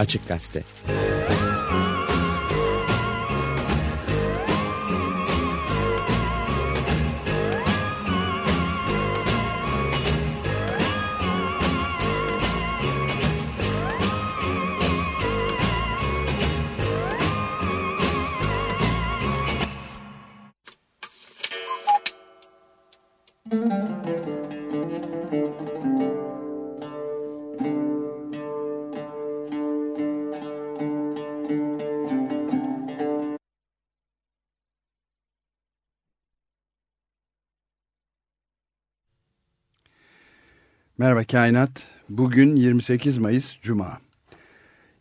Açık Gazete Merhaba Kainat. Bugün 28 Mayıs Cuma.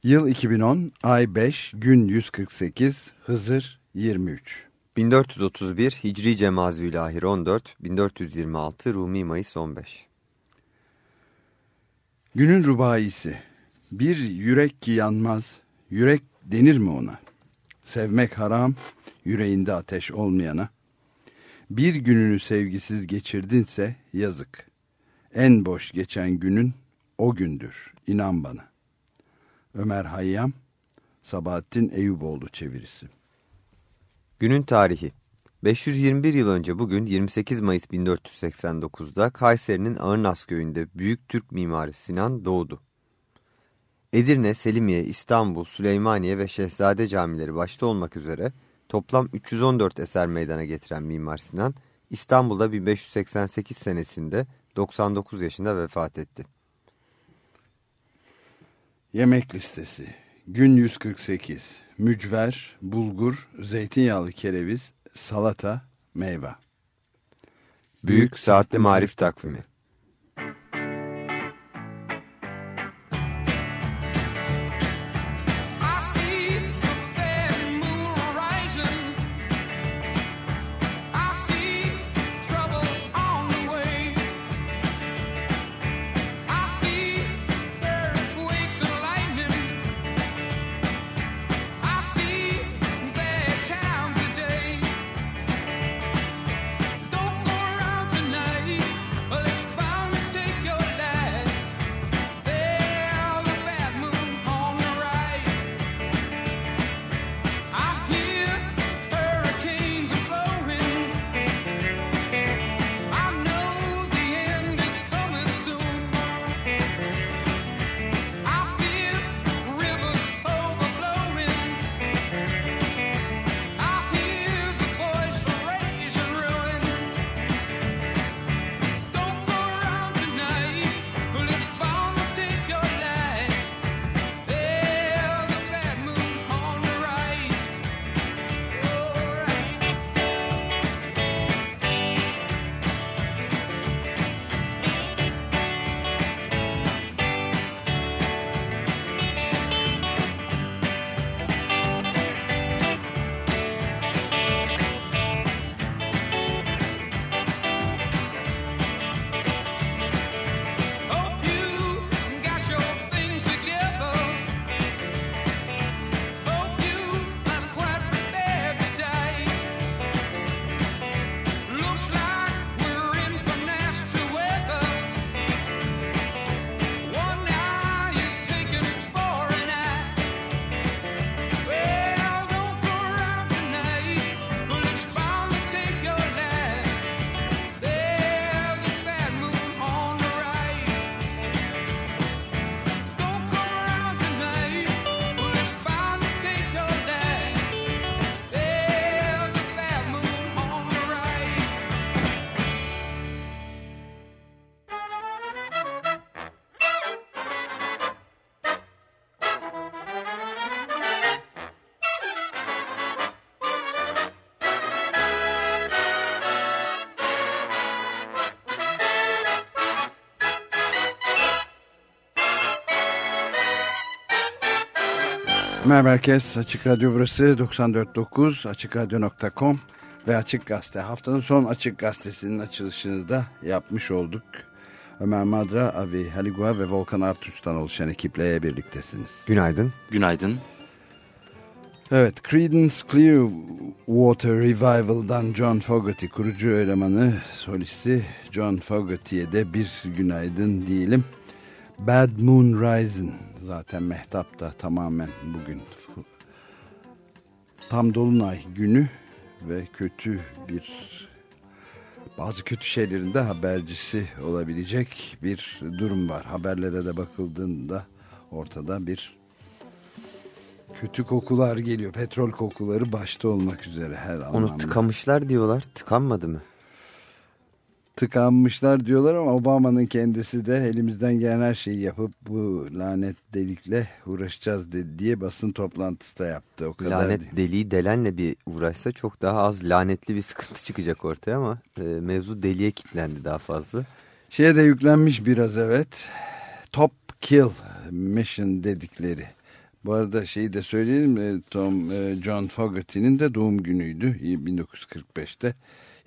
Yıl 2010, ay 5, gün 148, Hızır 23. 1431 Hicri Cemazülahir 14, 1426 Rumi Mayıs 15. Günün rubaisi. Bir yürek ki yanmaz, yürek denir mi ona? Sevmek haram, yüreğinde ateş olmayana. Bir gününü sevgisiz geçirdinse yazık. En boş geçen günün o gündür, inan bana. Ömer Hayyam, Sabahattin Eyüboğlu çevirisi. Günün tarihi 521 yıl önce bugün 28 Mayıs 1489'da Kayseri'nin Ağırnas köyünde Büyük Türk mimarı Sinan doğdu. Edirne, Selimiye, İstanbul, Süleymaniye ve Şehzade camileri başta olmak üzere toplam 314 eser meydana getiren Mimar Sinan, İstanbul'da 1588 senesinde 99 yaşında vefat etti. Yemek listesi. Gün 148. Mücver, bulgur, zeytinyağlı kereviz, salata, meyve. Büyük Saatli Marif Takvimi Merhaba herkes. Açık Radyo burası 94.9 AçıkRadyo.com ve Açık Gazete. Haftanın son Açık Gazetesi'nin açılışını da yapmış olduk. Ömer Madra, Avi Haligua ve Volkan Artuç'tan oluşan ekiple birliktesiniz. Günaydın. Günaydın. Evet, Creedence Clearwater Revival'dan John Fogerty, kurucu elemanı, solisti John Fogerty'ye de bir günaydın diyelim. Bad Moon Rising zaten Mehtap da tamamen bugün tam dolunay günü ve kötü bir bazı kötü şeylerin de habercisi olabilecek bir durum var. Haberlere de bakıldığında ortada bir kötü kokular geliyor. Petrol kokuları başta olmak üzere her Onu anlamda. Onu tıkamışlar diyorlar. Tıkanmadı mı? Tıkanmışlar diyorlar ama Obama'nın kendisi de elimizden gelen her şeyi yapıp bu lanet delikle uğraşacağız dedi diye basın toplantısı da yaptı. O kadar lanet değil. deliği delenle bir uğraşsa çok daha az lanetli bir sıkıntı çıkacak ortaya ama e, mevzu deliğe kilitlendi daha fazla. Şeye de yüklenmiş biraz evet. Top Kill Mission dedikleri. Bu arada şeyi de söyleyelim e, Tom e, John Fogerty'nin de doğum günüydü 1945'te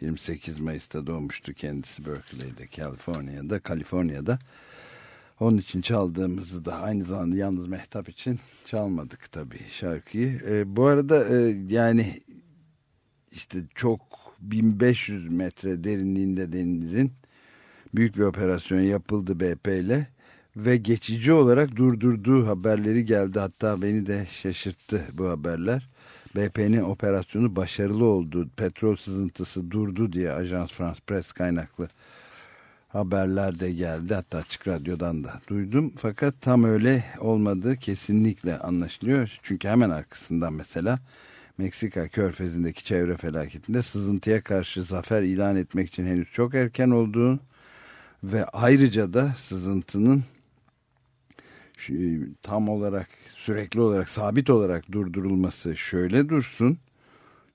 28 Mayıs'ta doğmuştu kendisi Berkeley'de, Kaliforniya'da, Kaliforniya'da. Onun için çaldığımızı da aynı zamanda yalnız Mehtap için çalmadık tabii şarkıyı. E, bu arada e, yani işte çok 1500 metre derinliğinde denizin büyük bir operasyon yapıldı BP ile ve geçici olarak durdurduğu haberleri geldi. Hatta beni de şaşırttı bu haberler. BP'nin operasyonu başarılı oldu, petrol sızıntısı durdu diye Ajans France Press kaynaklı haberler de geldi. Hatta açık radyodan da duydum. Fakat tam öyle olmadı kesinlikle anlaşılıyor. Çünkü hemen arkasından mesela Meksika körfezindeki çevre felaketinde sızıntıya karşı zafer ilan etmek için henüz çok erken olduğu ve ayrıca da sızıntının tam olarak sürekli olarak sabit olarak durdurulması şöyle dursun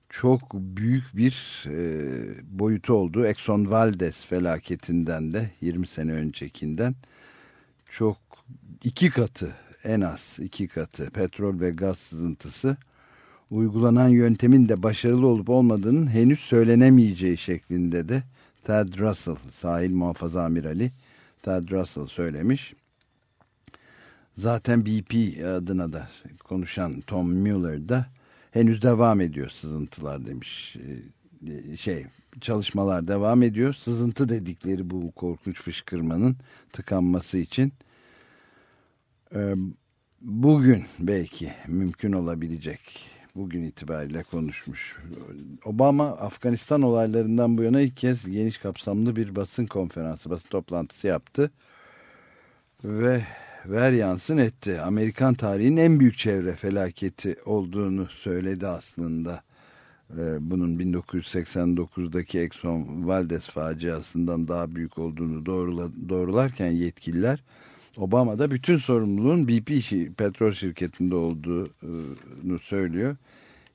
çok büyük bir e, boyutu oldu. Exxon Valdez felaketinden de 20 sene öncekinden çok iki katı en az iki katı petrol ve gaz sızıntısı uygulanan yöntemin de başarılı olup olmadığının henüz söylenemeyeceği şeklinde de Ted Russell sahil muhafaza amirali Ted Russell söylemiş. Zaten BP adına da konuşan Tom Mueller da henüz devam ediyor sızıntılar demiş. Ee, şey çalışmalar devam ediyor. Sızıntı dedikleri bu korkunç fışkırmanın tıkanması için ee, bugün belki mümkün olabilecek bugün itibariyle konuşmuş. Obama Afganistan olaylarından bu yana ilk kez geniş kapsamlı bir basın konferansı, basın toplantısı yaptı. Ve ver yansın etti. Amerikan tarihinin en büyük çevre felaketi olduğunu söyledi aslında. Bunun 1989'daki Exxon Valdez faciasından daha büyük olduğunu doğrula, doğrularken yetkililer Obama da bütün sorumluluğun BP petrol şirketinde olduğunu söylüyor.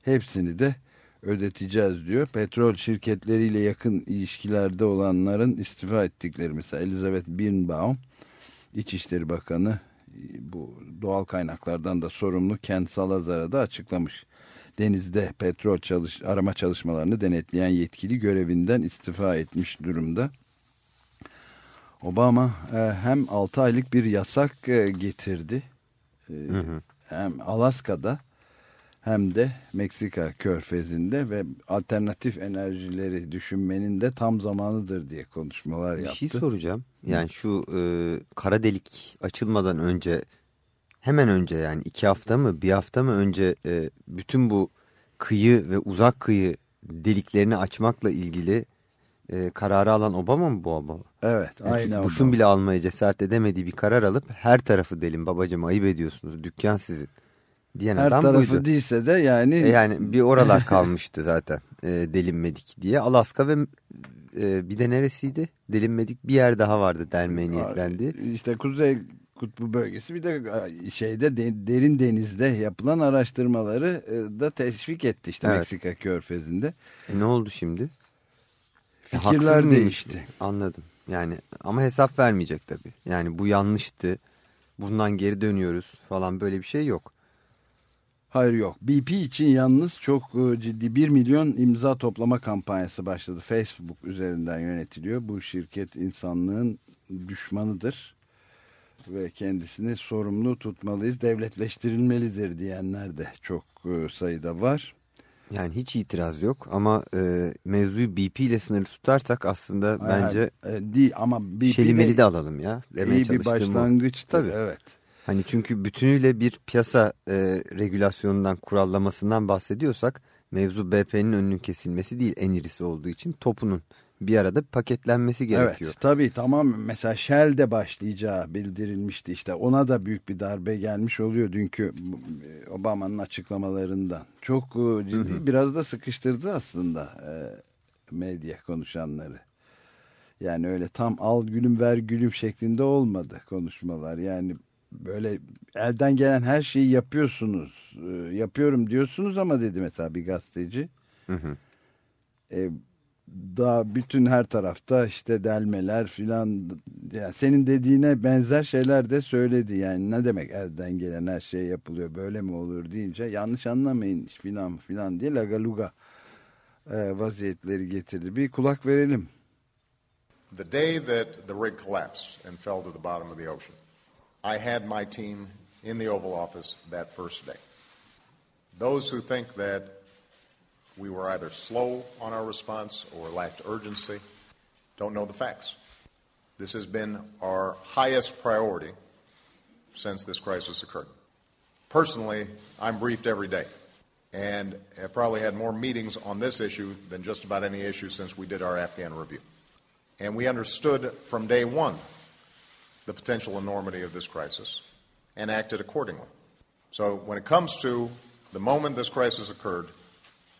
Hepsini de ödeteceğiz diyor. Petrol şirketleriyle yakın ilişkilerde olanların istifa ettikleri mesela Elizabeth Birnbaum İçişleri Bakanı bu doğal kaynaklardan da sorumlu Ken Salazar'a da açıklamış. Denizde petrol çalış arama çalışmalarını denetleyen yetkili görevinden istifa etmiş durumda. Obama e, hem 6 aylık bir yasak e, getirdi. E, hı hı. Hem Alaska'da hem de Meksika körfezinde ve alternatif enerjileri düşünmenin de tam zamanıdır diye konuşmalar yaptı. Bir şey soracağım. Yani şu e, kara delik açılmadan önce hemen önce yani iki hafta mı bir hafta mı önce e, bütün bu kıyı ve uzak kıyı deliklerini açmakla ilgili e, kararı alan Obama mı bu Obama? Evet. Yani aynen Bush'un bile almaya cesaret edemediği bir karar alıp her tarafı delin babacığım ayıp ediyorsunuz dükkan sizin diyen Her adam tarafı buydu. değilse de yani. E yani bir oralar kalmıştı zaten e, delinmedik diye. Alaska ve e, bir de neresiydi? Delinmedik bir yer daha vardı delmeye niyetlendi. İşte Kuzey Kutbu bölgesi bir de e, şeyde de, derin denizde yapılan araştırmaları e, da teşvik etti işte evet. Meksika körfezinde. E ne oldu şimdi? Fikirler değişti. Anladım. Yani ama hesap vermeyecek tabii. Yani bu yanlıştı. Bundan geri dönüyoruz falan böyle bir şey yok. Hayır yok. BP için yalnız çok e, ciddi 1 milyon imza toplama kampanyası başladı. Facebook üzerinden yönetiliyor. Bu şirket insanlığın düşmanıdır ve kendisini sorumlu tutmalıyız, devletleştirilmelidir diyenler de çok e, sayıda var. Yani hiç itiraz yok ama e, mevzuyu BP ile sınırlı tutarsak aslında Hayır, bence e, değil ama BP Şelimeli de alalım ya. İyi bir başlangıç tabii. Evet. Hani çünkü bütünüyle bir piyasa e, regülasyonundan, kurallamasından bahsediyorsak mevzu BP'nin önünün kesilmesi değil en irisi olduğu için topunun bir arada paketlenmesi gerekiyor. Evet tabii tamam mesela Shell'de başlayacağı bildirilmişti işte ona da büyük bir darbe gelmiş oluyor dünkü e, Obama'nın açıklamalarından. Çok e, ciddi hı hı. biraz da sıkıştırdı aslında e, medya konuşanları. Yani öyle tam al gülüm ver gülüm şeklinde olmadı konuşmalar. Yani böyle elden gelen her şeyi yapıyorsunuz. E, yapıyorum diyorsunuz ama dedi mesela bir gazeteci. Hı hı. E, daha bütün her tarafta işte delmeler filan yani senin dediğine benzer şeyler de söyledi yani ne demek elden gelen her şey yapılıyor böyle mi olur deyince yanlış anlamayın filan filan diye lagaluga e, vaziyetleri getirdi bir kulak verelim. The day that the rig collapsed and fell to the bottom of the ocean I had my team in the Oval Office that first day. Those who think that we were either slow on our response or lacked urgency. Don't know the facts. This has been our highest priority since this crisis occurred. Personally, I'm briefed every day and have probably had more meetings on this issue than just about any issue since we did our Afghan review. And we understood from day one the potential enormity of this crisis and acted accordingly. So when it comes to the moment this crisis occurred,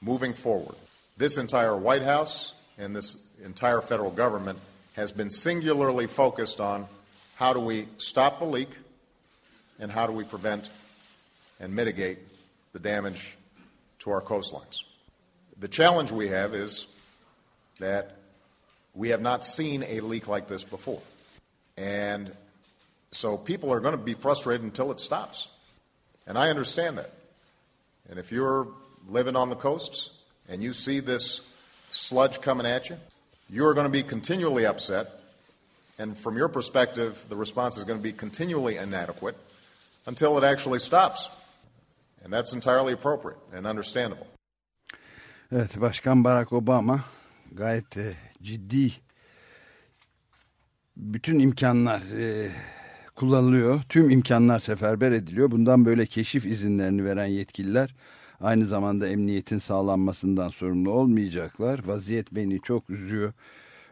moving forward. This entire White House and this entire federal government has been singularly focused on how do we stop the leak and how do we prevent and mitigate the damage to our coastlines. The challenge we have is that we have not seen a leak like this before. And so people are going to be frustrated until it stops. And I understand that. And if you're living on the coasts and you see this sludge coming at you, you are going to be continually upset. And from your perspective, the response is going to be continually inadequate until it actually stops. And that's entirely appropriate and understandable. Eh, evet, Başkan Barack Obama gayet e, eh, ciddi bütün imkanlar e, kullanılıyor. Tüm imkanlar seferber ediliyor. Bundan böyle keşif izinlerini veren yetkililer aynı zamanda emniyetin sağlanmasından sorumlu olmayacaklar. Vaziyet beni çok üzüyor,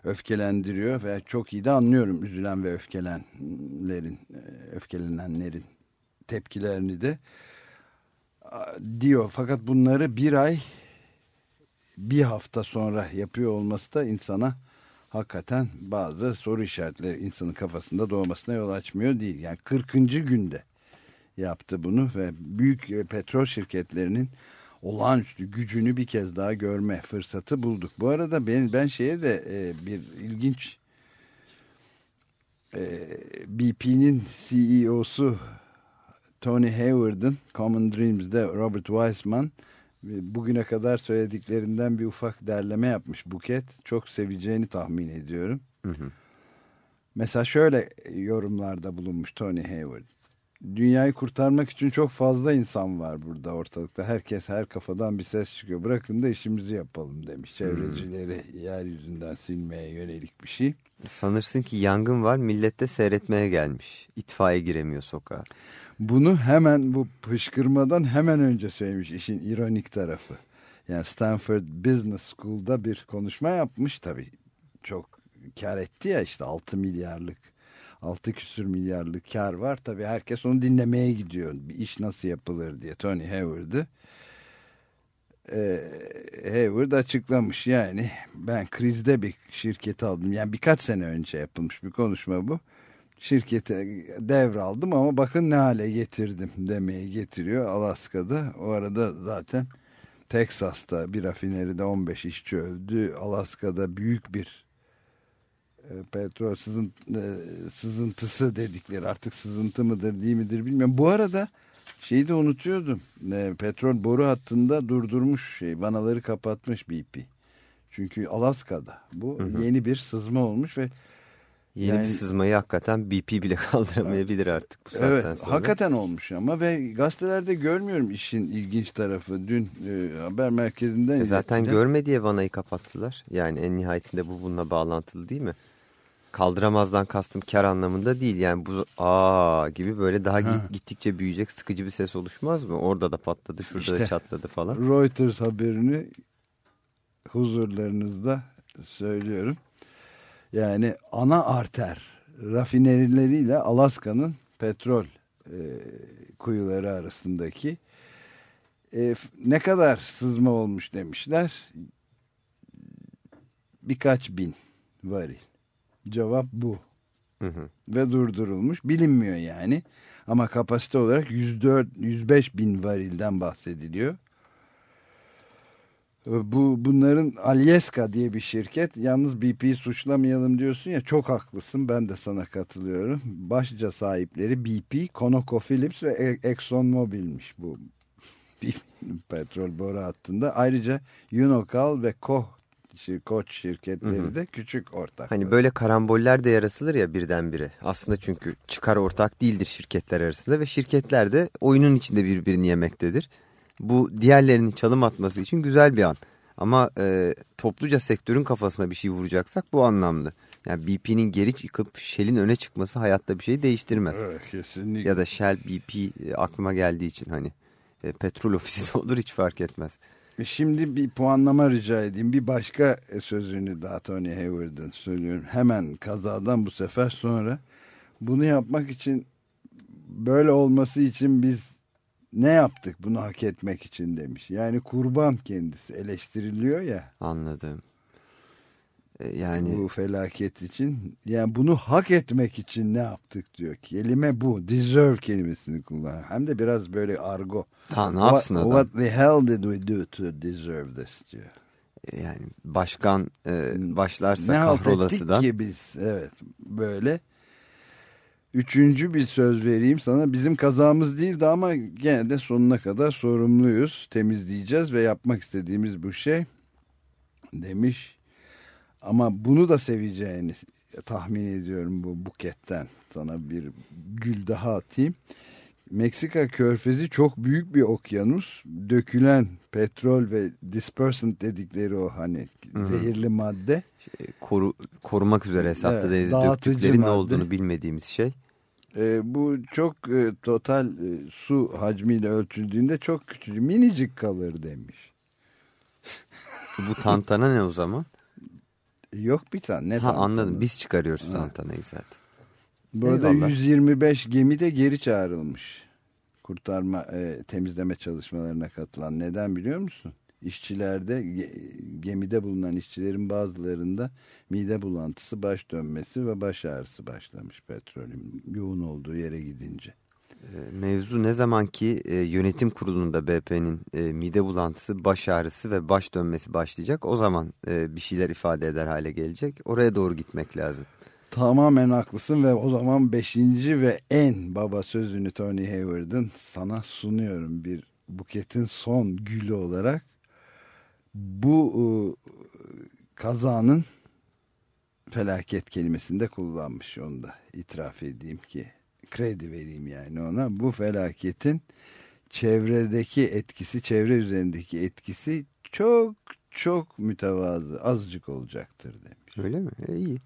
öfkelendiriyor ve çok iyi de anlıyorum üzülen ve öfkelenlerin, e, öfkelenenlerin tepkilerini de diyor. Fakat bunları bir ay, bir hafta sonra yapıyor olması da insana hakikaten bazı soru işaretleri insanın kafasında doğmasına yol açmıyor değil. Yani 40. günde yaptı bunu ve büyük e, petrol şirketlerinin olağanüstü gücünü bir kez daha görme fırsatı bulduk. Bu arada ben, ben şeye de e, bir ilginç e, BP'nin CEO'su Tony Hayward'ın Common Dreams'de Robert Weissman bugüne kadar söylediklerinden bir ufak derleme yapmış Buket. Çok seveceğini tahmin ediyorum. Hı hı. Mesela şöyle yorumlarda bulunmuş Tony Hayward dünyayı kurtarmak için çok fazla insan var burada ortalıkta. Herkes her kafadan bir ses çıkıyor. Bırakın da işimizi yapalım demiş. Çevrecileri hmm. yeryüzünden silmeye yönelik bir şey. Sanırsın ki yangın var millet de seyretmeye gelmiş. İtfaiye giremiyor sokağa. Bunu hemen bu fışkırmadan hemen önce söylemiş işin ironik tarafı. Yani Stanford Business School'da bir konuşma yapmış tabii. Çok kar etti ya işte 6 milyarlık 6 küsür milyarlık kar var. Tabii herkes onu dinlemeye gidiyor. Bir iş nasıl yapılır diye Tony Hayward'ı. Ee, Hayward açıklamış yani ben krizde bir şirket aldım. Yani birkaç sene önce yapılmış bir konuşma bu. Şirkete devraldım ama bakın ne hale getirdim demeye getiriyor Alaska'da. O arada zaten Teksas'ta bir rafineride 15 işçi öldü. Alaska'da büyük bir e, petrol sızın, e, sızıntısı dedikleri artık sızıntı mıdır değil midir bilmiyorum. Bu arada şeyi de unutuyordum. E, petrol boru hattında durdurmuş şey vanaları kapatmış BP. Çünkü Alaska'da bu hı hı. yeni bir sızma olmuş ve Yeni yani, bir sızmayı hakikaten BP bile kaldıramayabilir artık bu saatten evet, sonra. Hakikaten olmuş ama ve gazetelerde görmüyorum işin ilginç tarafı. Dün e, haber merkezinden... E zaten görme diye vanayı kapattılar. Yani en nihayetinde bu bununla bağlantılı değil mi? kaldıramazdan kastım kar anlamında değil. Yani bu aa gibi böyle daha git, gittikçe büyüyecek sıkıcı bir ses oluşmaz mı? Orada da patladı, şurada İşte. da çatladı falan. Reuters haberini huzurlarınızda söylüyorum. Yani ana arter rafinerileriyle Alaska'nın petrol e, kuyuları arasındaki e, ne kadar sızma olmuş demişler. Birkaç bin varil. Cevap bu. Hı hı. Ve durdurulmuş. Bilinmiyor yani. Ama kapasite olarak 104, 105 bin varilden bahsediliyor. Bu bunların Alyeska diye bir şirket. Yalnız BP'yi suçlamayalım diyorsun ya çok haklısın. Ben de sana katılıyorum. Başlıca sahipleri BP, ConocoPhillips ve E- ExxonMobil'miş bu petrol boru hattında. Ayrıca Unocal ve Koch Koç şirketleri Hı hı. de küçük ortak. Hani böyle karamboller de yaratılır ya birdenbire. Aslında çünkü çıkar ortak değildir şirketler arasında ve şirketler de oyunun içinde birbirini yemektedir. Bu diğerlerinin çalım atması için güzel bir an. Ama e, topluca sektörün kafasına bir şey vuracaksak bu anlamlı. Yani BP'nin geri çıkıp Shell'in öne çıkması hayatta bir şey değiştirmez. Evet, kesinlikle. Ya da Shell BP e, aklıma geldiği için hani e, petrol ofisi de olur hiç fark etmez. E, Şimdi bir puanlama rica edeyim. Bir başka e, sözünü daha Tony Hayward'ın söylüyorum. Hemen kazadan bu sefer sonra. Bunu yapmak için böyle olması için biz ne yaptık bunu hak etmek için demiş. Yani kurban kendisi eleştiriliyor ya Anladım. E, yani bu felaket için. Yani bunu hak etmek için ne yaptık diyor. Kelime bu. Deserve kelimesini kullanıyor. Hem de biraz böyle argo. Ha, ne yapsın what, adam? What the hell did we do to deserve this diyor. E, yani başkan e, başlarsa ne kahrolasıdan ki biz? Evet böyle. Üçüncü bir söz vereyim sana. Bizim kazamız değildi ama gene de sonuna kadar sorumluyuz. Temizleyeceğiz ve yapmak istediğimiz bu şey demiş. Ama bunu da seveceğini tahmin ediyorum bu buketten. Sana bir gül daha atayım. Meksika körfezi çok büyük bir okyanus. Dökülen petrol ve dispersant dedikleri o hani Hı hı. zehirli madde. e, koru, korumak üzere hesapta Evet, dağıtıcı döktüklerinin ne madde. olduğunu bilmediğimiz şey. E, bu çok e, total e, su hacmiyle ölçüldüğünde çok küçük, minicik kalır demiş. Bu tantana ne o zaman? Yok bir tane. Ne ha tantana? anladım biz çıkarıyoruz Evet. tantanayı zaten. Bu arada Eyvallah. 125 gemi de geri çağrılmış. Kurtarma, e, temizleme çalışmalarına katılan. Neden biliyor musun? İşçilerde, ge- gemide bulunan işçilerin bazılarında mide bulantısı, baş dönmesi ve baş ağrısı başlamış petrolün yoğun olduğu yere gidince. E, Mevzu ne zaman ki e, yönetim kurulunda BP'nin e, mide bulantısı, baş ağrısı ve baş dönmesi başlayacak. O zaman e, bir şeyler ifade eder hale gelecek. Oraya doğru gitmek lazım. Tamamen haklısın ve o zaman beşinci ve en baba sözünü Tony Hayward'ın sana sunuyorum bir buketin son gülü olarak. Bu e, kazanın felaket kelimesini de kullanmış onu da itiraf edeyim ki kredi vereyim yani ona. Bu felaketin çevredeki etkisi, çevre üzerindeki etkisi çok çok mütevazı, azıcık olacaktır demiş. Öyle mi? E, iyi.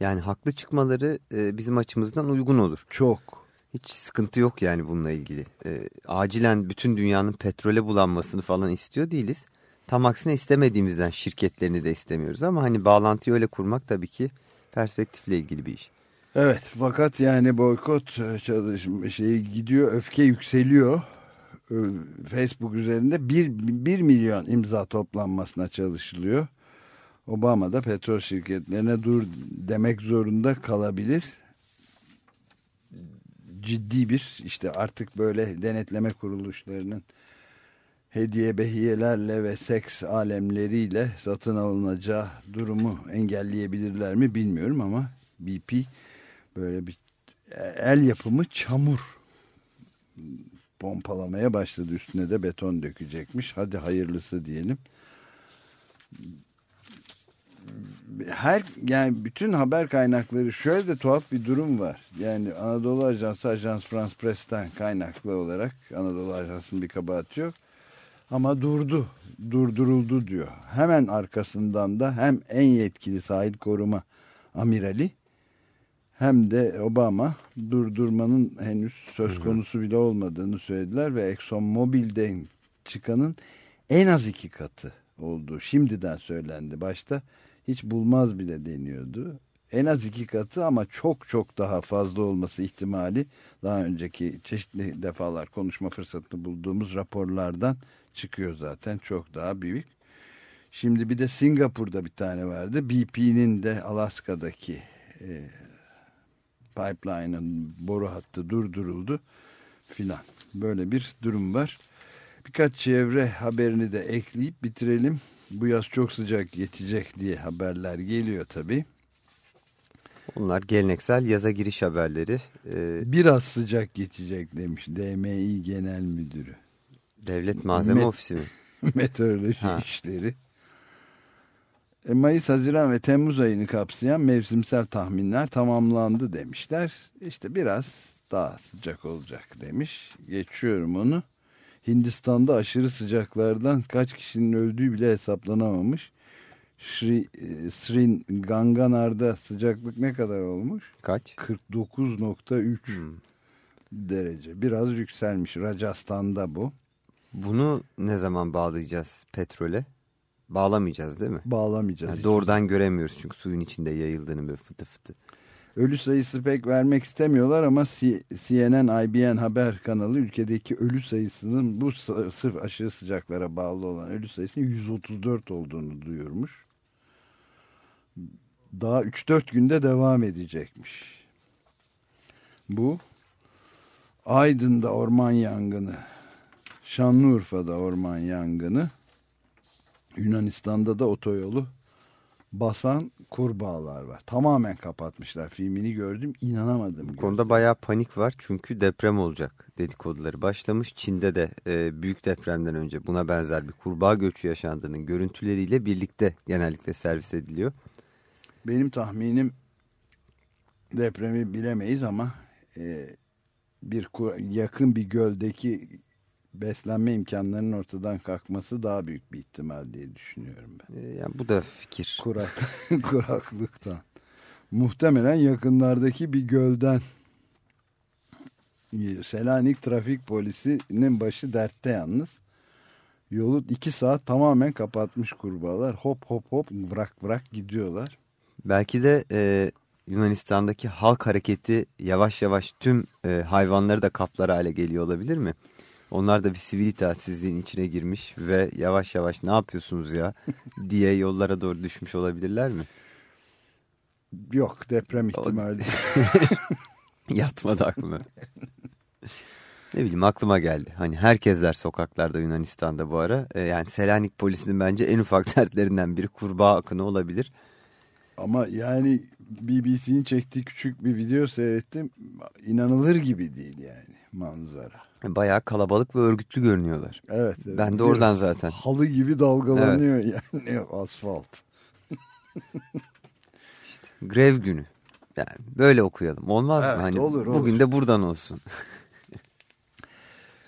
Yani haklı çıkmaları e, bizim açımızdan uygun olur. Çok. Hiç sıkıntı yok yani bununla ilgili. E, acilen bütün dünyanın petrole bulanmasını falan istiyor değiliz. Tam aksine istemediğimizden şirketlerini de istemiyoruz ama hani bağlantıyı öyle kurmak tabii ki perspektifle ilgili bir iş. Evet fakat yani boykot e, çalışma şeyi gidiyor öfke yükseliyor. Ee, Facebook üzerinde 1, 1 milyon imza toplanmasına çalışılıyor. Obama da petrol şirketlerine dur demek zorunda kalabilir. Ciddi bir işte artık böyle denetleme kuruluşlarının hediye behiyelerle ve seks alemleriyle satın alınacağı durumu engelleyebilirler mi bilmiyorum ama BP böyle bir el yapımı çamur pompalamaya başladı. Üstüne de beton dökecekmiş. Hadi hayırlısı diyelim. Her yani bütün haber kaynakları şöyle de tuhaf bir durum var. Yani Anadolu Ajansı, Ajans France Press'ten kaynaklı olarak Anadolu Ajansı'nın bir kabahati yok. Ama durdu, durduruldu diyor. Hemen arkasından da hem en yetkili sahil koruma amirali hem de Obama durdurmanın henüz söz konusu bile olmadığını söylediler ve ExxonMobil'den çıkanın en az iki katı olduğu şimdiden söylendi. Başta hiç bulmaz bile deniyordu. En az iki katı ama çok çok daha fazla olması ihtimali daha önceki çeşitli defalar konuşma fırsatını bulduğumuz raporlardan çıkıyor zaten çok daha büyük. Şimdi bir de Singapur'da bir tane vardı. BP'nin de Alaska'daki e, pipeline'ın boru hattı durduruldu filan. Böyle bir durum var. Birkaç çevre haberini de ekleyip bitirelim. Bu yaz çok sıcak geçecek diye haberler geliyor tabii. Bunlar geleneksel yaza giriş haberleri. Ee, Biraz sıcak geçecek demiş DMİ Genel Müdürü. Devlet Malzeme Met- Ofisi mi? Meteoroloji Ha. işleri. E, Mayıs, Haziran ve Temmuz ayını kapsayan mevsimsel tahminler tamamlandı demişler. İşte biraz daha sıcak olacak demiş. Geçiyorum onu. Hindistan'da aşırı sıcaklardan kaç kişinin öldüğü bile hesaplanamamış. Sri, e, Srinagar'da sıcaklık ne kadar olmuş? Kaç? 49.3 Hmm. derece. Biraz yükselmiş. Rajasthan'da bu. Bunu ne zaman bağlayacağız petrole? Bağlamayacağız değil mi? Bağlamayacağız. Yani doğrudan göremiyoruz çünkü suyun içinde yayıldığını böyle fıtı fıtı. Ölü sayısı pek vermek istemiyorlar ama CNN, IBN haber kanalı ülkedeki ölü sayısının bu sı- sırf aşırı sıcaklara bağlı olan ölü sayısının 134 olduğunu duyurmuş. Daha 3-4 günde devam edecekmiş. Bu Aydın'da orman yangını, Şanlıurfa'da orman yangını, Yunanistan'da da otoyolu basan kurbağalar var. Tamamen kapatmışlar. Filmini gördüm, inanamadım. Bu konuda bayağı panik var çünkü deprem olacak dedikoduları başlamış. Çin'de de e, büyük depremden önce buna benzer bir kurbağa göçü yaşandığının görüntüleriyle birlikte genellikle servis ediliyor. Benim tahminim depremi bilemeyiz ama e, bir yakın bir göldeki beslenme imkanlarının ortadan kalkması daha büyük bir ihtimal diye düşünüyorum ben. E, yani bu da fikir. Kurak, kuraklıktan. Muhtemelen yakınlardaki bir gölden Selanik trafik polisinin başı dertte yalnız. Yolu iki saat tamamen kapatmış kurbağalar. Hop hop hop bırak bırak gidiyorlar. Belki de e, Yunanistan'daki halk hareketi yavaş yavaş tüm e, hayvanları da kaplar hale geliyor olabilir mi? Onlar da bir sivil itaatsizliğin içine girmiş ve yavaş yavaş ne yapıyorsunuz ya diye yollara doğru düşmüş olabilirler mi? Yok deprem ihtimali. Yatmadı aklıma. ne bileyim aklıma geldi. Hani herkesler sokaklarda Yunanistan'da bu ara. E, yani Selanik polisinin bence en ufak dertlerinden biri kurbağa akını olabilir. Ama yani BBC'nin çektiği küçük bir video seyrettim. İnanılır gibi değil yani manzara. Bayağı kalabalık ve örgütlü görünüyorlar. Evet. evet. Ben de oradan zaten. Halı gibi dalgalanıyor yani asfalt. Grev günü. Yani böyle okuyalım. Olmaz Evet, mı? Hani olur, olur. bugün de buradan olsun.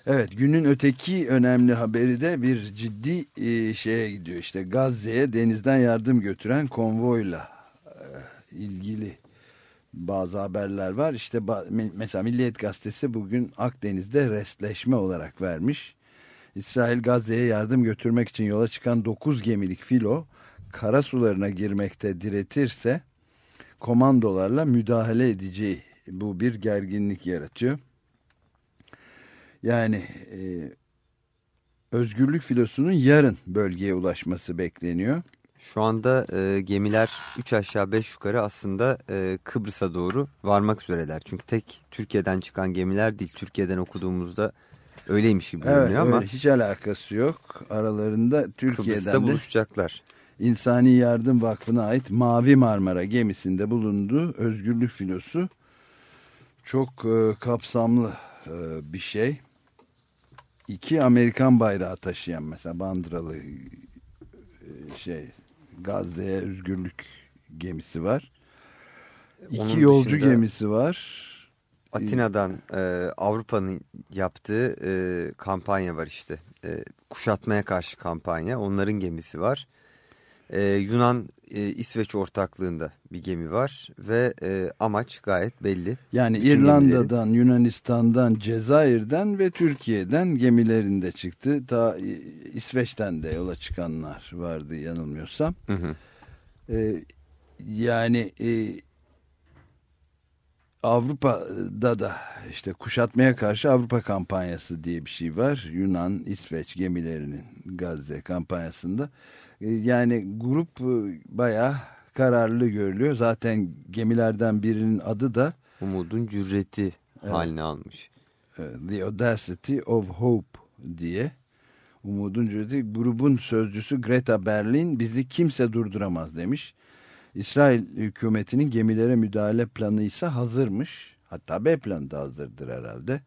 Evet günün öteki önemli haberi de bir ciddi e, şeye gidiyor. İşte Gazze'ye denizden yardım götüren konvoyla e, ilgili bazı haberler var. İşte mesela Milliyet Gazetesi bugün Akdeniz'de restleşme olarak vermiş. İsrail Gazze'ye yardım götürmek için yola çıkan 9 gemilik filo kara sularına girmekte diretirse komandolarla müdahale edeceği bu bir gerginlik yaratıyor. Yani e, özgürlük filosunun yarın bölgeye ulaşması bekleniyor. Şu anda e, gemiler 3 aşağı 5 yukarı aslında e, Kıbrıs'a doğru varmak üzereler. Çünkü tek Türkiye'den çıkan gemiler değil. Türkiye'den okuduğumuzda öyleymiş gibi Evet, görünüyor ama öyle, hiç alakası yok. Aralarında Kıbrıs'ta Türkiye'den de buluşacaklar. İnsani Yardım Vakfı'na ait Mavi Marmara gemisinde bulunduğu özgürlük filosu çok e, kapsamlı e, bir şey. İki Amerikan bayrağı taşıyan mesela bandıralı e, şey Gazze'ye özgürlük gemisi var. İki Onun yolcu gemisi var. Atina'dan e, Avrupa'nın yaptığı e, kampanya var işte. E, kuşatmaya karşı kampanya. Onların gemisi var. E, Yunan e, İsveç ortaklığında bir gemi var ve e, amaç gayet belli. Yani Bütün İrlanda'dan, Yunanistan'dan, Cezayir'den ve Türkiye'den gemilerinde çıktı. Ta İsveç'ten de yola çıkanlar vardı yanılmıyorsam. Hı hı. Ee, yani e, Avrupa'da da işte kuşatmaya karşı Avrupa kampanyası diye bir şey var. Yunan, İsveç gemilerinin Gazze kampanyasında. Ee, yani grup e, bayağı kararlı görülüyor. Zaten gemilerden birinin adı da Umudun cüreti Evet. haline almış. e, The Audacity of Hope diye. Umudun cüreti grubun sözcüsü Greta Berlin bizi kimse durduramaz demiş. İsrail hükümetinin gemilere müdahale planı ise hazırmış. Hatta B planı da hazırdır herhalde.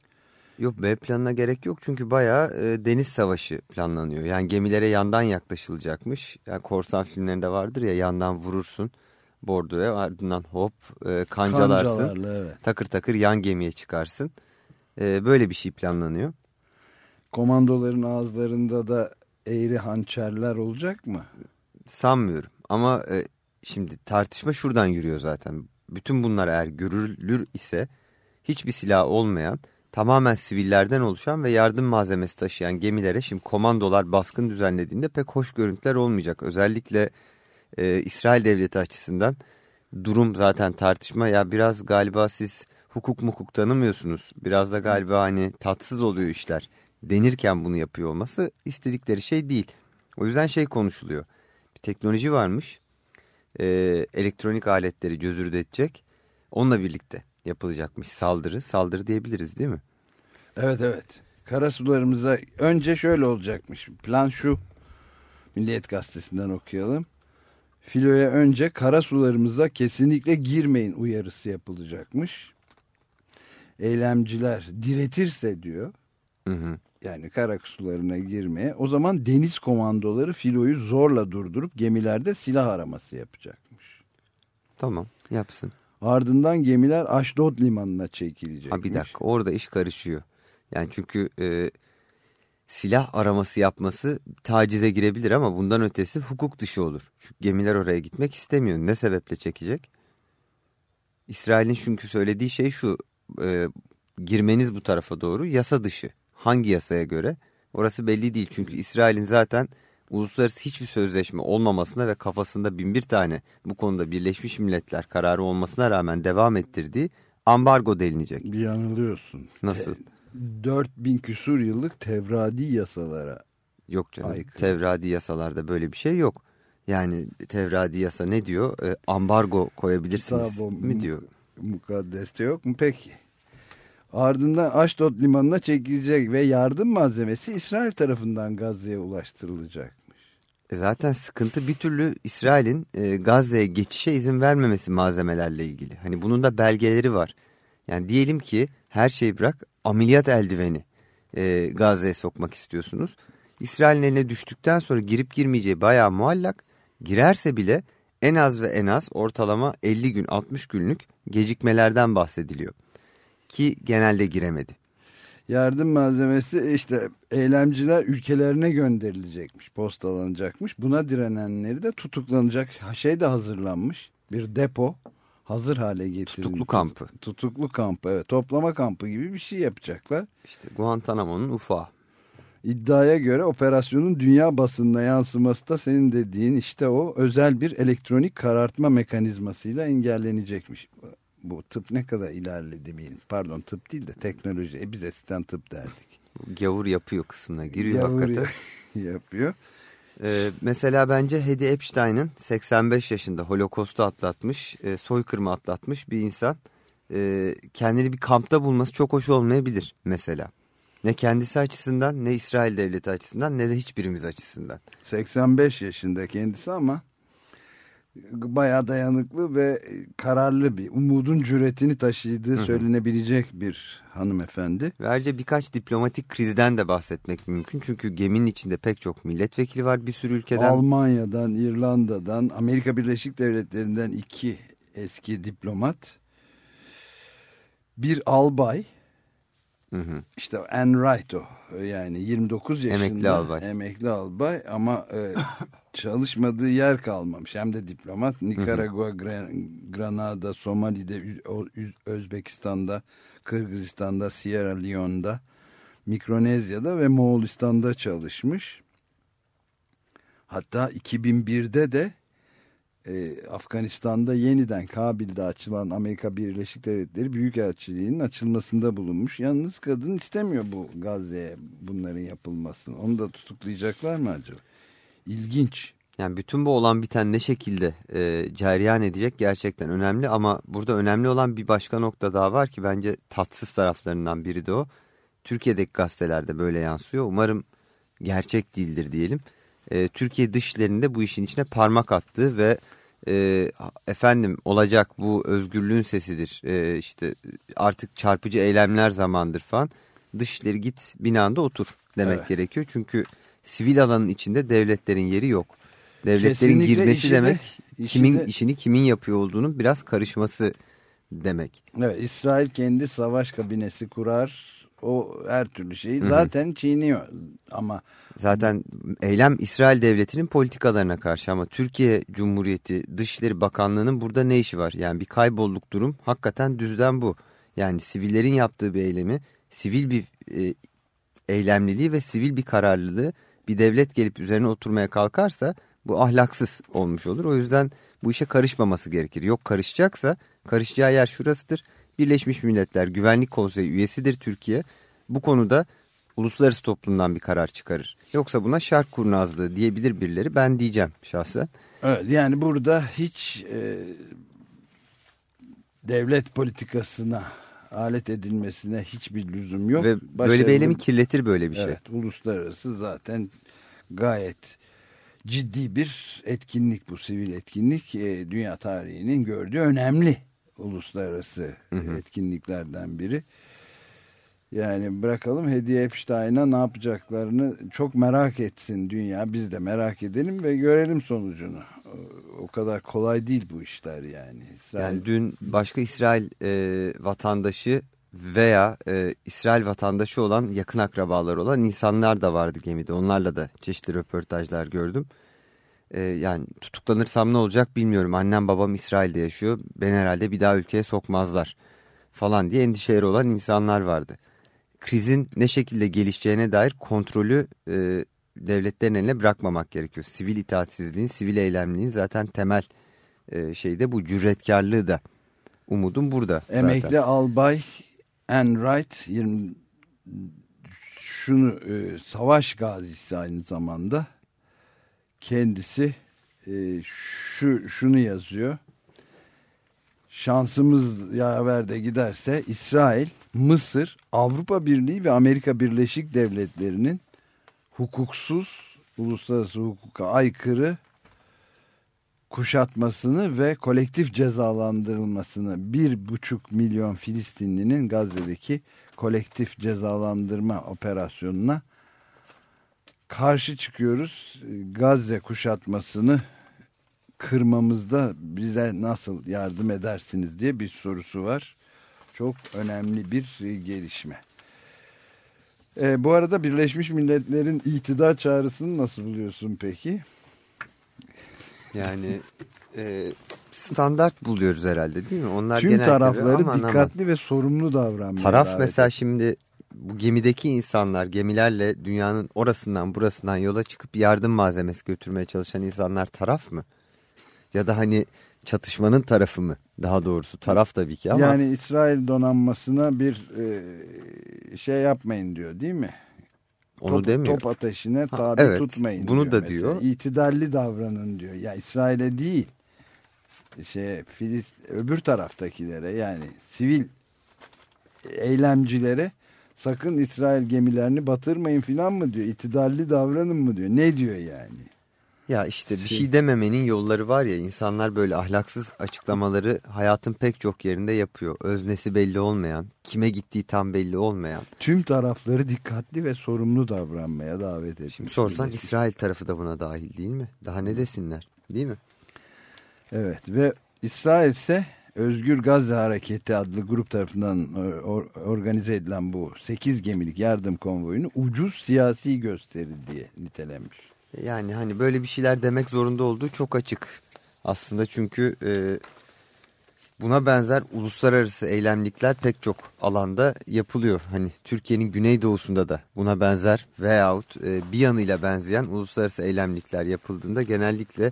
Yok B planına gerek yok çünkü bayağı e, deniz savaşı planlanıyor. Yani gemilere yandan yaklaşılacakmış. Yani korsan filmlerinde vardır ya yandan vurursun bordoya ardından hop e, kancalarsın. Evet. Takır takır yan gemiye çıkarsın. E, böyle bir şey planlanıyor. Komandoların ağızlarında da eğri hançerler olacak mı? Sanmıyorum ama e, şimdi tartışma şuradan yürüyor zaten. Bütün bunlar eğer görülür ise hiçbir silah olmayan tamamen sivillerden oluşan ve yardım malzemesi taşıyan gemilere şimdi komandolar baskın düzenlediğinde pek hoş görüntüler olmayacak. Özellikle e, İsrail devleti açısından durum zaten tartışma ya biraz galiba siz hukuk mukuk tanımıyorsunuz. Biraz da galiba hani tatsız oluyor işler denirken bunu yapıyor olması istedikleri şey değil. O yüzden şey konuşuluyor. Bir teknoloji varmış. E, elektronik aletleri cözürt edecek. Onunla birlikte yapılacakmış saldırı. Saldırı diyebiliriz değil mi? Evet evet. Kara sularımıza önce şöyle olacakmış. Plan şu. Milliyet gazetesinden okuyalım. Filoya önce kara sularımıza kesinlikle girmeyin uyarısı yapılacakmış. Eylemciler diretirse diyor. Hı hı. Yani kara sularına girmeye. O zaman deniz komandoları filoyu zorla durdurup gemilerde silah araması yapacakmış. Tamam yapsın. Ardından gemiler Aşdod limanına çekilecekmiş. Ha bir dakika orada iş karışıyor. Yani çünkü e, silah araması yapması tacize girebilir ama bundan ötesi hukuk dışı olur. Çünkü gemiler oraya gitmek istemiyor. Ne sebeple çekecek? İsrail'in çünkü söylediği şey şu. e, girmeniz bu tarafa doğru yasa dışı. Hangi yasaya göre? Orası belli değil. Çünkü İsrail'in zaten uluslararası hiçbir sözleşme olmamasına ve kafasında bin bir tane bu konuda Birleşmiş Milletler kararı olmasına rağmen devam ettirdiği ambargo delinecek. Yanılıyorsun. Nasıl? 4000 küsur yıllık tevradi yasalara Yok canım. Aykırı. Tevradi yasalarda böyle bir şey yok. Yani tevradi yasa ne diyor? E, ambargo koyabilirsiniz Kitab-ı mi diyor. mukaddeste yok mu? Peki. Ardından Aşdod limanına çekilecek ve yardım malzemesi İsrail tarafından Gazze'ye ulaştırılacakmış. E zaten sıkıntı bir türlü İsrail'in e, Gazze'ye geçişe izin vermemesi malzemelerle ilgili. Hani bunun da belgeleri var. Yani diyelim ki her şeyi bırak ameliyat eldiveni e, Gazze'ye sokmak istiyorsunuz. İsrail'in eline düştükten sonra girip girmeyeceği bayağı muallak. Girerse bile en az ve en az ortalama 50 gün 60 günlük gecikmelerden bahsediliyor. Ki genelde giremedi. Yardım malzemesi işte eylemciler ülkelerine gönderilecekmiş, postalanacakmış. Buna direnenleri de tutuklanacak şey de hazırlanmış. Bir depo hazır hale getirilmiş. Tutuklu kampı. Tutuklu kampı evet toplama kampı gibi bir şey yapacaklar. İşte Guantanamo'nun ufağı. İddiaya göre operasyonun dünya basınına yansıması da senin dediğin işte o özel bir elektronik karartma mekanizmasıyla engellenecekmiş. Bu tıp ne kadar ilerledi bilin. Pardon tıp değil de teknoloji. E biz eskiden tıp derdik. Gavur yapıyor kısmına giriyor Gavur hakikaten. yapıyor. Ee, mesela bence Hedy Epstein'ın 85 yaşında holokostu atlatmış, e, soykırımı atlatmış bir insan. e, kendini bir kampta bulması çok hoş olmayabilir mesela. Ne kendisi açısından ne İsrail devleti açısından ne de hiçbirimiz açısından. 85 yaşında kendisi ama bayağı dayanıklı ve kararlı bir umudun cüretini taşıdığı Hı hı. söylenebilecek bir hanımefendi. Ve ayrıca birkaç diplomatik krizden de bahsetmek mümkün. Çünkü geminin içinde pek çok milletvekili var bir sürü ülkeden. Almanya'dan, İrlanda'dan, Amerika Birleşik Devletleri'nden iki eski diplomat, bir albay, Hı hı. işte Anne Wright o yani 29 yaşında Emekli albay. emekli albay ama e, çalışmadığı yer kalmamış. Hem de diplomat. Nikaragua, Granada, Somali'de, Özbekistan'da, Kırgızistan'da, Sierra Leone'da, Mikronezya'da ve Moğolistan'da çalışmış. Hatta 2001'de de e, Afganistan'da yeniden Kabil'de açılan Amerika Birleşik Devletleri Büyükelçiliği'nin açılmasında bulunmuş. Yalnız kadın istemiyor bu Gazze'ye bunların yapılmasını. Onu da tutuklayacaklar mı acaba? İlginç. Yani bütün bu olan biten ne şekilde e, cereyan edecek gerçekten önemli ama burada önemli olan bir başka nokta daha var ki bence tatsız taraflarından biri de o. Türkiye'deki gazetelerde böyle yansıyor. Umarım gerçek değildir diyelim. E, Türkiye dışlarında bu işin içine parmak attı ve e, efendim olacak bu özgürlüğün sesidir. E, işte artık çarpıcı eylemler zamandır falan. Dışları git binanda otur demek evet. gerekiyor. Çünkü sivil alanın içinde devletlerin yeri yok. Devletlerin Kesinlikle girmesi demek de, kimin de, işini kimin yapıyor olduğunun biraz karışması demek. Evet İsrail kendi savaş kabinesi kurar. O her türlü şeyi Hı -hı. zaten çiğniyor ama zaten eylem İsrail devletinin politikalarına karşı ama Türkiye Cumhuriyeti Dışişleri Bakanlığı'nın burada ne işi var? Yani bir kaybolluk durum hakikaten düzden bu. Yani sivillerin yaptığı bir eylemi, sivil bir e, eylemliliği ve sivil bir kararlılığı bir devlet gelip üzerine oturmaya kalkarsa bu ahlaksız olmuş olur. O yüzden bu işe karışmaması gerekir. Yok karışacaksa karışacağı yer şurasıdır. Birleşmiş Milletler Güvenlik Konseyi üyesidir Türkiye. Bu konuda uluslararası toplumdan bir karar çıkarır. Yoksa buna şark kurnazlığı diyebilir birileri. Ben diyeceğim şahsen. Evet yani burada hiç e, devlet politikasına alet edilmesine hiçbir lüzum yok. Ve böyle bir eylemi kirletir böyle bir şey. Evet uluslararası zaten gayet ciddi bir etkinlik bu sivil etkinlik. E, dünya tarihinin gördüğü önemli uluslararası hı hı. etkinliklerden biri. Yani bırakalım Hediye Epstein'a ne yapacaklarını çok merak etsin dünya. Biz de merak edelim ve görelim sonucunu. O kadar kolay değil bu işler yani. İsrail... Yani dün başka İsrail e, vatandaşı veya e, İsrail vatandaşı olan yakın akrabaları olan insanlar da vardı gemide. Onlarla da çeşitli röportajlar gördüm. E, yani tutuklanırsam ne olacak bilmiyorum. Annem babam İsrail'de yaşıyor. Beni herhalde bir daha ülkeye sokmazlar falan diye endişeleri olan insanlar vardı. Krizin ne şekilde gelişeceğine dair kontrolü e, devletlerin eline bırakmamak gerekiyor. Sivil itaatsizliğin, sivil eylemliğin zaten temel e, şeyde bu cüretkarlığı da umudum burada. Emekli zaten. albay Enright 20 şunu e, savaş gazisi aynı zamanda kendisi e, şu şunu yazıyor. Şansımız yaver de giderse İsrail, Mısır, Avrupa Birliği ve Amerika Birleşik Devletleri'nin hukuksuz, uluslararası hukuka aykırı kuşatmasını ve kolektif cezalandırılmasını bir buçuk milyon Filistinlinin Gazze'deki kolektif cezalandırma operasyonuna karşı çıkıyoruz. Gazze kuşatmasını kırmamızda bize nasıl yardım edersiniz diye bir sorusu var. Çok önemli bir gelişme. E, bu arada Birleşmiş Milletler'in itidal çağrısını nasıl buluyorsun peki? Yani e, standart buluyoruz herhalde değil mi? Onlar Tüm tarafları dikkatli aman. ve sorumlu davranmaya Taraf mesela şimdi bu gemideki insanlar gemilerle dünyanın orasından burasından yola çıkıp yardım malzemesi götürmeye çalışan insanlar taraf mı? Ya da hani çatışmanın tarafı mı? Daha doğrusu taraf tabii ki ama. Yani İsrail donanmasına bir e, şey yapmayın diyor değil mi? Onu top, demiyor. Top ateşine tabi ha, evet, tutmayın bunu diyor da mesela. diyor. İtidalli davranın diyor. Ya İsrail'e değil. Şey, Filist, öbür taraftakilere yani sivil eylemcilere sakın İsrail gemilerini batırmayın filan mı diyor. İtidalli davranın mı diyor. Ne diyor yani? Ya işte bir şey, şey dememenin yolları var ya insanlar böyle ahlaksız açıklamaları hayatın pek çok yerinde yapıyor. Öznesi belli olmayan, kime gittiği tam belli olmayan. Tüm tarafları dikkatli ve sorumlu davranmaya davet etmiş. Şimdi sorsan İsrail tarafı da buna dahil değil mi? Daha ne desinler değil mi? Evet ve İsrail ise Özgür Gazze Hareketi adlı grup tarafından e, organize edilen bu 8 gemilik yardım konvoyunu ucuz siyasi gösteri diye nitelemiş. Yani hani böyle bir şeyler demek zorunda olduğu çok açık. Aslında çünkü e, buna benzer uluslararası eylemlikler pek çok alanda yapılıyor. Hani Türkiye'nin güneydoğusunda da buna benzer veyahut e, bir yanıyla benzeyen uluslararası eylemlikler yapıldığında genellikle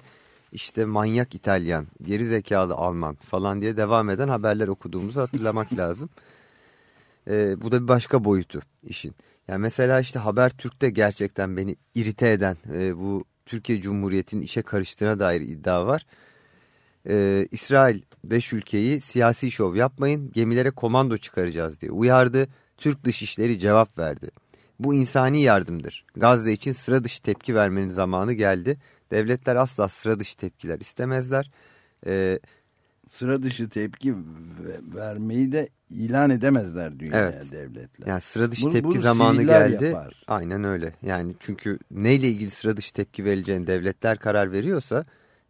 işte manyak İtalyan, geri zekalı Alman falan diye devam eden haberler okuduğumuzu hatırlamak lazım. E, bu da bir başka boyutu işin. Yani mesela işte Habertürk'te gerçekten beni irite eden e, bu Türkiye Cumhuriyeti'nin işe karıştığına dair iddia var. E, İsrail 5 ülkeyi siyasi şov yapmayın gemilere komando çıkaracağız diye uyardı. Türk Dışişleri cevap verdi. Bu insani yardımdır. Gazze için sıra dışı tepki vermenin zamanı geldi. Devletler asla sıra dışı tepkiler istemezler. Ee, sıra dışı tepki vermeyi de ilan edemezler dünyaya evet. devletler. Yani sıra dışı bunu, tepki bunu zamanı geldi. Yapar. Aynen öyle. Yani çünkü neyle ilgili sıra dışı tepki verileceğini devletler karar veriyorsa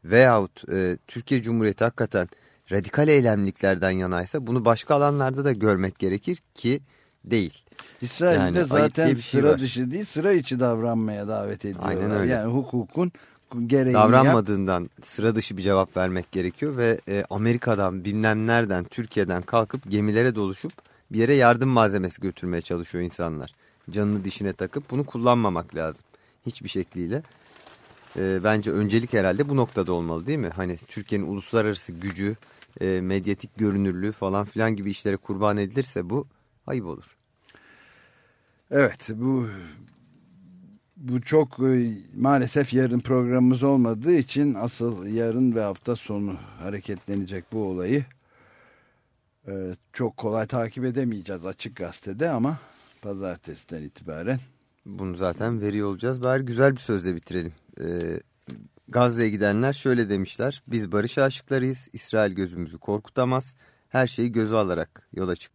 veyahut e, Türkiye Cumhuriyeti hakikaten radikal eylemliklerden yanaysa bunu başka alanlarda da görmek gerekir ki değil. İsrail'de yani zaten şey sıra var. dışı değil sıra içi davranmaya davet ediyorlar. Aynen öyle. Yani hukukun gereğini Davranmadığından yap. sıra dışı bir cevap vermek gerekiyor ve e, Amerika'dan bilmem nereden Türkiye'den kalkıp gemilere doluşup bir yere yardım malzemesi götürmeye çalışıyor insanlar. Canını dişine takıp bunu kullanmamak lazım. Hiçbir şekliyle. E, bence öncelik herhalde bu noktada olmalı değil mi? Hani Türkiye'nin uluslararası gücü, e, medyatik görünürlüğü falan filan gibi işlere kurban edilirse bu ayıp olur. Evet bu bu çok e, maalesef yarın programımız olmadığı için asıl yarın ve hafta sonu hareketlenecek bu olayı e, çok kolay takip edemeyeceğiz açık gazetede ama pazartesiden itibaren. Bunu zaten veriyor olacağız. Bari güzel bir sözle bitirelim. Ee, Gazze'ye gidenler şöyle demişler. Biz barış aşıklarıyız. İsrail gözümüzü korkutamaz. Her şeyi gözü alarak yola çık.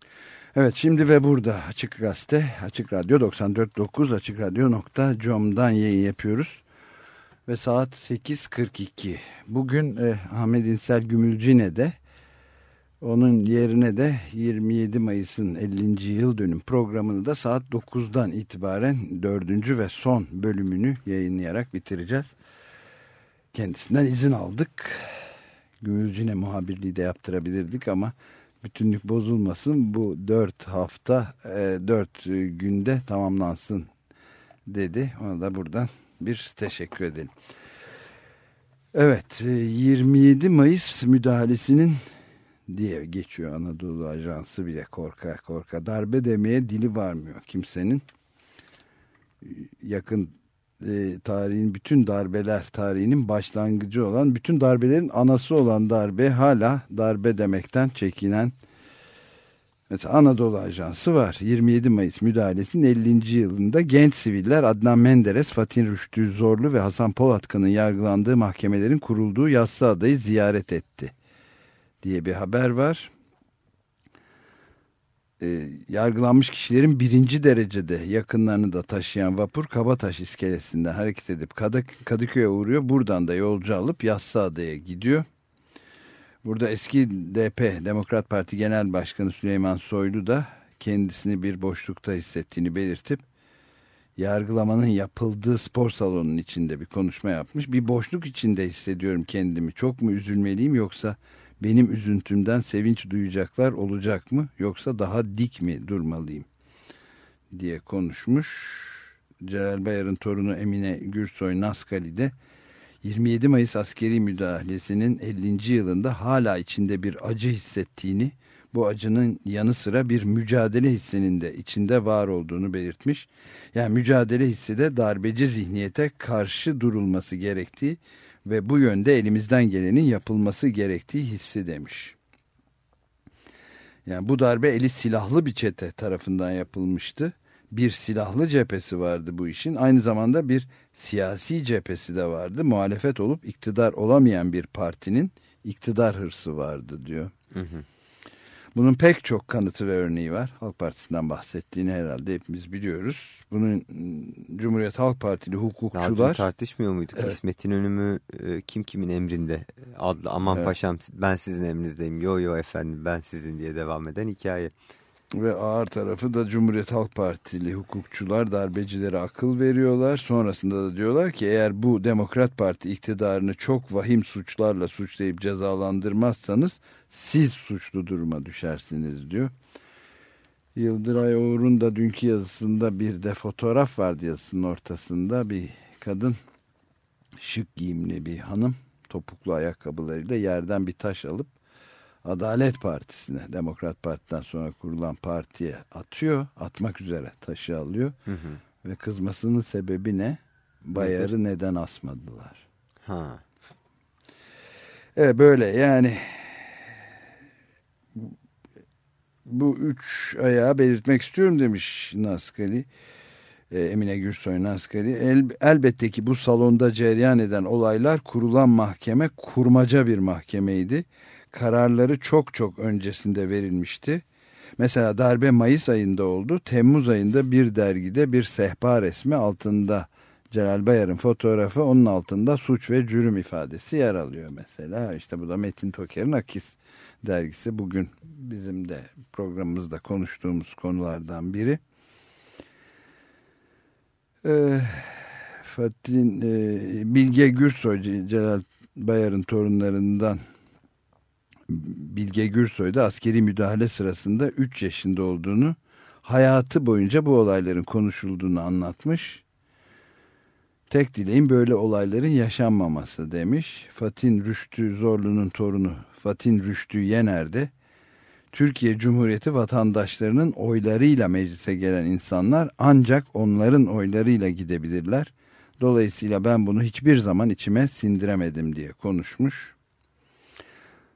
Evet şimdi ve burada Açık Gazete, Açık Radyo 94.9 açıkradyo.com'dan yayın yapıyoruz. Ve saat 8.42. Bugün e, Ahmet İnsel Gümülcine'de onun yerine de 27 Mayıs'ın 50. yıl dönüm programını da saat 9'dan itibaren dördüncü ve son bölümünü yayınlayarak bitireceğiz. Kendisinden izin aldık. Gümülcine muhabirliği de yaptırabilirdik ama bütünlük bozulmasın bu dört hafta e, dört günde tamamlansın dedi. Ona da buradan bir teşekkür edelim. Evet 27 e, Mayıs müdahalesinin diye geçiyor Anadolu Ajansı bile korka korka darbe demeye dili varmıyor kimsenin. Yakın e, tarihin bütün darbeler tarihinin başlangıcı olan bütün darbelerin anası olan darbe hala darbe demekten çekinen mesela Anadolu Ajansı var 27 Mayıs müdahalesinin 50. yılında genç siviller Adnan Menderes, Fatih Rüştü Zorlu ve Hasan Polatkan'ın yargılandığı mahkemelerin kurulduğu Yassı Adayı ziyaret etti diye bir haber var e, yargılanmış kişilerin birinci derecede yakınlarını da taşıyan vapur Kabataş iskelesinden hareket edip Kadık Kadıköy'e uğruyor. Buradan da yolcu alıp Yassıada'ya gidiyor. Burada eski DP Demokrat Parti Genel Başkanı Süleyman Soylu da kendisini bir boşlukta hissettiğini belirtip yargılamanın yapıldığı spor salonunun içinde bir konuşma yapmış. Bir boşluk içinde hissediyorum kendimi. Çok mu üzülmeliyim yoksa benim üzüntümden sevinç duyacaklar olacak mı yoksa daha dik mi durmalıyım diye konuşmuş. Celal Bayar'ın torunu Emine Gürsoy Naskali'de 27 Mayıs askeri müdahalesinin 50. yılında hala içinde bir acı hissettiğini, bu acının yanı sıra bir mücadele hissinin de içinde var olduğunu belirtmiş. Yani mücadele hissi de darbeci zihniyete karşı durulması gerektiği ve bu yönde elimizden gelenin yapılması gerektiği hissi demiş. Yani bu darbe eli silahlı bir çete tarafından yapılmıştı. Bir silahlı cephesi vardı bu işin. Aynı zamanda bir siyasi cephesi de vardı. Muhalefet olup iktidar olamayan bir partinin iktidar hırsı vardı diyor. Hı hı. Bunun pek çok kanıtı ve örneği var. Halk Partisi'nden bahsettiğini herhalde hepimiz biliyoruz. Bunun ıı, Cumhuriyet Halk Partili hukukçular... Daha tartışmıyor muyduk? Evet. İsmet'in önümü ıı, kim kimin emrinde adlı aman evet. paşam ben sizin emrinizdeyim yo yo efendim ben sizin diye devam eden hikaye. Ve ağır tarafı da Cumhuriyet Halk Partili hukukçular darbecilere akıl veriyorlar. Sonrasında da diyorlar ki eğer bu Demokrat Parti iktidarını çok vahim suçlarla suçlayıp cezalandırmazsanız siz suçlu duruma düşersiniz diyor. Yıldıray Oğur'un da dünkü yazısında bir de fotoğraf vardı yazısının ortasında bir kadın şık giyimli bir hanım topuklu ayakkabılarıyla yerden bir taş alıp Adalet Partisi'ne Demokrat Parti'den sonra kurulan partiye atıyor atmak üzere taşı alıyor hı hı. ve kızmasının sebebi ne? Bayarı Nedir? neden asmadılar? Ha. Evet böyle yani bu üç ayağı belirtmek istiyorum demiş Naskali. E, Emine Gürsoy Naskali. El, elbette ki bu salonda cereyan eden olaylar kurulan mahkeme kurmaca bir mahkemeydi. Kararları çok çok öncesinde verilmişti. Mesela darbe Mayıs ayında oldu. Temmuz ayında bir dergide bir sehpa resmi altında Celal Bayar'ın fotoğrafı onun altında suç ve cürüm ifadesi yer alıyor mesela. İşte bu da Metin Toker'in Akis dergisi bugün bizim de programımızda konuştuğumuz konulardan biri. Ee, Fatih'in e, Bilge Gürsoy Celal Bayar'ın torunlarından Bilge Gürsoy da askeri müdahale sırasında 3 yaşında olduğunu hayatı boyunca bu olayların konuşulduğunu anlatmış. Tek dileğim böyle olayların yaşanmaması demiş. Fatin Rüştü Zorlu'nun torunu Fatin Rüştü Yener de Türkiye Cumhuriyeti vatandaşlarının oylarıyla meclise gelen insanlar ancak onların oylarıyla gidebilirler. Dolayısıyla ben bunu hiçbir zaman içime sindiremedim diye konuşmuş.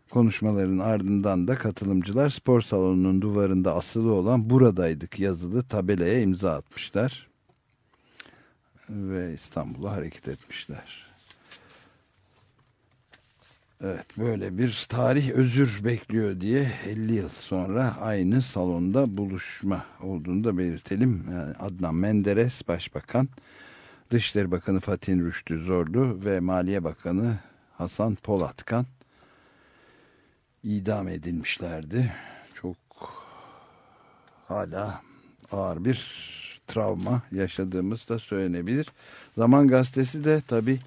Konuşmaların ardından da katılımcılar spor salonunun duvarında asılı olan buradaydık yazılı tabelaya imza atmışlar. Ve İstanbul'a hareket etmişler. Evet böyle bir tarih özür bekliyor diye 50 yıl sonra aynı salonda buluşma olduğunu da belirtelim. Yani Adnan Menderes Başbakan, Dışişleri Bakanı Fatih Rüştü Zorlu ve Maliye Bakanı Hasan Polatkan idam edilmişlerdi. Çok hala ağır bir travma yaşadığımız da söylenebilir. Zaman Gazetesi de tabii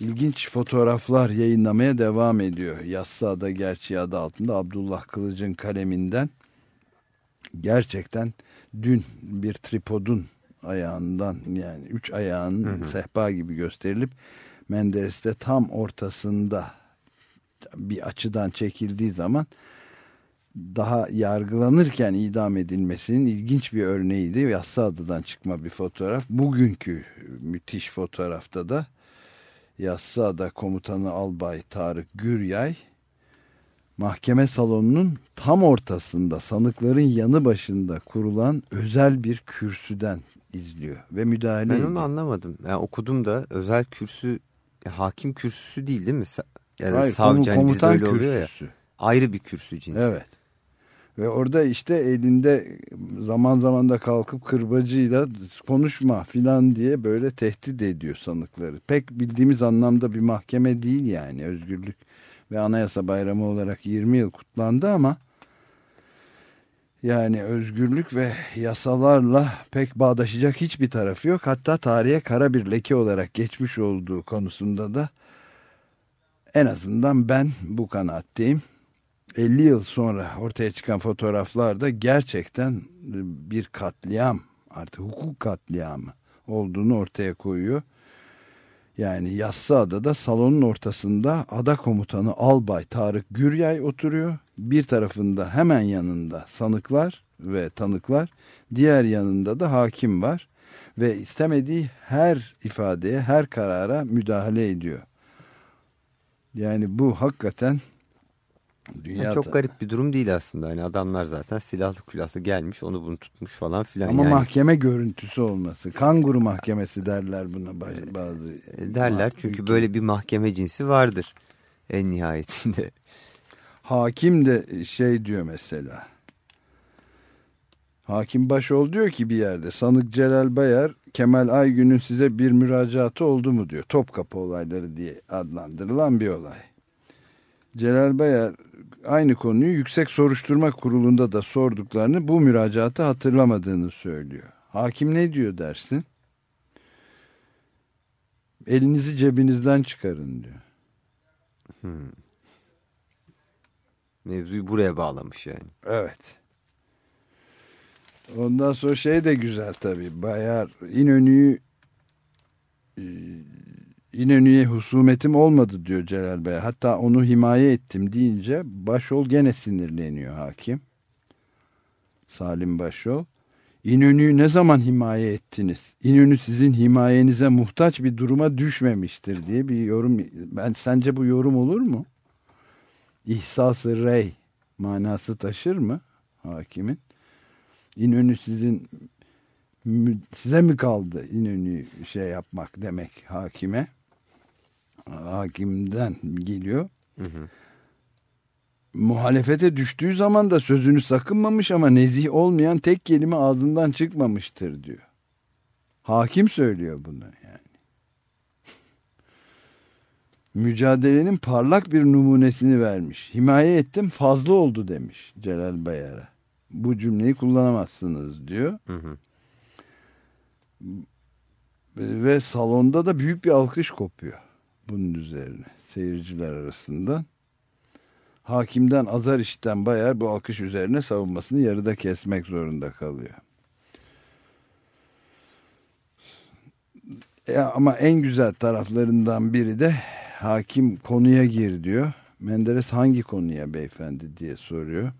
ilginç fotoğraflar yayınlamaya devam ediyor. Yassıada Gerçeği adı altında Abdullah Kılıç'ın kaleminden gerçekten dün bir tripodun ayağından yani üç ayağının hı hı. sehpa gibi gösterilip Menderes'te tam ortasında bir açıdan çekildiği zaman daha yargılanırken idam edilmesinin ilginç bir örneğiydi. Yassıada'dan çıkma bir fotoğraf. Bugünkü müthiş fotoğrafta da Yassıada komutanı Albay Tarık Güryay mahkeme salonunun tam ortasında sanıkların yanı başında kurulan özel bir kürsüden izliyor ve müdahale Ben ediyor. onu anlamadım. Yani okudum da özel kürsü hakim kürsüsü değil değil mi? Yani Hayır, savcı hani bizde öyle oluyor ya. Ayrı bir kürsü cinsi. Evet. Ve orada işte elinde zaman zaman da kalkıp kırbacıyla konuşma filan diye böyle tehdit ediyor sanıkları. Pek bildiğimiz anlamda bir mahkeme değil yani özgürlük ve anayasa bayramı olarak 20 yıl kutlandı ama yani özgürlük ve yasalarla pek bağdaşacak hiçbir tarafı yok. Hatta tarihe kara bir leke olarak geçmiş olduğu konusunda da en azından ben bu kanaatteyim. 50 yıl sonra ortaya çıkan fotoğraflarda gerçekten bir katliam artık hukuk katliamı olduğunu ortaya koyuyor. Yani Yassıada'da salonun ortasında ada komutanı Albay Tarık Güryay oturuyor. Bir tarafında hemen yanında sanıklar ve tanıklar. Diğer yanında da hakim var. Ve istemediği her ifadeye, her karara müdahale ediyor. Yani bu hakikaten Dünyada. Yani çok garip bir durum değil aslında. Hani adamlar zaten silahlı külahlı gelmiş onu bunu tutmuş falan filan. Ama yani. mahkeme görüntüsü olması. Kanguru mahkemesi derler buna bazı. E, derler çünkü böyle bir mahkeme cinsi vardır en nihayetinde. Hakim de şey diyor mesela. Hakim Başol diyor ki bir yerde sanık Celal Bayar Kemal Aygün'ün size bir müracaatı oldu mu diyor. Topkapı olayları diye adlandırılan bir olay. Celal Bayar aynı konuyu Yüksek Soruşturma Kurulu'nda da sorduklarını bu müracaatı hatırlamadığını söylüyor. Hakim ne diyor dersin? Elinizi cebinizden çıkarın diyor. Hmm. Mevzuyu buraya bağlamış yani. Evet. Ondan sonra şey de güzel tabii. Bayar İnönü'yü e, İnönü'ye husumetim olmadı diyor Celal Bey. Hatta onu himaye ettim deyince Başol gene sinirleniyor hakim. Salim Başol. İnönü'yü ne zaman himaye ettiniz? İnönü sizin himayenize muhtaç bir duruma düşmemiştir diye bir yorum. Ben sence bu yorum olur mu? İhsası rey manası taşır mı hakimin? İnönü sizin size mi kaldı İnönü şey yapmak demek hakime? Hakimden geliyor. Hı hı. Muhalefete düştüğü zaman da sözünü sakınmamış ama nezih olmayan tek kelime ağzından çıkmamıştır diyor. Hakim söylüyor bunu yani. Mücadelenin parlak bir numunesini vermiş. Himaye ettim fazla oldu demiş Celal Bayar'a. Bu cümleyi kullanamazsınız diyor. Hı hı. Ve salonda da büyük bir alkış kopuyor bunun üzerine seyirciler arasından. Hakimden azar işiten Bayar bu alkış üzerine savunmasını yarıda kesmek zorunda kalıyor. E ama en güzel taraflarından biri de hakim konuya gir diyor. Menderes hangi konuya beyefendi diye soruyor.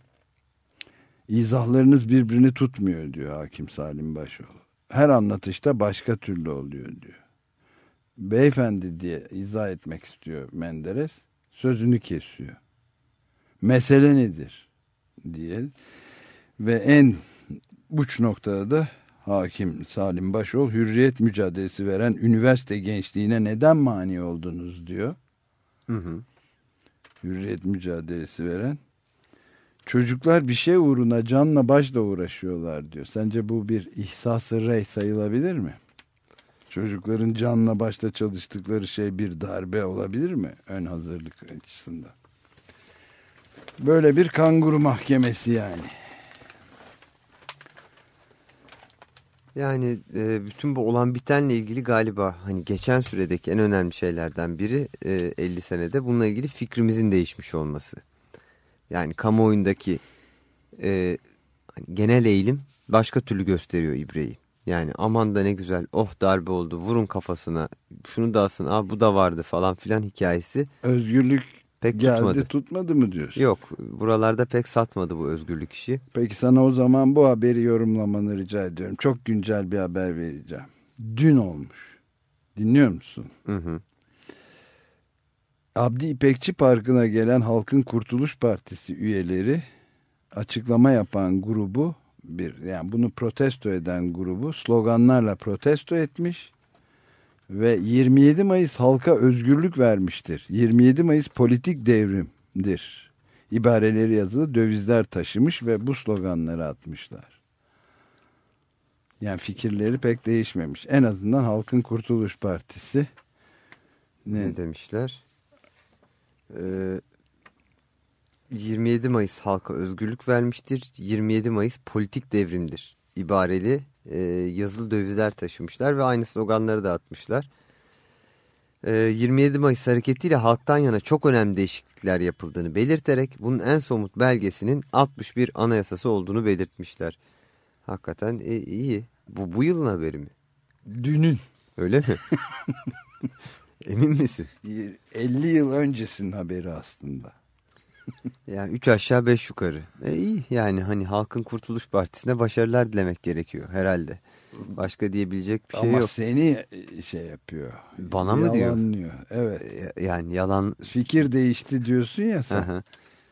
İzahlarınız birbirini tutmuyor diyor hakim Salim Başoğlu. Her anlatışta başka türlü oluyor diyor. Beyefendi diye izah etmek istiyor Menderes. Sözünü kesiyor. Mesele nedir diye. Ve en uç noktada da hakim Salim Başol hürriyet mücadelesi veren üniversite gençliğine neden mani oldunuz diyor. Hı hı. Hürriyet mücadelesi veren. Çocuklar bir şey uğruna canla başla uğraşıyorlar diyor. Sence bu bir ihsas-ı rey sayılabilir mi? Çocukların canla başla çalıştıkları şey bir darbe olabilir mi? Ön hazırlık açısından. Böyle bir kanguru mahkemesi yani. Yani e, bütün bu olan bitenle ilgili galiba hani geçen süredeki en önemli şeylerden biri e, 50 senede bununla ilgili fikrimizin değişmiş olması. Yani kamuoyundaki e, hani genel eğilim başka türlü gösteriyor ibreyi. Yani aman da ne güzel oh darbe oldu vurun kafasına şunu da asın Aa, bu da vardı falan filan hikayesi. Özgürlük pek geldi tutmadı. tutmadı mı diyorsun? Yok buralarda pek satmadı bu özgürlük işi. Peki sana o zaman bu haberi yorumlamanı rica ediyorum. Çok güncel bir haber vereceğim. Dün olmuş. Dinliyor musun? Hı hı. Abdi İpekçi Parkı'na gelen Halkın Kurtuluş Partisi üyeleri açıklama yapan grubu bir yani bunu protesto eden grubu sloganlarla protesto etmiş ve 27 Mayıs halka özgürlük vermiştir. 27 Mayıs politik devrimdir. İbareleri yazılı dövizler taşımış ve bu sloganları atmışlar. Yani fikirleri pek değişmemiş. En azından Halkın Kurtuluş Partisi ne, ne demişler? Ee, 27 Mayıs halka özgürlük vermiştir. 27 Mayıs politik devrimdir. İbareli e, yazılı dövizler taşımışlar ve aynı sloganları da atmışlar. E, 27 Mayıs hareketiyle halktan yana çok önemli değişiklikler yapıldığını belirterek bunun en somut belgesinin 61 anayasası olduğunu belirtmişler. Hakikaten e, iyi. Bu bu yılın haberi mi? Dünün. Öyle mi? Emin misin? 50 yıl öncesinin haberi aslında. yani üç aşağı beş yukarı. E iyi yani hani Halkın Kurtuluş Partisi'ne başarılar dilemek gerekiyor herhalde. Başka diyebilecek bir şey Ama yok. Ama seni e, şey yapıyor. Bana mı diyor? Yalanlıyor. Evet. Yani yalan. Fikir değişti diyorsun ya sen. Aha.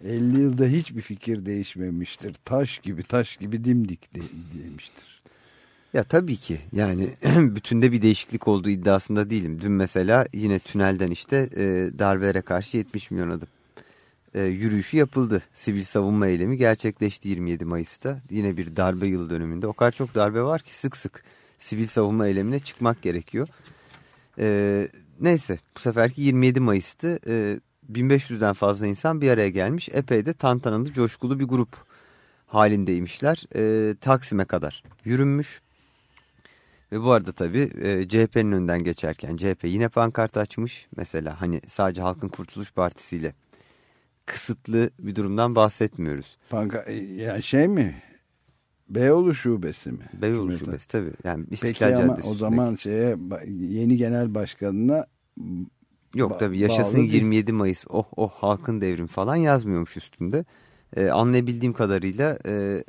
50 yılda hiçbir fikir değişmemiştir. Taş gibi taş gibi dimdik de, demiştir. Ya tabii ki yani bütünde bir değişiklik olduğu iddiasında değilim. Dün mesela yine tünelden işte e, darbelere karşı 70 milyon adım e, yürüyüşü yapıldı. Sivil savunma eylemi gerçekleşti 27 Mayıs'ta. Yine bir darbe yıl dönümünde. O kadar çok darbe var ki sık sık sivil savunma eylemine çıkmak gerekiyor. E, neyse bu seferki 27 Mayıs'tı. E, 1500'den fazla insan bir araya gelmiş. Epey de tantanalı, coşkulu bir grup halindeymişler. E, Taksim'e kadar yürünmüş. Ve bu arada tabii e, CHP'nin önden geçerken CHP yine pankart açmış. Mesela hani sadece Halkın Kurtuluş Partisi ile kısıtlı bir durumdan bahsetmiyoruz. Panka e, ya şey mi? Beyoğlu şubesi mi? Beyoğlu Şubesi. şubesi tabii. Yani Peki İstiklal ama Caddesi o zaman şeye yeni genel başkanına Yok tabii yaşasın bağlı değil. 27 Mayıs oh oh halkın devrim falan yazmıyormuş üstünde. Ee, anlayabildiğim kadarıyla e,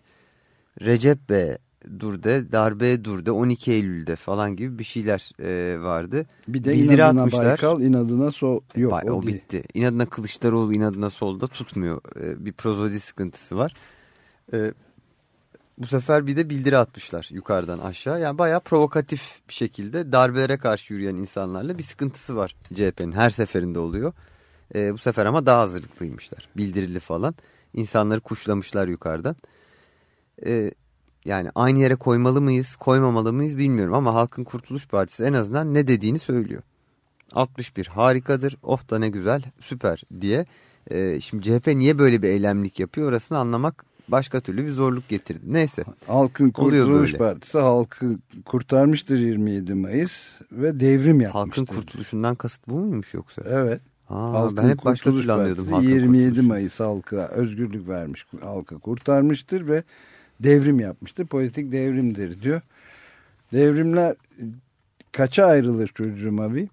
Recep Bey Dur'de, Darbe Dur'de, 12 Eylül'de falan gibi bir şeyler e, vardı. bir de Bildiri inadına atmışlar. Baykal inadına sol yok Vay, o, o, değil. bitti. İnadına Kılıçdaroğlu inadına solda tutmuyor. Ee, bir prozodi sıkıntısı var. Ee, bu sefer bir de bildiri atmışlar yukarıdan aşağı. Yani bayağı provokatif bir şekilde darbelere karşı yürüyen insanlarla bir sıkıntısı var CHP'nin. Her seferinde oluyor. Ee, bu sefer ama daha hazırlıklıymışlar. Bildirili falan. İnsanları kuşlamışlar yukarıdan. Ee, yani aynı yere koymalı mıyız, koymamalı mıyız bilmiyorum. Ama Halkın Kurtuluş Partisi en azından ne dediğini söylüyor. 61 harikadır, oh da ne güzel, süper diye. Ee, şimdi CHP niye böyle bir eylemlik yapıyor orasını anlamak başka türlü bir zorluk getirdi. Neyse. Halkın Kurtuluş. Partisi halkı kurtarmıştır 27 Mayıs ve devrim yapmıştır. Halkın kurtuluşundan kasıt bu muymuş yoksa? Evet. Aa, Halkın ben hep başka türlü anlıyordum. Partisi Halkın 27 kurtuluşu. Mayıs halka özgürlük vermiş, halka kurtarmıştır ve devrim yapmıştır. Politik devrimdir diyor. Devrimler kaça ayrılır çocuğum abi?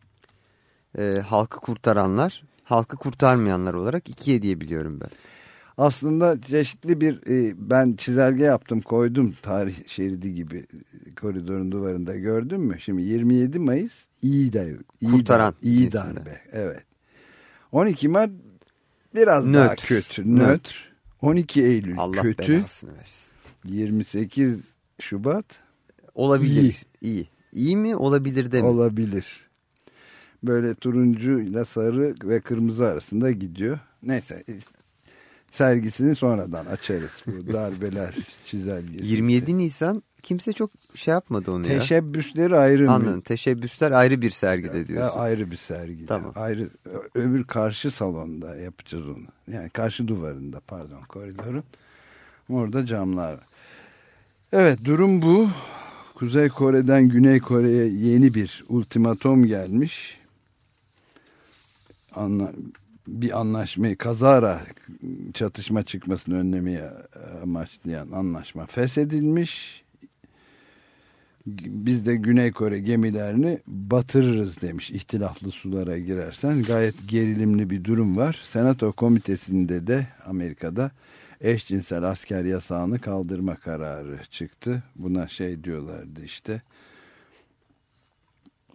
Ee, halkı kurtaranlar, halkı kurtarmayanlar olarak ikiye diye biliyorum ben. Aslında çeşitli bir e, ben çizelge yaptım koydum tarih şeridi gibi koridorun duvarında gördün mü? Şimdi 27 Mayıs iyi de iyi Kurtaran iyi cinsinden. darbe evet. 12 Mart biraz daha Nötr. kötü nötr. Nötr. 12 Eylül Allah kötü. belasını versin. 28 Şubat Olabilir. İyi. İyi, mi olabilir de mi? olabilir. Böyle turuncuyla sarı ve kırmızı arasında gidiyor. Neyse sergisini sonradan açarız. Bu darbeler çizelgesi. 27 Nisan kimse çok şey yapmadı onu ya. Teşebbüsleri ayrı Anladım. mı? Teşebbüsler ayrı bir sergide Ya, diyorsun. ayrı bir sergi. Tamam. Ayrı öbür karşı salonda yapacağız onu. Yani karşı duvarında pardon koridorun. Orada camlar. var. Evet durum bu. Kuzey Kore'den Güney Kore'ye yeni bir ultimatom gelmiş. Anla, bir anlaşmayı kazara çatışma çıkmasını önlemeye amaçlayan anlaşma feshedilmiş. Biz de Güney Kore gemilerini batırırız demiş ihtilaflı sulara girersen. Gayet gerilimli bir durum var. Senato komitesinde de Amerika'da eşcinsel asker yasağını kaldırma kararı çıktı. Buna şey diyorlardı işte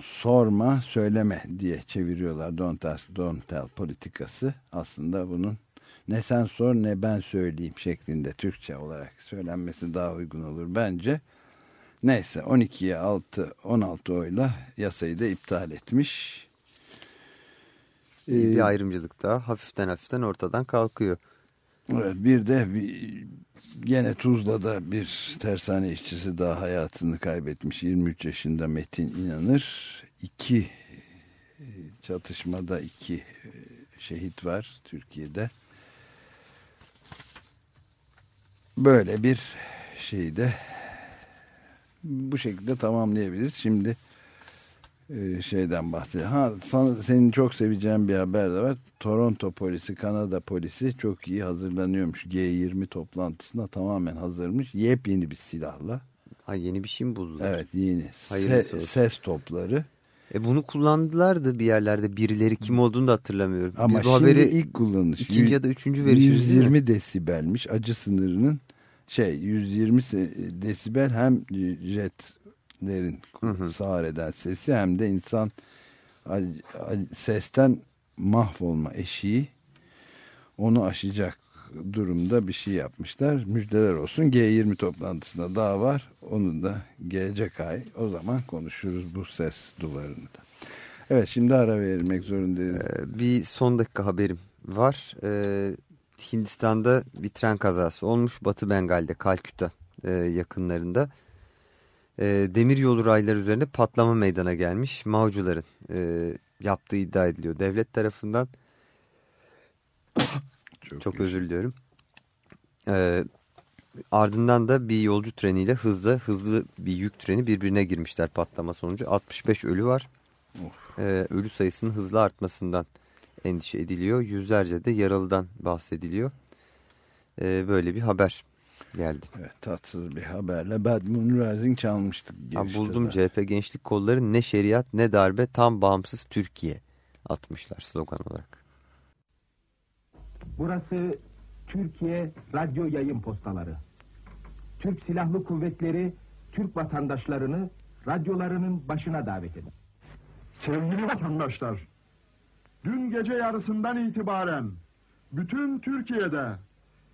sorma söyleme diye çeviriyorlar. Don't ask don't tell politikası. Aslında bunun ne sen sor ne ben söyleyeyim şeklinde Türkçe olarak söylenmesi daha uygun olur bence. Neyse 12'ye 6 16 oyla yasayı da iptal etmiş. Ee, bir ayrımcılık daha hafiften hafiften ortadan kalkıyor. Evet, bir de bir, gene Tuzla'da bir tersane işçisi daha hayatını kaybetmiş. 23 yaşında Metin İnanır. İki e, çatışmada iki e, şehit var Türkiye'de. Böyle bir şeyde bu şekilde tamamlayabiliriz. Şimdi şeyden bahsedelim. Ha, sana, senin çok seveceğin bir haber de var. Toronto polisi, Kanada polisi çok iyi hazırlanıyormuş. G20 toplantısına tamamen hazırmış. Yepyeni bir silahla. Ha, yeni bir şey mi buldular? Evet yeni. Hayırlısı Se- olsun. ses topları. E bunu kullandılardı bir yerlerde birileri kim olduğunu da hatırlamıyorum. Ama Biz bu haberi ilk kullanış. ikinci ya da üçüncü verişimiz değil mi? 120 desibelmiş. Acı sınırının şey 120 se- desibel hem jetlerin sağır eden sesi hem de insan sesten mahvolma eşiği onu aşacak durumda bir şey yapmışlar. Müjdeler olsun. G20 toplantısında daha var. Onu da gelecek ay o zaman konuşuruz bu ses duvarını da. Evet şimdi ara vermek zorundayız. Ee, bir son dakika haberim var. Ee, Hindistan'da bir tren kazası olmuş. Batı Bengal'de, Kalküta e, yakınlarında. E, demir yolu rayları üzerinde patlama meydana gelmiş. Mavcuların e, yaptığı iddia ediliyor devlet tarafından. Çok, Çok özür diliyorum. Ee, ardından da bir yolcu treniyle hızlı hızlı bir yük treni birbirine girmişler patlama sonucu. 65 ölü var. Ee, ölü sayısının hızlı artmasından endişe ediliyor. Yüzlerce de yaralıdan bahsediliyor. Ee, böyle bir haber geldi. Evet, tatsız bir haberle Bad Moon Rising çalmıştık. Ha, buldum da. CHP Gençlik Kolları ne şeriat ne darbe tam bağımsız Türkiye atmışlar slogan olarak. Burası Türkiye Radyo Yayın Postaları. Türk Silahlı Kuvvetleri Türk vatandaşlarını radyolarının başına davet eder. Sevgili vatandaşlar, dün gece yarısından itibaren bütün Türkiye'de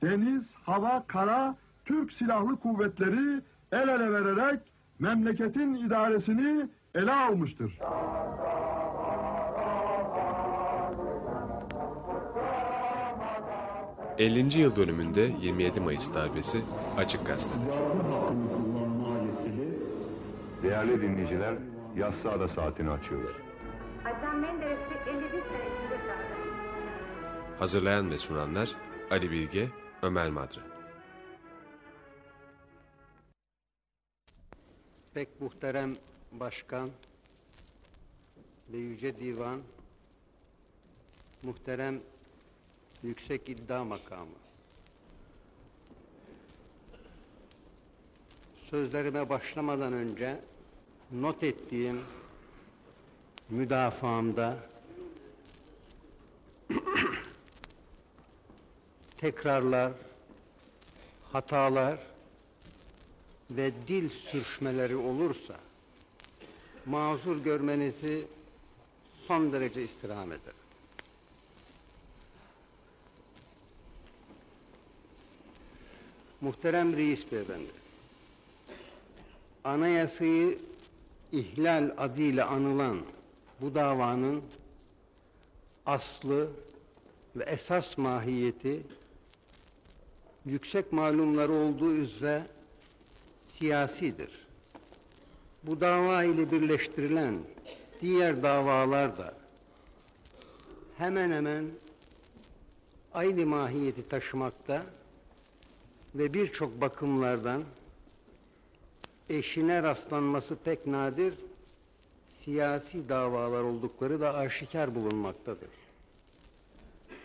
deniz, hava, kara Türk Silahlı Kuvvetleri el ele vererek memleketin idaresini ele almıştır. 50. yıl dönümünde 27 Mayıs darbesi Açık Gazete'de. Değerli dinleyiciler, Yassıada saatini açıyoruz. Hazırlayan ve sunanlar Ali Bilge, Ömer Madra. Pek muhterem başkan ve yüce divan, muhterem yüksek iddia makamı. Sözlerime başlamadan önce not ettiğim müdafaamda tekrarlar, hatalar ve dil sürüşmeleri olursa mazur görmenizi son derece istirham ederim. Muhterem Reis Beyefendi, anayasayı ihlal adıyla anılan bu davanın aslı ve esas mahiyeti yüksek malumları olduğu üzere siyasidir. Bu dava ile birleştirilen diğer davalar da hemen hemen aynı mahiyeti taşımakta ve birçok bakımlardan eşine rastlanması pek nadir siyasi davalar oldukları da aşikar bulunmaktadır.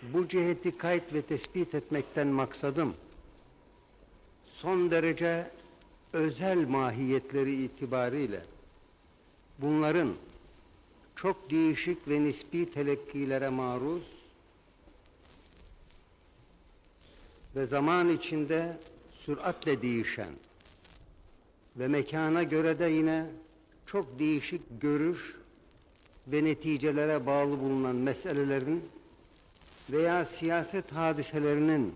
Bu ciheti kayıt ve tespit etmekten maksadım son derece özel mahiyetleri itibariyle bunların çok değişik ve nispi telekkilere maruz ve zaman içinde süratle değişen ve mekana göre de yine çok değişik görüş ve neticelere bağlı bulunan meselelerin veya siyaset hadiselerinin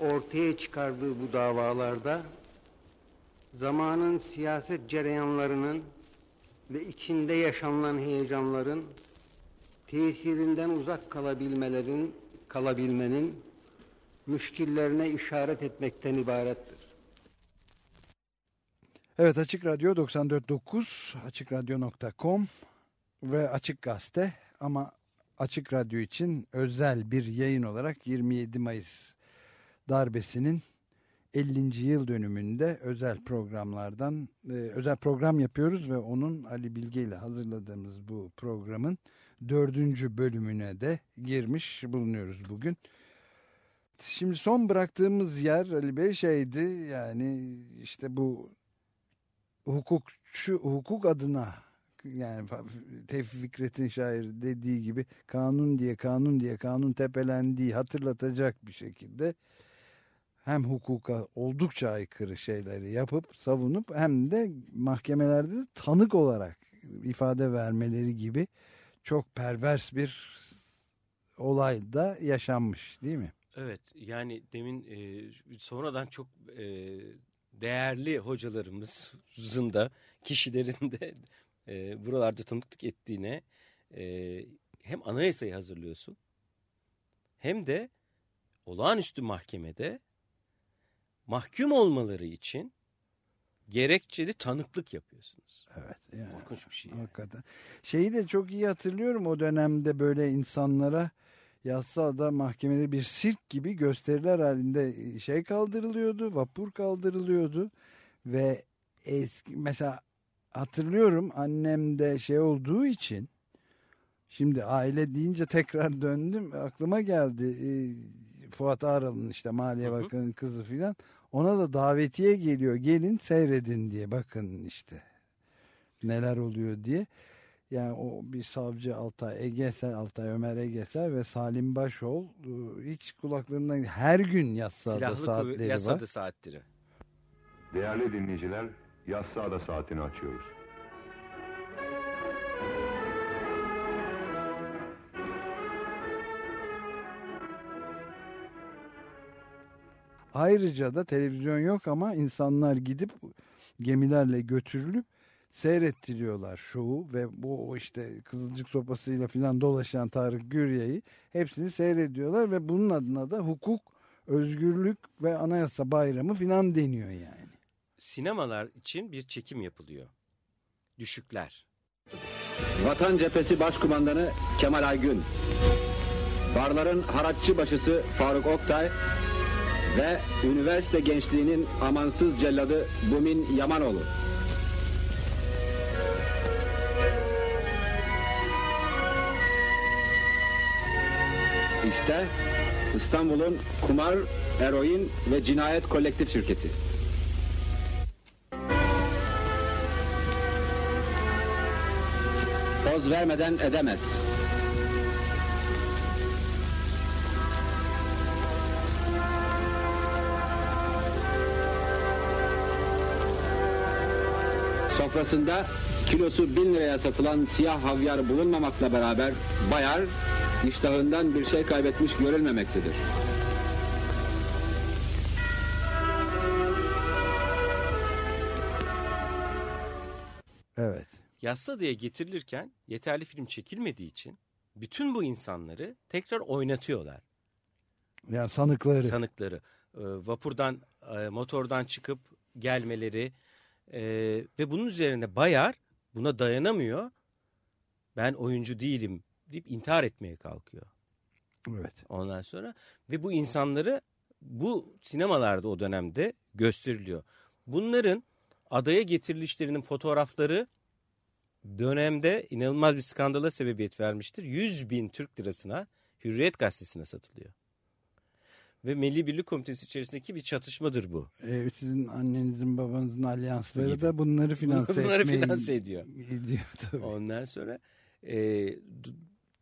ortaya çıkardığı bu davalarda zamanın siyaset cereyanlarının ve içinde yaşanılan heyecanların tesirinden uzak kalabilmelerin kalabilmenin müşkillerine işaret etmekten ibarettir. Evet Açık Radyo 94.9 AçıkRadyo.com ve Açık Gazete ama Açık Radyo için özel bir yayın olarak 27 Mayıs darbesinin 50. yıl dönümünde özel programlardan e, özel program yapıyoruz ve onun Ali Bilge ile hazırladığımız bu programın dördüncü bölümüne de girmiş bulunuyoruz bugün. Şimdi son bıraktığımız yer Ali Bey şeydi yani işte bu hukukçu hukuk adına yani Tevfik Fikret'in şair dediği gibi kanun diye kanun diye kanun tepelendiği hatırlatacak bir şekilde hem hukuka oldukça aykırı şeyleri yapıp savunup hem de mahkemelerde de tanık olarak ifade vermeleri gibi çok pervers bir olay da yaşanmış değil mi? Evet yani demin e, sonradan çok e, değerli hocalarımızın da kişilerin de e, buralarda tanıklık ettiğine e, hem anayasayı hazırlıyorsun hem de olağanüstü mahkemede mahkum olmaları için gerekçeli tanıklık yapıyorsunuz. Evet. Yani, Korkunç bir şey. Yani. Hakikaten. Şeyi de çok iyi hatırlıyorum o dönemde böyle insanlara Yassıada mahkemede bir sirk gibi gösteriler halinde şey kaldırılıyordu, vapur kaldırılıyordu ve eski mesela hatırlıyorum annem de şey olduğu için şimdi aile deyince tekrar döndüm aklıma geldi e, Fuat Ağral'ın işte Maliye Bakanı'nın kızı filan ona da davetiye geliyor gelin seyredin diye bakın işte neler oluyor diye. Yani o bir savcı Altay Egesel, Altay Ömer Egesel ve Salim Başol e, hiç kulaklarından her gün Silahlı saatleri var. yasada saatleri. Değerli dinleyiciler, Yassıada saatini açıyoruz. Ayrıca da televizyon yok ama insanlar gidip gemilerle götürülüp seyrettiriyorlar şovu ve bu işte kızılcık sopasıyla filan dolaşan Tarık Gürye'yi hepsini seyrediyorlar ve bunun adına da hukuk, özgürlük ve anayasa bayramı filan deniyor yani. Sinemalar için bir çekim yapılıyor. Düşükler. Vatan Cephesi Başkumandanı Kemal Aygün, barların haraççı başısı Faruk Oktay ve üniversite gençliğinin amansız celladı Bumin Yamanoğlu. İşte İstanbul'un kumar, eroin ve cinayet kolektif şirketi. Poz vermeden edemez. Sofrasında kilosu bin liraya satılan siyah havyar bulunmamakla beraber bayar iştahından bir şey kaybetmiş görülmemektedir. Evet. Yassıada'ya getirilirken yeterli film çekilmediği için bütün bu insanları tekrar oynatıyorlar. Yani sanıkları. Sanıkları. Ee, vapurdan, e, motordan çıkıp gelmeleri e, ve bunun üzerine Bayar buna dayanamıyor. Ben oyuncu değilim deyip intihar etmeye kalkıyor. Evet. Ondan sonra ve bu insanları bu sinemalarda o dönemde gösteriliyor. Bunların adaya getirilişlerinin fotoğrafları dönemde inanılmaz bir skandala sebebiyet vermiştir. 100 bin Türk lirasına Hürriyet Gazetesi'ne satılıyor. Ve Milli Birlik Komitesi içerisindeki bir çatışmadır bu. Ee, sizin annenizin babanızın alyansları Gibi. da bunları finanse Bunları etmeyi finanse ediyor. ediyor tabii. Ondan sonra e, do-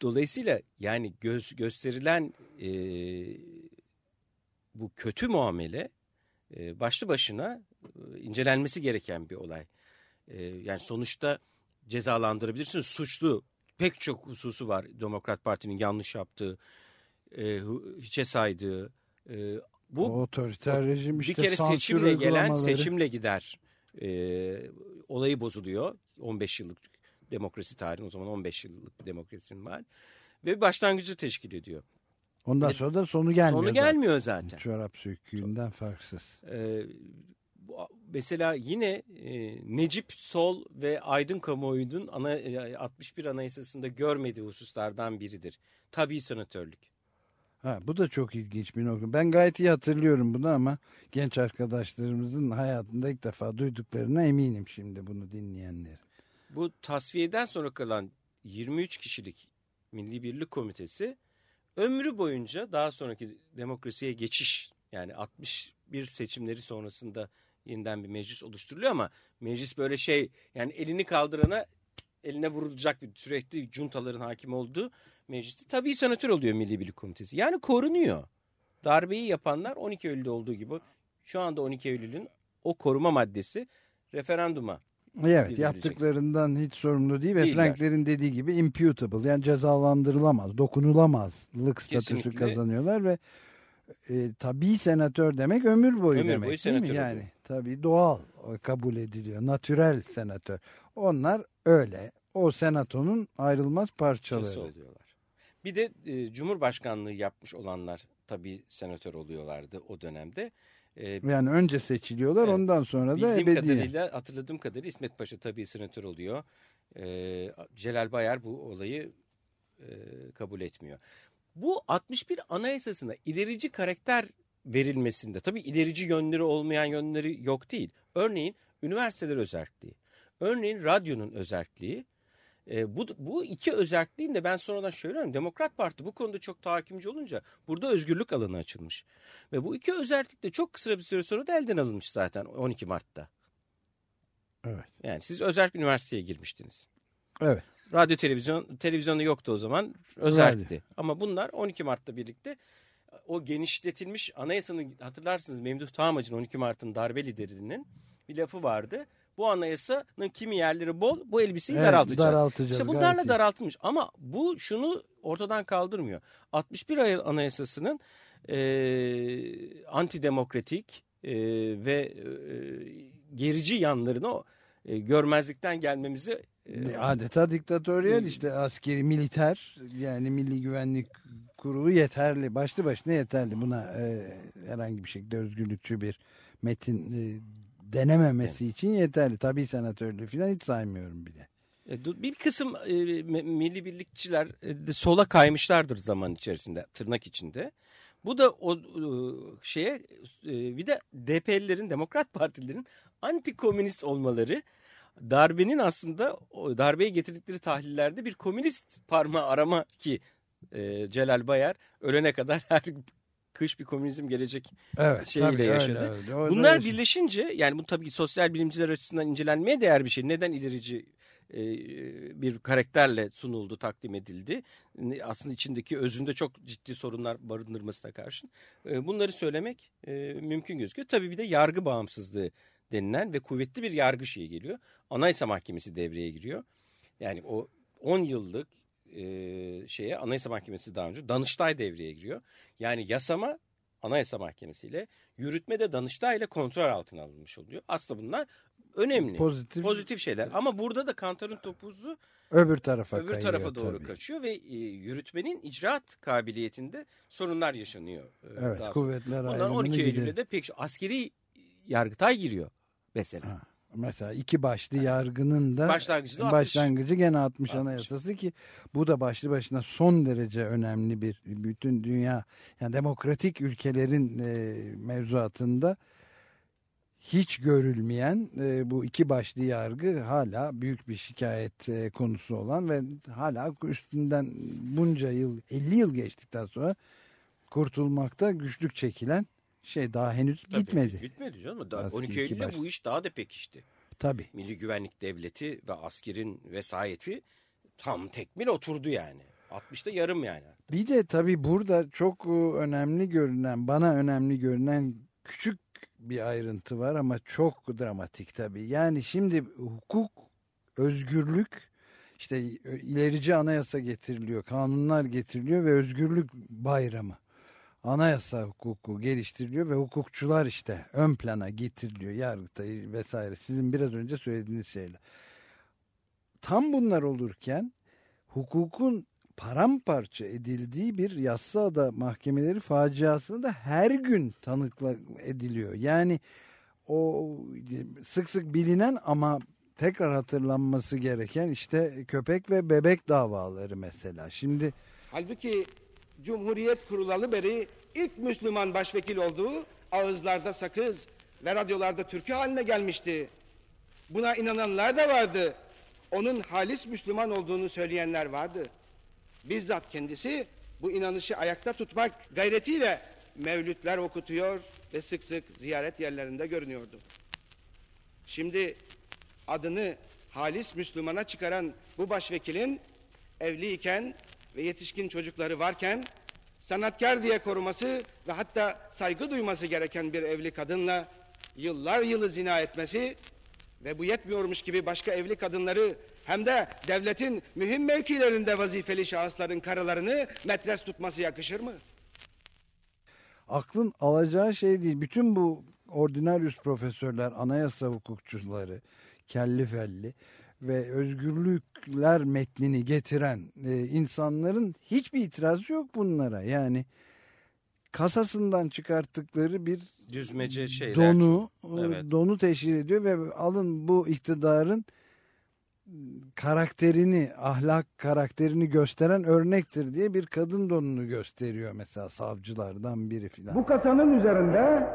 dolayısıyla yani göz, gösterilen e, bu kötü muamele e, başlı başına e, incelenmesi gereken bir olay. E, yani sonuçta cezalandırabilirsiniz. Suçlu pek çok hususu var Demokrat Parti'nin yanlış yaptığı, e, hiçe saydığı. E, bu O otoriter rejim işte bir kere seçimle gelen seçimle gider. E, olayı bozuluyor. 15 yıllık demokrasi tarihi o zaman 15 yıllık bir demokrasinin var. Ve bir başlangıcı teşkil ediyor. Ondan sonra da sonu gelmiyor. Sonu gelmiyor zaten. Çorap söküğünden farksız. Ee, mesela yine e, Necip Sol ve Aydın Kamuoyu'nun ana, e, 61 Anayasası'nda görmediği hususlardan biridir. Tabii sanatörlük. Ha, bu da çok ilginç bir nokta. Ben gayet iyi hatırlıyorum bunu ama genç arkadaşlarımızın hayatında ilk defa duyduklarına eminim şimdi bunu dinleyenler. Bu tasfiyeden sonra kalan 23 kişilik Milli Birlik Komitesi ömrü boyunca daha sonraki demokrasiye geçiş yani 61 seçimleri sonrasında yeniden bir meclis oluşturuluyor ama meclis böyle şey yani elini kaldırana eline vurulacak bir sürekli cuntaların hakim olduğu mecliste tabii senatör oluyor Milli Birlik Komitesi. Yani korunuyor. Darbeyi yapanlar 12 Eylül'de olduğu gibi şu anda 12 Eylül'ün o koruma maddesi referanduma Evet yaptıklarından hiç sorumlu değil ve. Frankler'in dediği gibi imputable yani cezalandırılamaz, dokunulamazlık statüsü Kesinlikle. kazanıyorlar ve e, tabii senatör demek ömür boyu Ömür demek boyu değil mi? Yani oluyor. tabii doğal kabul ediliyor, natürel senatör. Onlar öyle. O senatonun ayrılmaz parçaları. oluyorlar. Bir de e, Cumhurbaşkanlığı yapmış olanlar tabii senatör oluyorlardı o dönemde. E, Yani önce seçiliyorlar Evet. ondan sonra da ebediyen. kadarıyla hatırladığım kadarıyla İsmet Paşa tabii senatör oluyor. E, Celal Bayar bu olayı e, kabul etmiyor. Bu 61 anayasasına ilerici karakter verilmesinde tabii ilerici yönleri olmayan yönleri yok değil. Örneğin üniversiteler özelliği, örneğin radyonun özelliği. E, bu, bu iki özelliğin de ben sonradan söylüyorum. Demokrat Parti bu konuda çok takimci olunca burada özgürlük alanı açılmış. Ve bu iki özellik de çok kısa bir süre sonra da elden alınmış zaten 12 Mart'ta. Evet. Yani siz özel üniversiteye girmiştiniz. Evet. Radyo televizyon televizyonu yoktu o zaman özellikti. Ama bunlar 12 Mart'ta birlikte o genişletilmiş anayasanın hatırlarsınız Memduh Tağmacı'nın 12 Mart'ın darbe liderinin bir lafı vardı. Bu anayasanın kimi yerleri bol bu elbiseyi Evet, daraltacağız. daraltacağız, İşte gayet bunlarla iyi. daraltılmış ama bu şunu ortadan kaldırmıyor. 61 ay anayasasının e, antidemokratik e, ve e, gerici yanlarını e, görmezlikten gelmemizi e, Adeta diktatöryel işte askeri militer yani milli güvenlik kurulu yeterli başlı başına yeterli buna e, herhangi bir şekilde özgürlükçü bir metin e, denememesi için yeterli tabi senatörlüğü falan hiç saymıyorum bile. E, Bir kısım e, milli birlikçiler e, sola kaymışlardır zaman içerisinde tırnak içinde. Bu da o e, şeye e, bir de DP'lilerin Demokrat Partililerin anti-komünist olmaları darbenin aslında darbeye getirdikleri tahlillerde bir komünist parmağı arama ki e, Celal Bayar ölene kadar her kış bir komünizm gelecek Evet, şeyiyle tabii, öyle, yaşadı. öyle. O da Bunlar öyle. birleşince yani bu tabii sosyal bilimciler açısından incelenmeye değer bir şey. Neden ilerici e, bir karakterle sunuldu, takdim edildi. Aslında içindeki özünde çok ciddi sorunlar barındırmasına karşın. E, Bunları söylemek e, mümkün gözüküyor. Tabii bir de yargı bağımsızlığı denilen ve kuvvetli bir yargı şeyi geliyor. Anayasa Mahkemesi devreye giriyor. Yani o 10 yıllık e, şeye Anayasa Mahkemesi daha önce Danıştay devreye giriyor. Yani yasama Anayasa Mahkemesi ile yürütme de Danıştay ile kontrol altına alınmış oluyor. Aslında bunlar önemli. Pozitif- Pozitif şeyler. Ama burada da kantarın topuzu Öbür tarafa öbür kayıyor tarafa doğru tabii. kaçıyor ve e, yürütmenin icraat kabiliyetinde sorunlar yaşanıyor. e, Evet, kuvvetler Ondan ayrımını 12 gidelim. Eylül'de de pek askeri yargıtay giriyor mesela. Ha, Mesela iki başlı yargının da Başlangıcı da 60. başlangıcı gene 60, 60. anayasası ki bu da başlı başına son derece önemli bir bütün dünya yani demokratik ülkelerin e, mevzuatında hiç görülmeyen e, bu iki başlı yargı hala büyük bir şikayet e, konusu olan ve hala üstünden bunca yıl 50 yıl geçtikten sonra kurtulmakta güçlük çekilen şey daha henüz Tabii, bitmedi. Bitmedi canım. Daha Askeri 12 iki Eylül'de baş- bu iş daha da pekişti. Tabii. Milli Güvenlik Devleti ve askerin vesayeti tam tekmil oturdu yani. 60'ta yarım yani. Bir de tabii burada çok e, önemli görünen, bana önemli görünen küçük bir ayrıntı var ama çok dramatik tabii. Yani şimdi hukuk, özgürlük, işte e, ilerici anayasa getiriliyor, kanunlar getiriliyor ve özgürlük bayramı. Anayasa hukuku geliştiriliyor ve hukukçular işte ön plana getiriliyor, yargıtayı vesaire. Sizin biraz önce söylediğiniz şeyler. Tam bunlar olurken hukukun paramparça edildiği bir yassıada mahkemeleri faciasını da her gün tanıkla ediliyor. Yani o sık sık bilinen ama tekrar hatırlanması gereken işte köpek ve bebek davaları mesela. Şimdi Halbuki Cumhuriyet kurulalı beri ilk Müslüman başvekil olduğu ağızlarda sakız ve radyolarda türkü haline gelmişti. Buna inananlar da vardı. Onun halis Müslüman olduğunu söyleyenler vardı. Bizzat kendisi bu inanışı ayakta tutmak gayretiyle mevlütler okutuyor ve sık sık ziyaret yerlerinde görünüyordu. Şimdi adını halis Müslümana çıkaran bu başvekilin evliyken ve yetişkin çocukları varken sanatkar diye koruması ve hatta saygı duyması gereken bir evli kadınla yıllar yılı zina etmesi ve bu yetmiyormuş gibi başka evli kadınları hem de devletin mühim mevkilerinde vazifeli şahısların karılarını metres tutması yakışır mı? aklın alacağı şey değil. Bütün bu ordinarius profesörler, anayasa hukukçuları, kelli felli ve özgürlükler metnini getiren e, insanların hiçbir itirazı yok bunlara. Yani kasasından çıkarttıkları bir Düzmece şeyler. donu Evet. donu teşkil ediyor ve alın bu iktidarın karakterini, ahlak karakterini gösteren örnektir diye bir kadın donunu gösteriyor mesela savcılardan biri filan. Bu kasanın üzerinde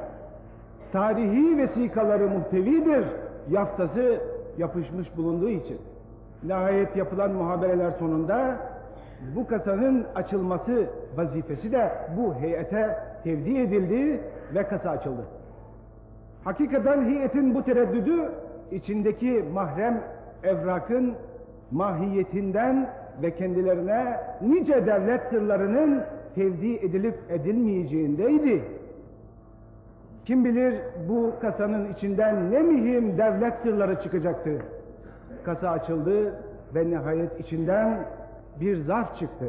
tarihi vesikaları muhtevidir yaftası yapışmış bulunduğu için. Nihayet yapılan muhabereler sonunda bu kasanın açılması vazifesi de bu heyete tevdi edildi ve kasa açıldı. Hakikaten heyetin bu tereddüdü içindeki mahrem evrakın mahiyetinden ve kendilerine nice devlet sırlarının tevdi edilip edilmeyeceğindeydi. Kim bilir bu kasanın içinden ne mühim devlet sırları çıkacaktı. Kasa açıldı ve nihayet içinden bir zarf çıktı.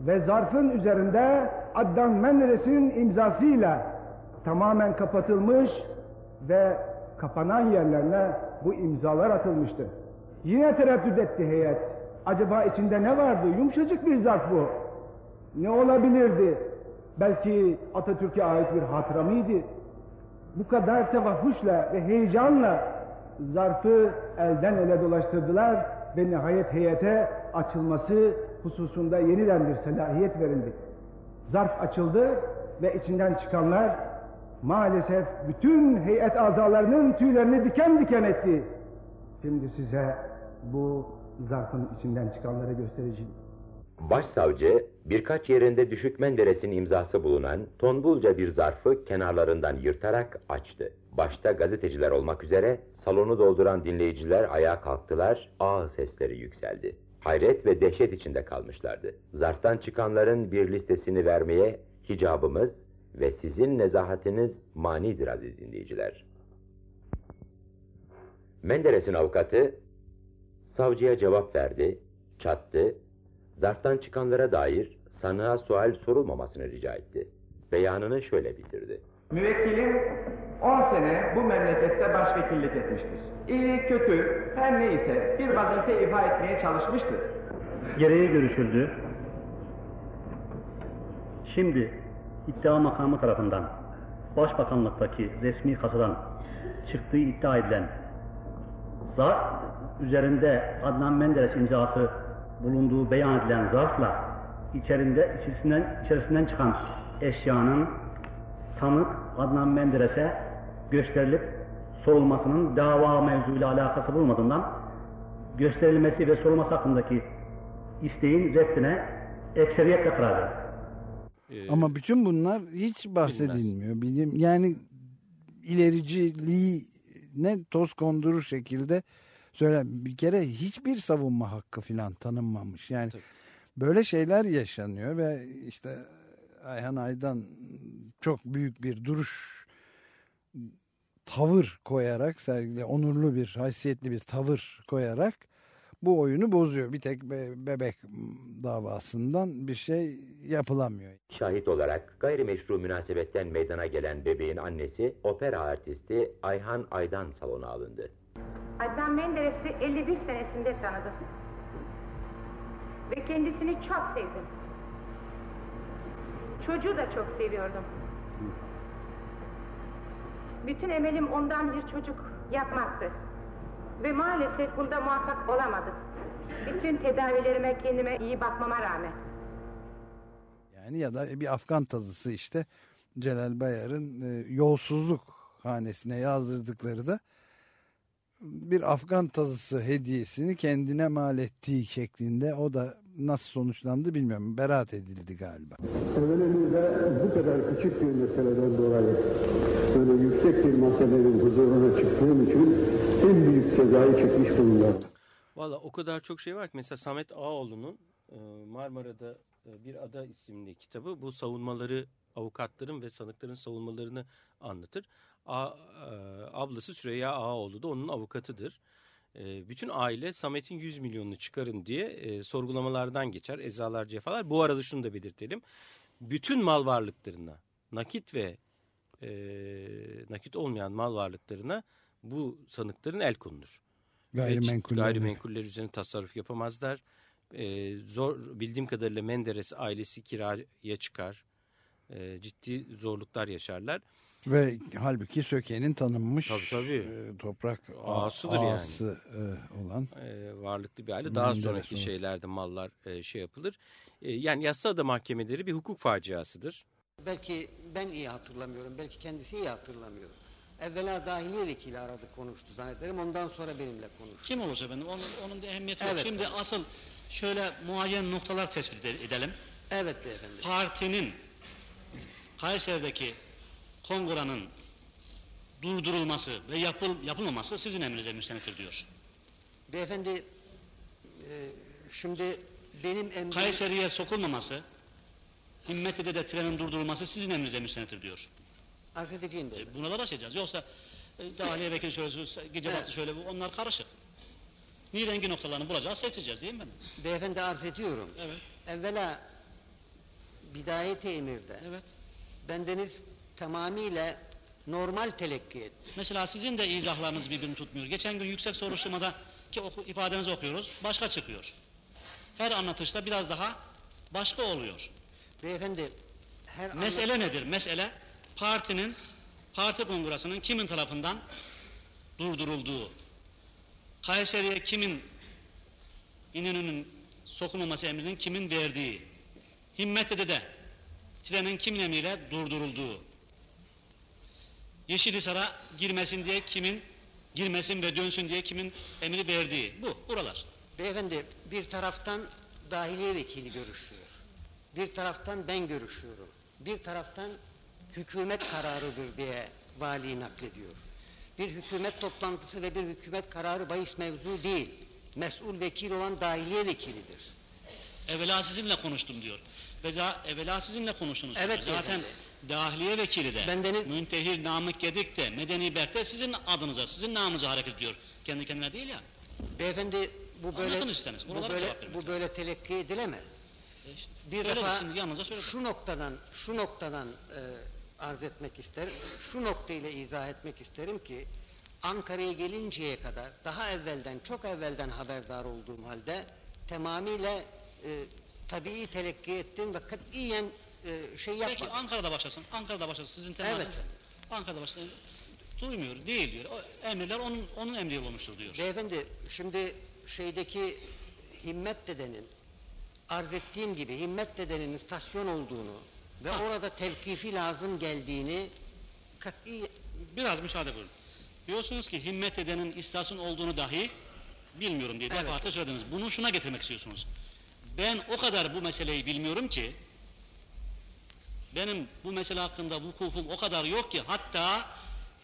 Ve zarfın üzerinde Adnan Menderes'in imzasıyla tamamen kapatılmış ve kapanan yerlerine bu imzalar atılmıştı. Yine tereddüt etti heyet. Acaba içinde ne vardı? Yumuşacık bir zarf bu. Ne olabilirdi? Belki Atatürk'e ait bir hatıra mıydı? Bu kadar tevahhuşla ve heyecanla zarfı elden ele dolaştırdılar ve nihayet heyete açılması hususunda yeniden bir selahiyet verildi. Zarf açıldı ve içinden çıkanlar maalesef bütün heyet azalarının tüylerini diken diken etti. Şimdi size bu zarfın içinden çıkanları göstereceğim. Başsavcı birkaç yerinde Düşük Menderes'in imzası bulunan tonbulca bir zarfı kenarlarından yırtarak açtı. Başta gazeteciler olmak üzere salonu dolduran dinleyiciler ayağa kalktılar, ağ sesleri yükseldi. Hayret ve dehşet içinde kalmışlardı. Zarftan çıkanların bir listesini vermeye hicabımız ve sizin nezahatiniz manidir aziz dinleyiciler. Menderes'in avukatı savcıya cevap verdi, çattı, zarftan çıkanlara dair sanığa sual sorulmamasını rica etti. Beyanını şöyle bitirdi. Müvekkilim 10 sene bu memlekette başvekillik etmiştir. İyi kötü her neyse bir vazife ifa etmeye çalışmıştır. Gereği görüşüldü. Şimdi iddia makamı tarafından Başbakanlıktaki resmi kasadan çıktığı iddia edilen zarf üzerinde Adnan Menderes imzası bulunduğu beyan edilen zarfla içerinde içerisinden, içerisinden çıkan eşyanın sanık Adnan Menderes'e gösterilip sorulmasının dava mevzuyla alakası bulmadığından gösterilmesi ve sorulması hakkındaki isteğin reddine ekseriyetle karar verdi. Ee, Ama bütün bunlar hiç bahsedilmiyor. Bilim yani ilericiliği ne toz kondurur şekilde söyle bir kere hiçbir savunma hakkı filan tanınmamış. Yani böyle şeyler yaşanıyor ve işte Ayhan Aydan çok büyük bir duruş tavır koyarak sergile onurlu bir haysiyetli bir tavır koyarak bu oyunu bozuyor. Bir tek be- bebek davasından bir şey yapılamıyor. Şahit olarak gayrimeşru münasebetten meydana gelen bebeğin annesi opera artisti Ayhan Aydan salona alındı. Adnan Menderes'i 51 senesinde tanıdım. Ve kendisini çok sevdim. Çocuğu da çok seviyordum. Bütün emelim ondan bir çocuk yapmaktı. Ve maalesef bunda muvaffak olamadım. Bütün tedavilerime kendime iyi bakmama rağmen. Yani ya da bir Afgan tazısı işte Celal Bayar'ın e, yolsuzluk hanesine yazdırdıkları da bir Afgan tazısı hediyesini kendine mal ettiği şeklinde o da nasıl sonuçlandı bilmiyorum. Beraat edildi galiba. Evvelimizde bu kadar küçük bir meseleden dolayı böyle yüksek bir mahkemenin huzuruna çıktığım için en büyük cezayı çekmiş bulundum. Valla o kadar çok şey var ki mesela Samet Ağoğlu'nun e, Marmara'da e, bir ada isimli kitabı bu savunmaları avukatların ve sanıkların savunmalarını anlatır. A, e, ablası Süreyya Ağoğlu da onun avukatıdır. E, bütün aile Samet'in 100 milyonunu çıkarın diye e, sorgulamalardan geçer. Ezalar cefalar. Bu arada şunu da belirtelim. Bütün mal varlıklarına nakit ve e, nakit olmayan mal varlıklarına bu sanıkların el konulur. Gayrimenkullerine. Gayrimenkuller üzerine tasarruf yapamazlar. Ee, zor bildiğim kadarıyla Menderes ailesi kiraya çıkar. Ee, ciddi zorluklar yaşarlar. Ve halbuki Söke'nin tanınmış Tabii, tabii. e, toprak Ağasıdır ağası, e, olan. e, varlıklı bir aile. Daha Menderes sonraki şeylerde mallar e, şey yapılır. E, yani Yassıada mahkemeleri bir hukuk faciasıdır. Belki ben iyi hatırlamıyorum, belki kendisi iyi hatırlamıyor. Evvela dahiliye vekili aradı konuştu zannederim, ondan sonra benimle konuştu. Kim olursa efendim onun, onun da ehemmiyeti yok. Evet, Şimdi efendim. asıl şöyle muayyen noktalar tespit ede- edelim. Evet beyefendi. Partinin Kayseri'deki kongrenin durdurulması ve yapıl, yapılmaması sizin emrinize müstenettir diyor. Beyefendi, e, şimdi benim emrim... Kayseri'ye sokulmaması, Himmetli'de de trenin durdurulması sizin emrinize müstenettir diyor. Arz edeceğim beyefendi. Buna da başlayacağız. Yoksa e, dahiliye vekili şöyle, gece Evet. baktı şöyle bu, onlar karışık. Nirengi noktalarını bulacağız, seçeceğiz değil mi? Beyefendi arz ediyorum. Evet. Evvela bidayet-i emirde evet. bendeniz tamamıyla normal telekki etti. Mesela sizin de izahlarınız birbirini tutmuyor. Geçen gün yüksek soruşturmada ki oku, ifadenizi okuyoruz, başka çıkıyor. Her anlatışta biraz daha başka oluyor. Beyefendi her Mesele anlat- nedir? Mesele partinin, parti kongresinin kimin tarafından durdurulduğu, Kayseri'ye kimin İnönü'nün sokulmaması emrinin kimin verdiği, Himmetli'de de trenin kimin emriyle durdurulduğu, Yeşilhisar'a girmesin diye kimin girmesin ve dönsün diye kimin emri verdiği bu buralar. Beyefendi bir taraftan dahiliye vekili görüşüyor. Bir taraftan ben görüşüyorum. Bir taraftan hükümet kararıdır diye vali naklediyor. Bir hükümet toplantısı ve bir hükümet kararı bahis mevzu değil. Mesul vekil olan dahiliye vekilidir. Evvela sizinle konuştum diyor. Ve evvela sizinle konuştunuz. Evet, Zaten beyefendi. Dahiliye vekili de, Bendeniz- müntehir Namık Gedik de, Medeni Berk de sizin adınıza, sizin namınıza hareket ediyor. Kendi kendine değil ya. Beyefendi bu böyle Anlatın bu böyle bu böyle telekki edilemez. Bir Söyledik, defa şimdi yalnızca söyledik. şu noktadan şu noktadan e, arz etmek isterim. Şu noktayla izah etmek isterim ki Ankara'ya gelinceye kadar daha evvelden çok evvelden haberdar olduğum halde tamamıyla e, tabii telekki ettim ve katiyen e, şey yapmadım. Peki Ankara'da başlasın. Ankara'da başlasın. Sizin temasınız. Evet. Ankara'da başlasın. Duymuyor, değil diyor. O emirler onun onun emri olmuştur diyor. Beyefendi şimdi şeydeki Himmet dedenin arz ettiğim gibi Himmet dedenin istasyon olduğunu ve orada tevkifi lazım geldiğini kat'i Biraz müsaade buyurun. Diyorsunuz ki Himmet Dede'nin istasyon olduğunu dahi bilmiyorum diye Evet. defaatler söylediniz. Bunu şuna getirmek istiyorsunuz. Ben o kadar bu meseleyi bilmiyorum ki benim bu mesele hakkında vukufum o kadar yok ki hatta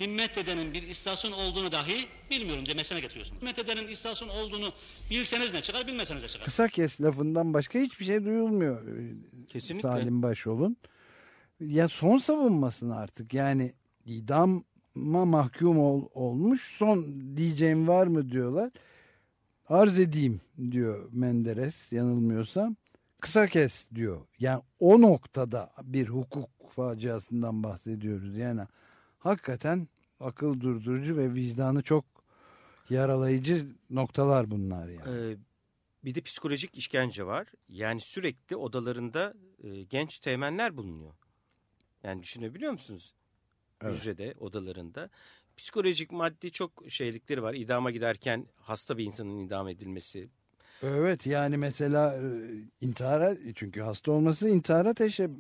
Himmet Dede'nin bir istasyon olduğunu dahi bilmiyorum diye mesele getiriyorsunuz. Himmet Dede'nin istasyon olduğunu bilseniz ne çıkar bilmeseniz ne çıkar. Kısa kes lafından başka hiçbir şey duyulmuyor. e, Kesinlikle. Salim Başol'un. Ya son savunmasını artık yani idama mahkum ol- olmuş son diyeceğim var mı diyorlar. Arz edeyim diyor Menderes yanılmıyorsam. Kısa kes diyor. Yani o noktada bir hukuk faciasından bahsediyoruz. Yani hakikaten akıl durdurucu ve vicdanı çok yaralayıcı noktalar bunlar yani. Ee, bir de psikolojik işkence var. Yani sürekli odalarında e, genç teğmenler bulunuyor. Yani düşünebiliyor musunuz? Evet. Hücrede, odalarında. Psikolojik, maddi çok şeylikleri var. İdama giderken hasta bir insanın idam edilmesi. Evet yani mesela e, intihara çünkü hasta olması intihara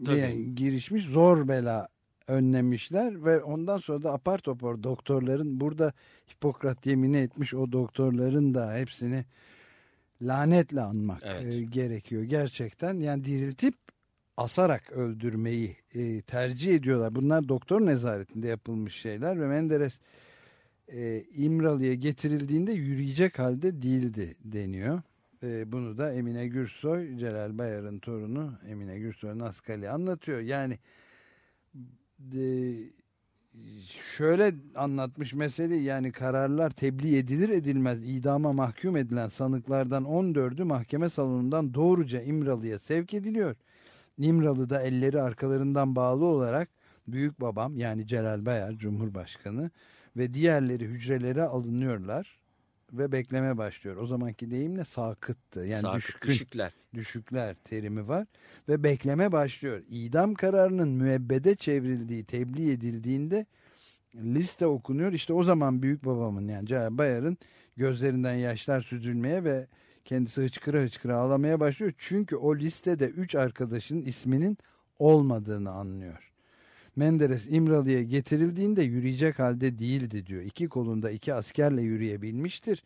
yani girişmiş zor bela önlemişler ve ondan sonra da apar topar doktorların burada Hipokrat yemini etmiş o doktorların da hepsini lanetle anmak Evet. e, gerekiyor gerçekten yani diriltip asarak öldürmeyi e, tercih ediyorlar bunlar doktor nezaretinde yapılmış şeyler ve Menderes e, İmralı'ya getirildiğinde yürüyecek halde değildi deniyor. E, bunu da Emine Gürsoy, Celal Bayar'ın torunu Emine Gürsoy Naskali anlatıyor. Yani şöyle anlatmış meseleyi yani kararlar tebliğ edilir edilmez idama mahkum edilen sanıklardan 14'ü mahkeme salonundan doğruca İmralı'ya sevk ediliyor. İmralı'da elleri arkalarından bağlı olarak büyük babam yani Celal Bayar Cumhurbaşkanı ve diğerleri hücrelere alınıyorlar ve bekleme başlıyor. O zamanki deyimle sakıttı. Yani Sakıt, düşkün, düşükler. düşükler terimi var ve bekleme başlıyor. İdam kararının müebbede çevrildiği, tebliğ edildiğinde liste okunuyor. İşte o zaman büyük babamın yani Celal Bayar'ın gözlerinden yaşlar süzülmeye ve kendisi hıçkıra hıçkıra ağlamaya başlıyor. Çünkü o listede üç arkadaşın isminin olmadığını anlıyor. Menderes İmralı'ya getirildiğinde yürüyecek halde değildi diyor. İki kolunda iki askerle yürüyebilmiştir.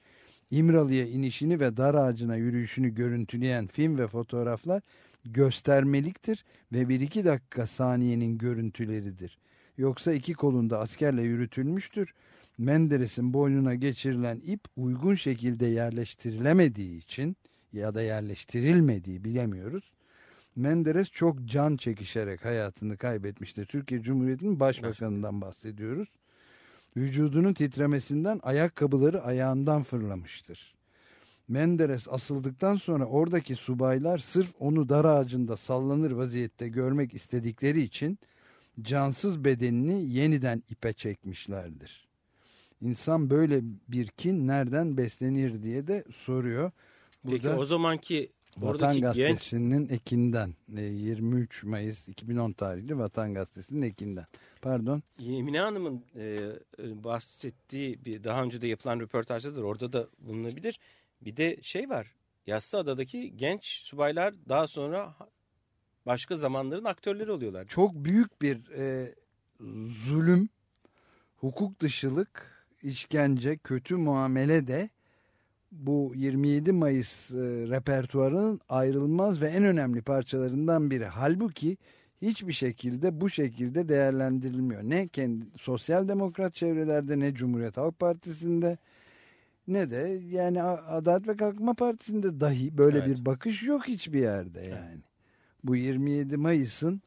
İmralı'ya inişini ve dar ağacına yürüyüşünü görüntüleyen film ve fotoğraflar göstermeliktir ve bir iki dakika saniyenin görüntüleridir. Yoksa iki kolunda askerle yürütülmüştür. Menderes'in boynuna geçirilen ip uygun şekilde yerleştirilemediği için ya da yerleştirilmediği bilemiyoruz. Menderes çok can çekişerek hayatını kaybetmiştir. Türkiye Cumhuriyeti'nin başbakanından bahsediyoruz. Vücudunun titremesinden ayakkabıları ayağından fırlamıştır. Menderes asıldıktan sonra oradaki subaylar sırf onu dar ağacında sallanır vaziyette görmek istedikleri için cansız bedenini yeniden ipe çekmişlerdir. İnsan böyle bir kin nereden beslenir diye de soruyor. Peki o zamanki Vatan oradaki genç Gazetesi'nin ekinden e, 23 Mayıs 2010 tarihli Vatan Gazetesi'nin ekinden. Pardon. Emine Hanım'ın e, e, bahsettiği bir daha önce de yapılan röportajdadır. Orada da bulunabilir. Bir de şey var. Yassıada'daki genç subaylar daha sonra başka zamanların aktörleri oluyorlar. Çok büyük bir e, zulüm, hukuk dışılık, işkence, kötü muamele de bu 27 Mayıs e, repertuarının ayrılmaz ve en önemli parçalarından biri. Halbuki hiçbir şekilde bu şekilde değerlendirilmiyor. Ne kendi sosyal demokrat çevrelerde ne Cumhuriyet Halk Partisi'nde ne de yani Adalet ve Kalkınma Partisi'nde dahi böyle Evet. bir bakış yok hiçbir yerde yani. Bu 27 Mayıs'ın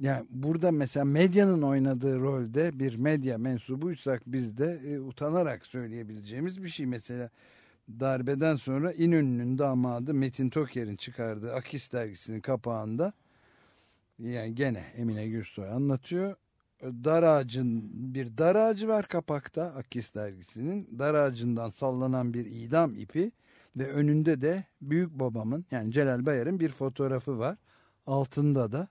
yani burada mesela medyanın oynadığı rolde bir medya mensubuysak biz de e, utanarak söyleyebileceğimiz bir şey. Mesela darbeden sonra İnönü'nün damadı Metin Toker'in çıkardığı Akis dergisinin kapağında yani gene Emine Gürsoy anlatıyor. Dar ağacın bir dar ağacı var kapakta Akis dergisinin. Dar ağacından sallanan bir idam ipi ve önünde de büyük babamın yani Celal Bayar'ın bir fotoğrafı var. Altında da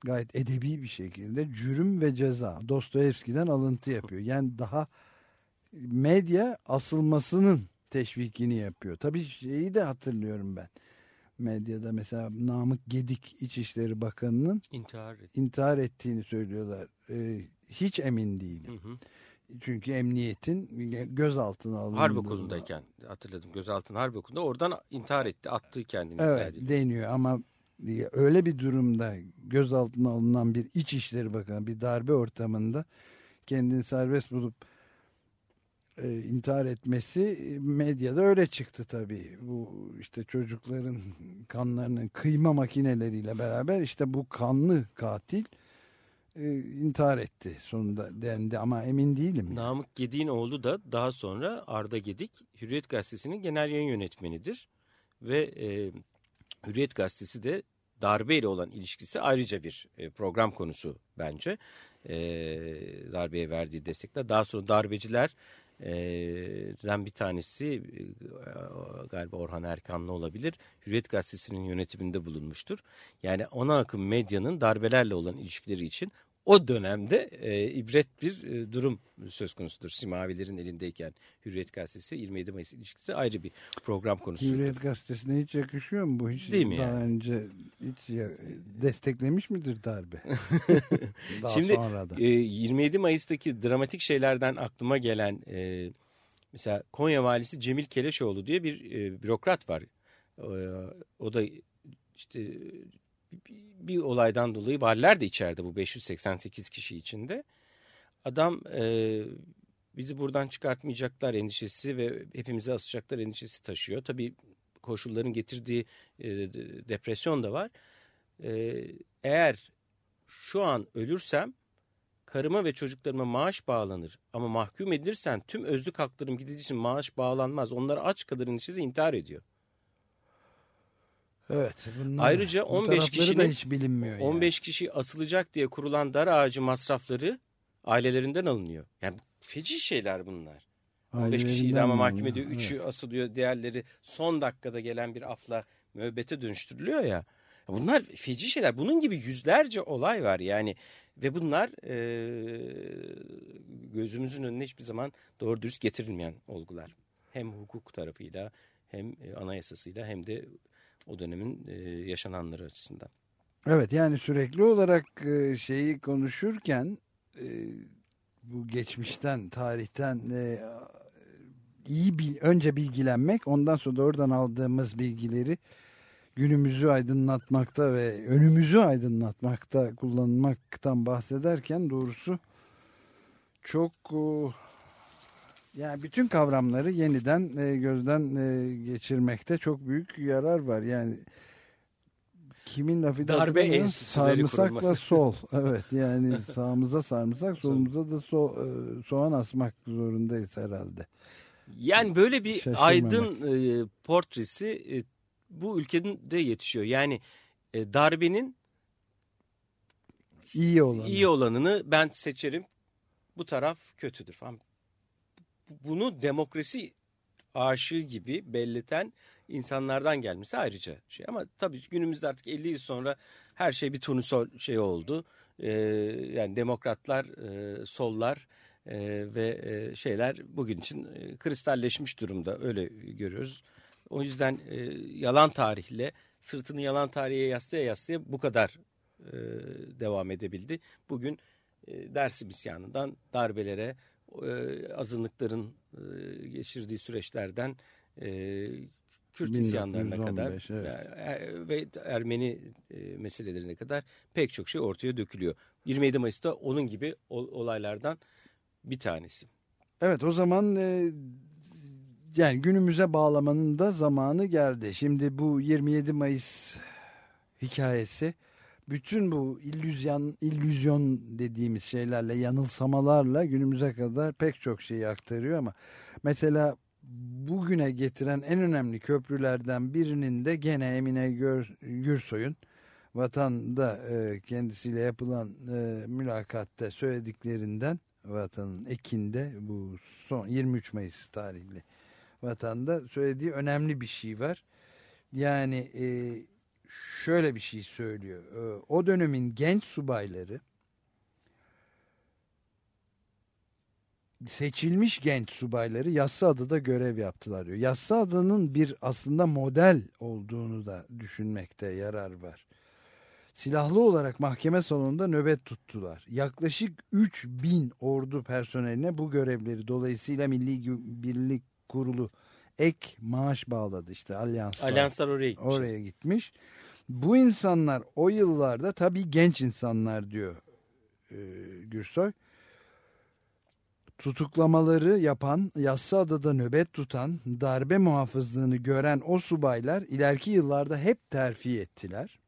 gayet edebi bir şekilde cürüm ve ceza Dostoyevski'den alıntı yapıyor. Yani daha medya asılmasının teşvikini yapıyor. Tabii şeyi de hatırlıyorum ben. Medyada mesela Namık Gedik İçişleri Bakanı'nın İntihar etti. intihar ettiğini söylüyorlar. Ee, hiç emin değilim. Hı hı. Çünkü emniyetin gözaltına alındığı. Harp okulundayken hatırladım. Gözaltına harp okulunda oradan intihar etti. Attığı kendini. Evet deniyor ama öyle bir durumda gözaltına alınan bir İçişleri Bakanı bir darbe ortamında kendini serbest bulup e, intihar etmesi e, medyada öyle çıktı tabii. Bu işte çocukların kanlarının kıyma makineleriyle beraber işte bu kanlı katil e, intihar etti sonunda dendi ama emin değilim. Namık Gedik'in oğlu da daha sonra Arda Gedik Hürriyet Gazetesi'nin genel yayın yönetmenidir. Ve e, Hürriyet Gazetesi de darbeyle olan ilişkisi ayrıca bir e, program konusu bence. E, darbeye verdiği destekler. Daha sonra darbeciler den bir tanesi galiba Orhan Erkanlı olabilir. Hürriyet Gazetesi'nin yönetiminde bulunmuştur. Yani ona akım medyanın darbelerle olan ilişkileri için o dönemde e, ibret bir e, durum söz konusudur. Simavilerin elindeyken Hürriyet Gazetesi 27 Mayıs ilişkisi ayrı bir program konusu. Hürriyet Gazetesi'ne hiç yakışıyor mu bu? Hiç Değil mi daha yani? önce hiç desteklemiş midir darbe? daha Şimdi sonra da. e, 27 Mayıs'taki dramatik şeylerden aklıma gelen e, mesela Konya Valisi Cemil Keleşoğlu diye bir e, bürokrat var. E, o da işte bir, olaydan dolayı valiler de içeride bu 588 kişi içinde. Adam e, bizi buradan çıkartmayacaklar endişesi ve hepimizi asacaklar endişesi taşıyor. Tabii koşulların getirdiği e, de- depresyon da var. E, eğer şu an ölürsem karıma ve çocuklarıma maaş bağlanır. Ama mahkum edilirsen tüm özlük haklarım gidildiği için maaş bağlanmaz. Onlar aç kalır endişesi intihar ediyor. Evet. Ayrıca bu 15 tarafları kişinin da hiç bilinmiyor. yani. 15 kişi asılacak diye kurulan dar ağacı masrafları ailelerinden alınıyor. Yani feci şeyler bunlar. 15 kişi Ailelerinden idama mi mahkum alınıyor? ediyor. 3'ü Evet. asılıyor. Diğerleri son dakikada gelen bir afla müebbete dönüştürülüyor ya. Bunlar feci şeyler. Bunun gibi yüzlerce olay var yani. Ve bunlar e, gözümüzün önüne hiçbir zaman doğru dürüst getirilmeyen olgular. Hem hukuk tarafıyla hem anayasasıyla hem de o dönemin e, yaşananları açısından. Evet yani sürekli olarak e, şeyi konuşurken e, bu geçmişten, tarihten iyi bil, önce bilgilenmek, ondan sonra da oradan aldığımız bilgileri günümüzü aydınlatmakta ve önümüzü aydınlatmakta kullanmaktan bahsederken doğrusu çok yani bütün kavramları yeniden e, gözden e, geçirmekte çok büyük yarar var. Yani kimin lafı Darbe enstitüleri sarımsakla kurulması. sol. Evet yani sağımıza sarımsak solumuza da so, e, soğan asmak zorundayız herhalde. Yani böyle bir Şaşırmamak. aydın e, portresi e, bu ülkenin de yetişiyor. Yani e, darbenin iyi olanı. iyi olanını ben seçerim. Bu taraf kötüdür falan. Bunu demokrasi aşığı gibi belleten insanlardan gelmesi ayrıca şey. Ama tabii günümüzde artık 50 yıl sonra her şey bir turnusol şey oldu. Ee, yani demokratlar, e, sollar e, ve e, şeyler bugün için e, kristalleşmiş durumda. Öyle görüyoruz. O yüzden e, yalan tarihle sırtını yalan tarihe yaslaya yaslaya bu kadar e, devam edebildi. Bugün e, Dersim isyanından darbelere, e, azınlıkların e, geçirdiği süreçlerden e, Kürt isyanlarına kadar 1915, evet. e, ve Ermeni e, meselelerine kadar pek çok şey ortaya dökülüyor. 27 Mayıs'ta onun gibi ol- olaylardan bir tanesi. Evet o zaman e, yani günümüze bağlamanın da zamanı geldi. Şimdi bu 27 Mayıs hikayesi bütün bu illüzyon, illüzyon dediğimiz şeylerle yanılsamalarla günümüze kadar pek çok şeyi aktarıyor ama mesela bugüne getiren en önemli köprülerden birinin de gene Emine Gür, Gürsoy'un vatanda e, kendisiyle yapılan e, mülakatta söylediklerinden vatanın ekinde bu son 23 Mayıs tarihli vatanda söylediği önemli bir şey var. Yani e, şöyle bir şey söylüyor. E, o dönemin genç subayları seçilmiş genç subayları Yassıada'da görev yaptılar diyor. Yassıada'nın bir aslında model olduğunu da düşünmekte yarar var. Silahlı olarak mahkeme salonunda nöbet tuttular. Yaklaşık 3000 ordu personeline bu görevleri dolayısıyla Milli Birlik Kurulu ek maaş bağladı işte alyanslar. Alyanslar oraya gitmiş. Oraya gitmiş. Bu insanlar o yıllarda tabii genç insanlar diyor e, Gürsoy. Tutuklamaları yapan, Yassıada'da nöbet tutan, darbe muhafızlığını gören o subaylar ileriki yıllarda hep terfi ettiler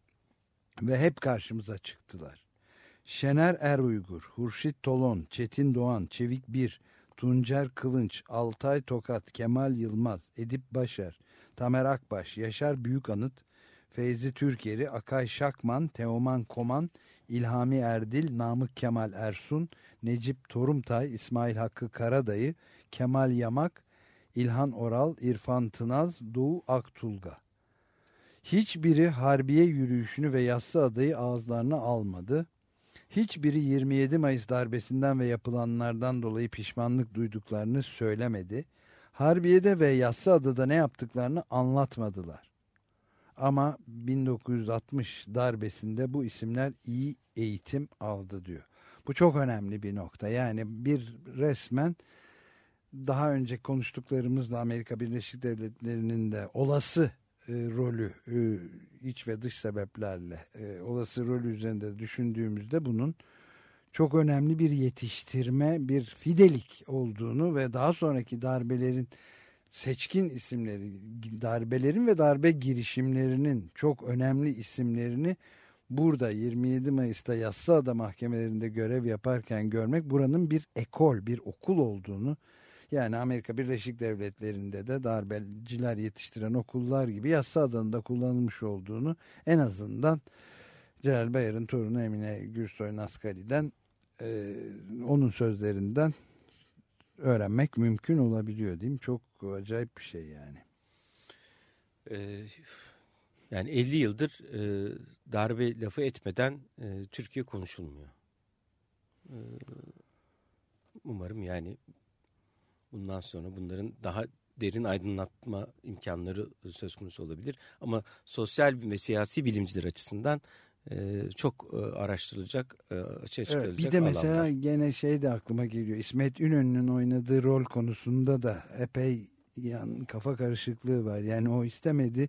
ve hep karşımıza çıktılar. Şener Er Uygur, Hurşit Tolon, Çetin Doğan, Çevik Bir, Tuncer Kılınç, Altay Tokat, Kemal Yılmaz, Edip Başar, Tamer Akbaş, Yaşar Büyükanıt, Feyzi Türkeri, Akay Şakman, Teoman Koman, İlhami Erdil, Namık Kemal Ersun, Necip Torumtay, İsmail Hakkı Karadayı, Kemal Yamak, İlhan Oral, İrfan Tınaz, Doğu Aktulga. Hiçbiri Harbiye yürüyüşünü ve yassı adayı ağızlarına almadı. Hiçbiri 27 Mayıs darbesinden ve yapılanlardan dolayı pişmanlık duyduklarını söylemedi. Harbiye'de ve yassı adada ne yaptıklarını anlatmadılar. Ama 1960 darbesinde bu isimler iyi eğitim aldı diyor. Bu çok önemli bir nokta. Yani bir resmen daha önce konuştuklarımızla Amerika Birleşik Devletleri'nin de olası e, rolü e, iç ve dış sebeplerle e, olası rolü üzerinde düşündüğümüzde bunun çok önemli bir yetiştirme, bir fidelik olduğunu ve daha sonraki darbelerin seçkin isimleri, darbelerin ve darbe girişimlerinin çok önemli isimlerini burada 27 Mayıs'ta Yassıada mahkemelerinde görev yaparken görmek buranın bir ekol, bir okul olduğunu yani Amerika Birleşik Devletleri'nde de darbeciler yetiştiren okullar gibi Yassıada'nın da kullanılmış olduğunu en azından Celal Bayar'ın torunu Emine Gürsoy Naskali'den onun sözlerinden öğrenmek mümkün olabiliyor değil mi? Çok acayip bir şey yani. Ee, yani 50 yıldır e, darbe lafı etmeden e, Türkiye konuşulmuyor. E, umarım yani bundan sonra bunların daha derin aydınlatma imkanları söz konusu olabilir. Ama sosyal ve siyasi bilimciler açısından çok e, araştırılacak, e, açığa çıkarılacak evet, Bir de mesela alanlar. gene şey de aklıma geliyor. İsmet İnönü'nün oynadığı rol konusunda da epey yan, kafa karışıklığı var. Yani o istemedi,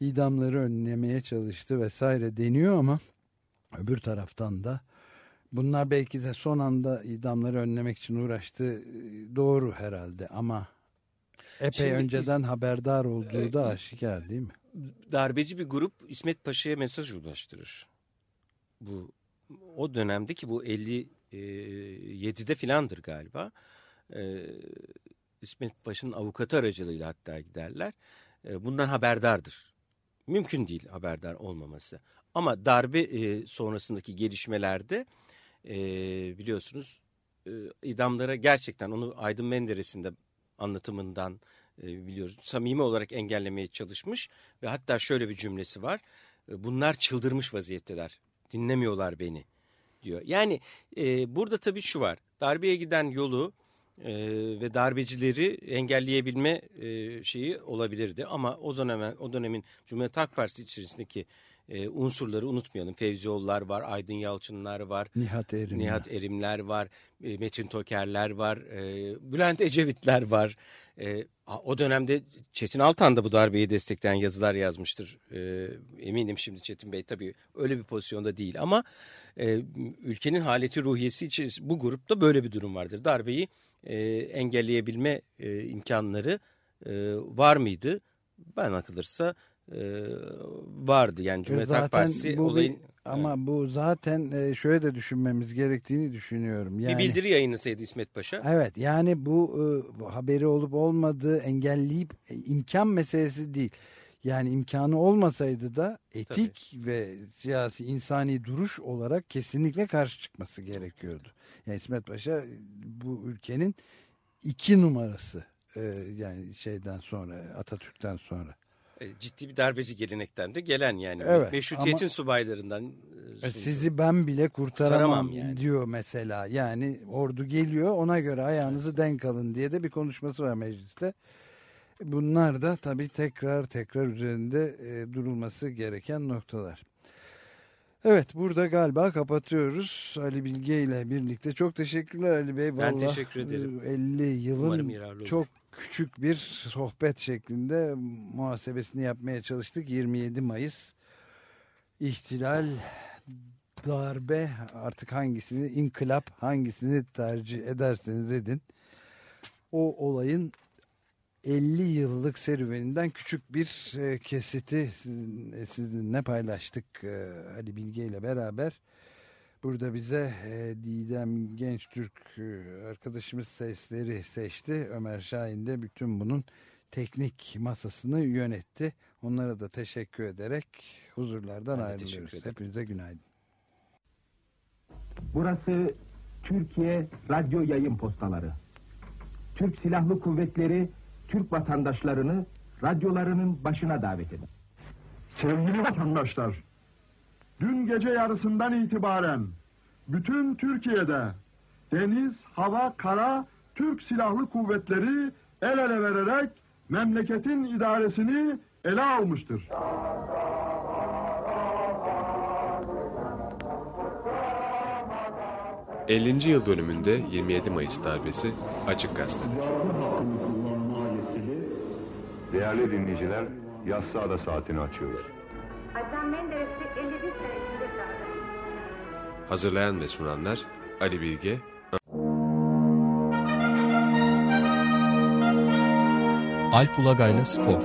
idamları önlemeye çalıştı vesaire deniyor ama öbür taraftan da bunlar belki de son anda idamları önlemek için uğraştı. Doğru herhalde ama epey Şimdi- önceden haberdar olduğu da aşikar değil mi? Darbeci bir grup İsmet Paşa'ya mesaj ulaştırır. Bu o dönemdeki bu 57'de filandır galiba. Ee, İsmet Paşa'nın avukatı aracılığıyla hatta giderler. Ee, bundan haberdardır. Mümkün değil haberdar olmaması. Ama darbe e, sonrasındaki gelişmelerde e, biliyorsunuz e, idamlara gerçekten onu Aydın Menderes'in de anlatımından e, biliyoruz. Samimi olarak engellemeye çalışmış ve hatta şöyle bir cümlesi var. E, bunlar çıldırmış vaziyetteler. Dinlemiyorlar beni diyor. Yani e, burada tabii şu var. Darbeye giden yolu e, ve darbecileri engelleyebilme e, şeyi olabilirdi. Ama o dönemin, o dönemin Cumhuriyet Halk Partisi içerisindeki e, unsurları unutmayalım. Fevzioğullar var, Aydın Yalçınlar var. Nihat Erimler. Nihat Erimler var, e, Metin Tokerler var, e, Bülent Ecevitler var. E, o dönemde Çetin Altan da bu darbeyi destekleyen yazılar yazmıştır. E, eminim şimdi Çetin Bey tabii öyle bir pozisyonda değil ama e, ülkenin haleti ruhiyesi için bu grupta böyle bir durum vardır. Darbeyi e, engelleyebilme e, imkanları e, var mıydı? Ben akılırsa e, vardı. Yani Cumhuriyet Halk Partisi bu bir- olayın... ama bu zaten e, şöyle de düşünmemiz gerektiğini düşünüyorum. Yani, Bir bildiri yayınlasaydı İsmet Paşa. Evet yani bu, e, bu haberi olup olmadığı engelleyip e, imkan meselesi değil. Yani imkanı olmasaydı da etik ve siyasi insani duruş olarak kesinlikle karşı çıkması gerekiyordu. Yani İsmet Paşa bu ülkenin iki numarası e, yani şeyden sonra Atatürk'ten sonra. E, ciddi bir darbeci gelenekten de gelen yani. Evet, Meşrutiyetin ama- subaylarından. e, E, şey- Sizi ben bile kurtaramam, Kurtaramam yani. diyor mesela. Yani ordu geliyor ona göre ayağınızı denk alın diye de bir konuşması var mecliste. Bunlar da tabii tekrar tekrar üzerinde e, durulması gereken noktalar. Evet burada galiba kapatıyoruz Ali Bilge ile birlikte. Çok teşekkürler Ali Bey. Ben Vallahi, teşekkür ederim. e, 50 Umarım yılın çok küçük bir sohbet şeklinde muhasebesini yapmaya çalıştık. 27 Mayıs ihtilal, darbe artık hangisini, inkılap hangisini tercih ederseniz edin. O olayın 50 yıllık serüveninden küçük bir e, kesiti sizin- sizinle paylaştık e, Ali Bilge ile beraber. Burada bize e, Didem Genç Türk e, arkadaşımız sesleri seçti. Ömer Şahin de bütün bunun teknik masasını yönetti. Onlara da teşekkür ederek huzurlardan Ben ayrılıyoruz. Hepinize günaydın. Burası Türkiye Radyo Yayın Postaları. Türk Silahlı Kuvvetleri Türk vatandaşlarını radyolarının başına davet eder. Sevgili vatandaşlar, dün gece yarısından itibaren bütün Türkiye'de deniz, hava, kara Türk Silahlı Kuvvetleri el ele vererek memleketin idaresini ele almıştır. Ee, 50. yıl dönümünde 27 Mayıs darbesi Açık Gazete'de. Değerli dinleyiciler, Yassıada saatini açıyoruz. Adnan Menderes'i 51 senesinde tanıdım. Hazırlayan ve sunanlar Ali Bilge, Alp Ulagay'la Spor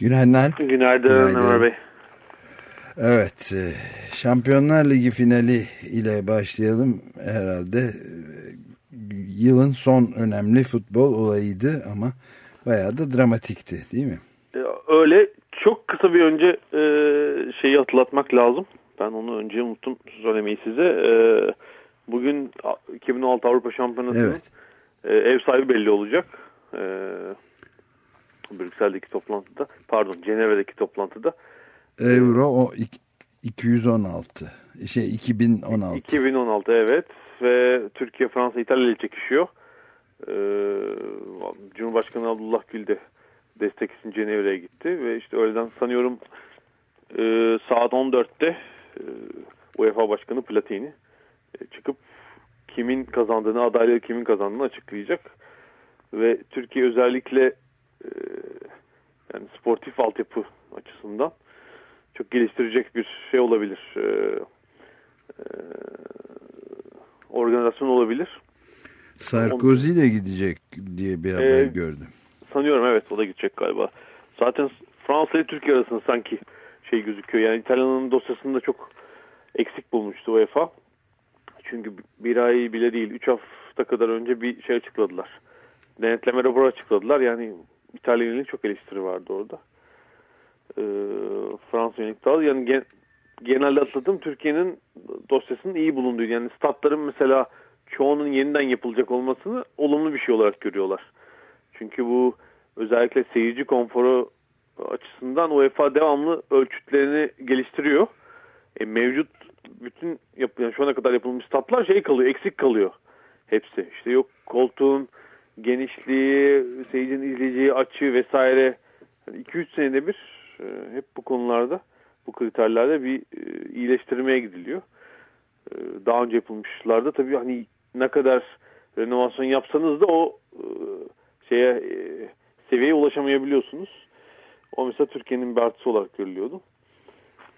Günaydınlar. Günaydın Ömer Bey. Evet, e, Şampiyonlar Ligi finali ile başlayalım herhalde. E, Yılın son önemli futbol olayıydı ama bayağı da dramatikti değil mi? Ee, Öyle çok kısa tabii önce e, şeyi hatırlatmak lazım. Ben onu önce unuttum söylemeyi size. E, bugün 2016 Avrupa Şampiyonası'nın Evet. e, ev sahibi belli olacak. E, Brüksel'deki toplantıda, pardon Cenevre'deki toplantıda. Euro o ik- 216. Şey 2016. 2016 evet ve Türkiye, Fransa, İtalya ile çekişiyor. Ee, Cumhurbaşkanı Abdullah Gül de destek için Cenevre'ye gitti ve işte öğleden sanıyorum e, saat 14'te e, UEFA Başkanı Platini e, çıkıp kimin kazandığını, adaylığı kimin kazandığını açıklayacak. Ve Türkiye özellikle e, yani sportif altyapı açısından çok geliştirecek bir şey olabilir. E, e, organizasyon olabilir. Sarkozy de gidecek diye bir haber Ee, gördüm. Sanıyorum evet o da gidecek galiba. Zaten Fransa ile Türkiye arasında sanki şey gözüküyor. Yani İtalya'nın dosyasında çok eksik bulmuştu UEFA. Çünkü bir ay bile değil 3 hafta kadar önce bir şey açıkladılar. Denetleme raporu açıkladılar. Yani İtalya yönelik çok eleştiri vardı orada. Ee, Fransa yönelik daha yani gen, genelde atladığım Türkiye'nin dosyasının iyi bulunduğu. Yani statların mesela çoğunun yeniden yapılacak olmasını olumlu bir şey olarak görüyorlar. Çünkü bu özellikle seyirci konforu açısından UEFA devamlı ölçütlerini geliştiriyor. E, mevcut bütün yapılan şu ana kadar yapılmış statlar şey kalıyor, eksik kalıyor hepsi. İşte yok koltuğun genişliği, seyircinin izleyeceği açı vesaire. 2-3 yani senede bir e, hep bu konularda, bu kriterlerde bir e, iyileştirmeye gidiliyor. E, daha önce yapılmışlarda tabii hani ne kadar renovasyon yapsanız da o e, şeye e, seviyeye ulaşamayabiliyorsunuz. O mesela Türkiye'nin bir artısı olarak görülüyordu.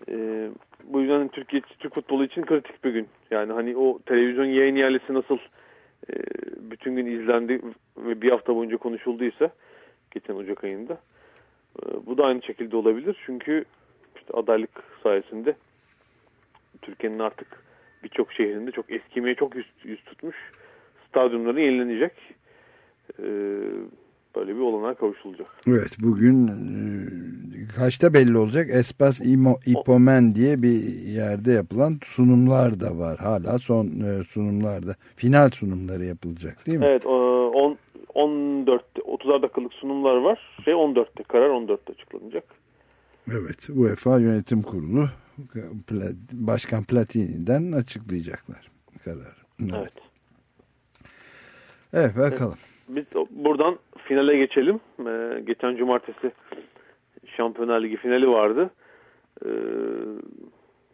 E, bu yüzden Türkiye Türk futbolu için kritik bir gün. Yani hani o televizyon yayın yerlisi nasıl e, bütün gün izlendi ve bir hafta boyunca konuşulduysa geçen Ocak ayında e, bu da aynı şekilde olabilir. Çünkü işte adaylık sayesinde Türkiye'nin artık birçok şehrinde çok eskimeye çok yüz, yüz tutmuş stadyumları yenilenecek. E, böyle bir olanağa kavuşulacak. Evet bugün e, kaçta belli olacak? Espas İmo, İpomen diye bir yerde yapılan sunumlar da var. Hala son e, sunumlarda. Final sunumları yapılacak değil mi? Evet, on, 14'te 30'ar dakikalık sunumlar var. Şey 14'te karar 14'te açıklanacak. Evet UEFA Yönetim Kurulu Başkan Platini'den açıklayacaklar kararı. Evet. Evet bakalım. Biz buradan finale geçelim. Ee, geçen cumartesi Şampiyonlar Ligi finali vardı. Ee,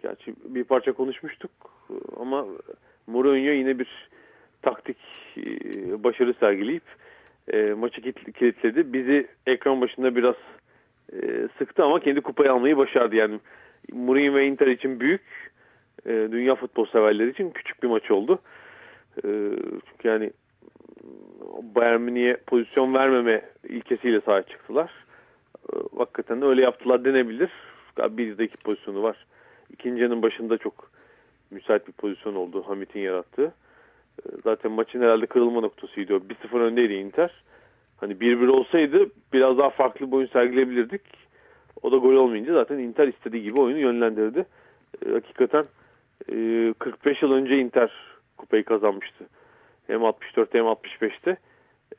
gerçi bir parça konuşmuştuk ama Mourinho yine bir taktik e, başarı sergileyip e, maçı kilit- kilitledi. Bizi ekran başında biraz e, sıktı ama kendi kupayı almayı başardı. Yani Mourinho ve Inter için büyük, e, dünya futbol severleri için küçük bir maç oldu. E, çünkü yani Bayern Münih'e pozisyon vermeme ilkesiyle sahaya çıktılar. E, hakikaten öyle yaptılar denebilir. Bir de pozisyonu var. İkinci yarının başında çok müsait bir pozisyon oldu Hamit'in yarattığı. E, Zaten maçın herhalde kırılma noktasıydı. o. 1-0 öndeydi Inter. Hani 1-1 olsaydı biraz daha farklı bir oyun sergileyebilirdik. O da gol olmayınca zaten Inter istediği gibi oyunu yönlendirdi. E, hakikaten e, 45 yıl önce Inter kupayı kazanmıştı. Hem 64'te hem 65'te.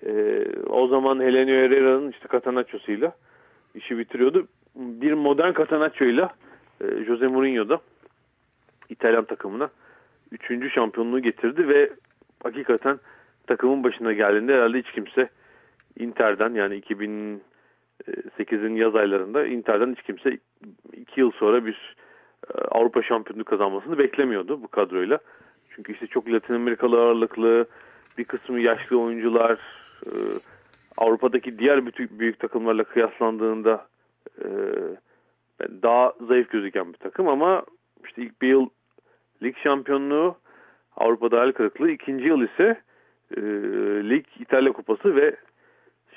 E, o zaman Helenio Herrera'nın işte Catenaccio'suyla işi bitiriyordu. Bir modern Catenaccio'yla e, Jose Mourinho da İtalyan takımına 3. şampiyonluğu getirdi ve hakikaten takımın başına geldiğinde herhalde hiç kimse Inter'den yani 2008'in yaz aylarında Inter'den hiç kimse 2 yıl sonra bir e, Avrupa şampiyonluğu kazanmasını beklemiyordu bu kadroyla. Çünkü işte çok Latin Amerikalı ağırlıklı bir kısmı yaşlı oyuncular e, Avrupa'daki diğer büyük, büyük takımlarla kıyaslandığında e, daha zayıf gözüken bir takım ama işte ilk bir yıl lig şampiyonluğu Avrupa'da hayal kırıklığı ikinci yıl ise e, lig İtalya kupası ve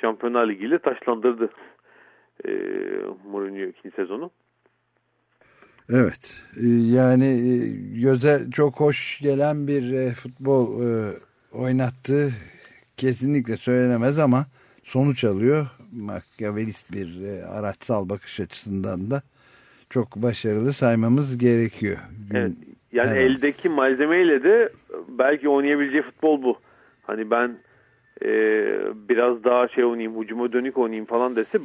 Şampiyonlar Ligi ile taşlandırdı e, Mourinho ikinci sezonu. Evet e, yani e, göze çok hoş gelen bir e, futbol e, oynattığı kesinlikle söylenemez ama sonuç alıyor. makyavelist bir e, araçsal bakış açısından da çok başarılı saymamız gerekiyor. Evet. Yani Evet. eldeki malzemeyle de belki oynayabileceği futbol bu. Hani ben e, biraz daha şey oynayayım, hücuma dönük oynayayım falan dese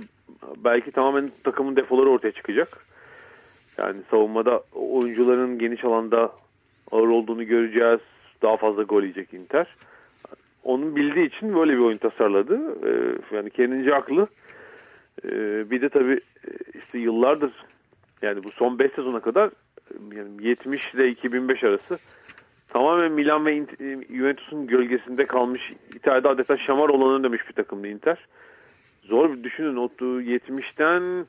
belki tamamen takımın defoları ortaya çıkacak. Yani savunmada oyuncuların geniş alanda ağır olduğunu göreceğiz. Daha fazla gol yiyecek Inter. Onun bildiği için böyle bir oyun tasarladı. E, yani kendince haklı. E, bir de tabii e, işte yıllardır yani bu son 5 sezona kadar yani 70 ile 2005 arası tamamen Milan ve e, Juventus'un gölgesinde kalmış İtalya'da adeta şamar olanı demiş bir takımdı Inter. Zor bir düşünün o 70'ten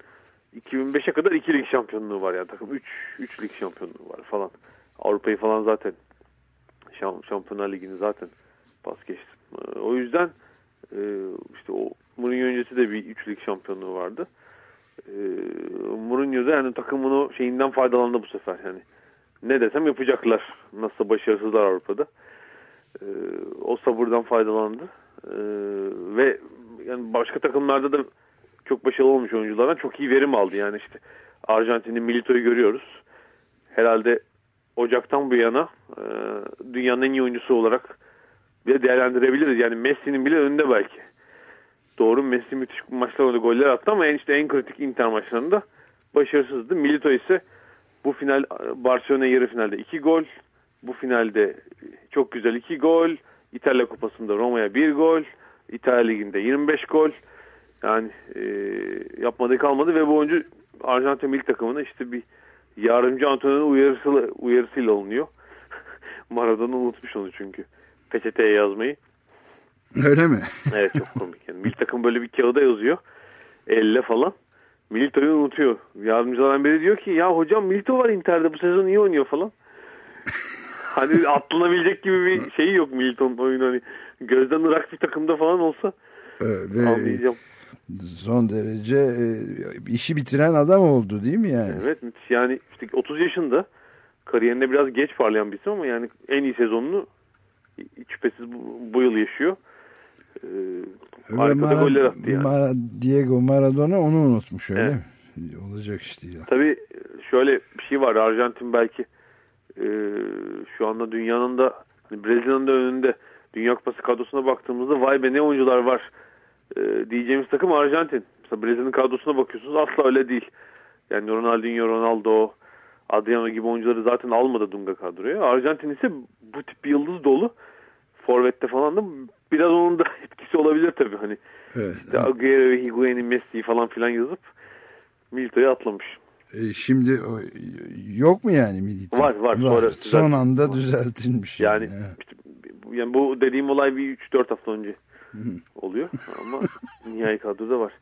2005'e kadar 2 lig şampiyonluğu var yani takım 3 3 lig şampiyonluğu var falan. Avrupa'yı falan zaten Şam- Şampiyonlar Ligi'ni zaten pas geçtim. Ee, O yüzden e, işte o Mourinho öncesi de bir 3 lig şampiyonluğu vardı. Mourinho da yani takımın o şeyinden faydalandı bu sefer yani. Ne desem yapacaklar. Nasıl başarısızlar Avrupa'da. Ee, o sabırdan faydalandı. Ee, ve yani başka takımlarda da çok başarılı olmuş oyunculardan çok iyi verim aldı. Yani işte Arjantin'in Milito'yu görüyoruz. Herhalde Ocak'tan bu yana e, dünyanın en iyi oyuncusu olarak bile değerlendirebiliriz. Yani Messi'nin bile önünde belki. Doğru Messi müthiş maçlar goller attı ama en işte en kritik Inter maçlarında başarısızdı. Milito ise bu final Barcelona yarı finalde 2 gol. Bu finalde çok güzel 2 gol. İtalya Kupası'nda Roma'ya 1 gol. İtalya Ligi'nde 25 gol. Yani e, yapmadığı kalmadı ve bu oyuncu Arjantin milli takımına işte bir yardımcı antrenörün uyarısıyla, uyarısıyla alınıyor. Maradona unutmuş onu çünkü. Peçeteye yazmayı. Öyle mi? Evet çok komik. Yani milli takım böyle bir kağıda yazıyor. Elle falan. Milito'yu unutuyor. Yardımcılardan biri diyor ki ya hocam Milito var Inter'de bu sezon iyi oynuyor falan. hani atlanabilecek gibi bir şeyi yok Milito'nun oyunu. Hani gözden ırak bir takımda falan olsa Evet, ve anlayacağım. son derece e, işi bitiren adam oldu değil mi yani? Evet. Yani işte 30 yaşında kariyerinde biraz geç parlayan bir isim ama yani en iyi sezonunu hiç şüphesiz bu, bu yıl yaşıyor. Ee, harika Mara- goller attı yani. Mara- Diego Maradona onu unutmuş öyle Evet. mi? Olacak iş değil. Tabii şöyle bir şey var. Arjantin belki e, şu anda dünyanın da hani Brezilya'nın da önünde Dünya Kupası kadrosuna baktığımızda vay be ne oyuncular var e, diyeceğimiz takım Arjantin. Mesela Brezilya'nın kadrosuna bakıyorsunuz asla öyle değil. Yani Ronaldinho, Ronaldo, Adriano gibi oyuncuları zaten almadı Dunga kadroya. Arjantin ise bu tip bir yıldız dolu. Forvet'te falan da biraz onun da etkisi olabilir tabii. Hani Evet. işte Agüero, Higuain'i, Messi'yi falan filan yazıp Milito'ya atlamış. E, şimdi yok mu yani Milito? Var, var. Sonra Son düzeltilmiş. anda düzeltilmiş. Yani Evet. işte, yani bu dediğim olay bir 3-4 hafta önce oluyor ama nihai kadroda var.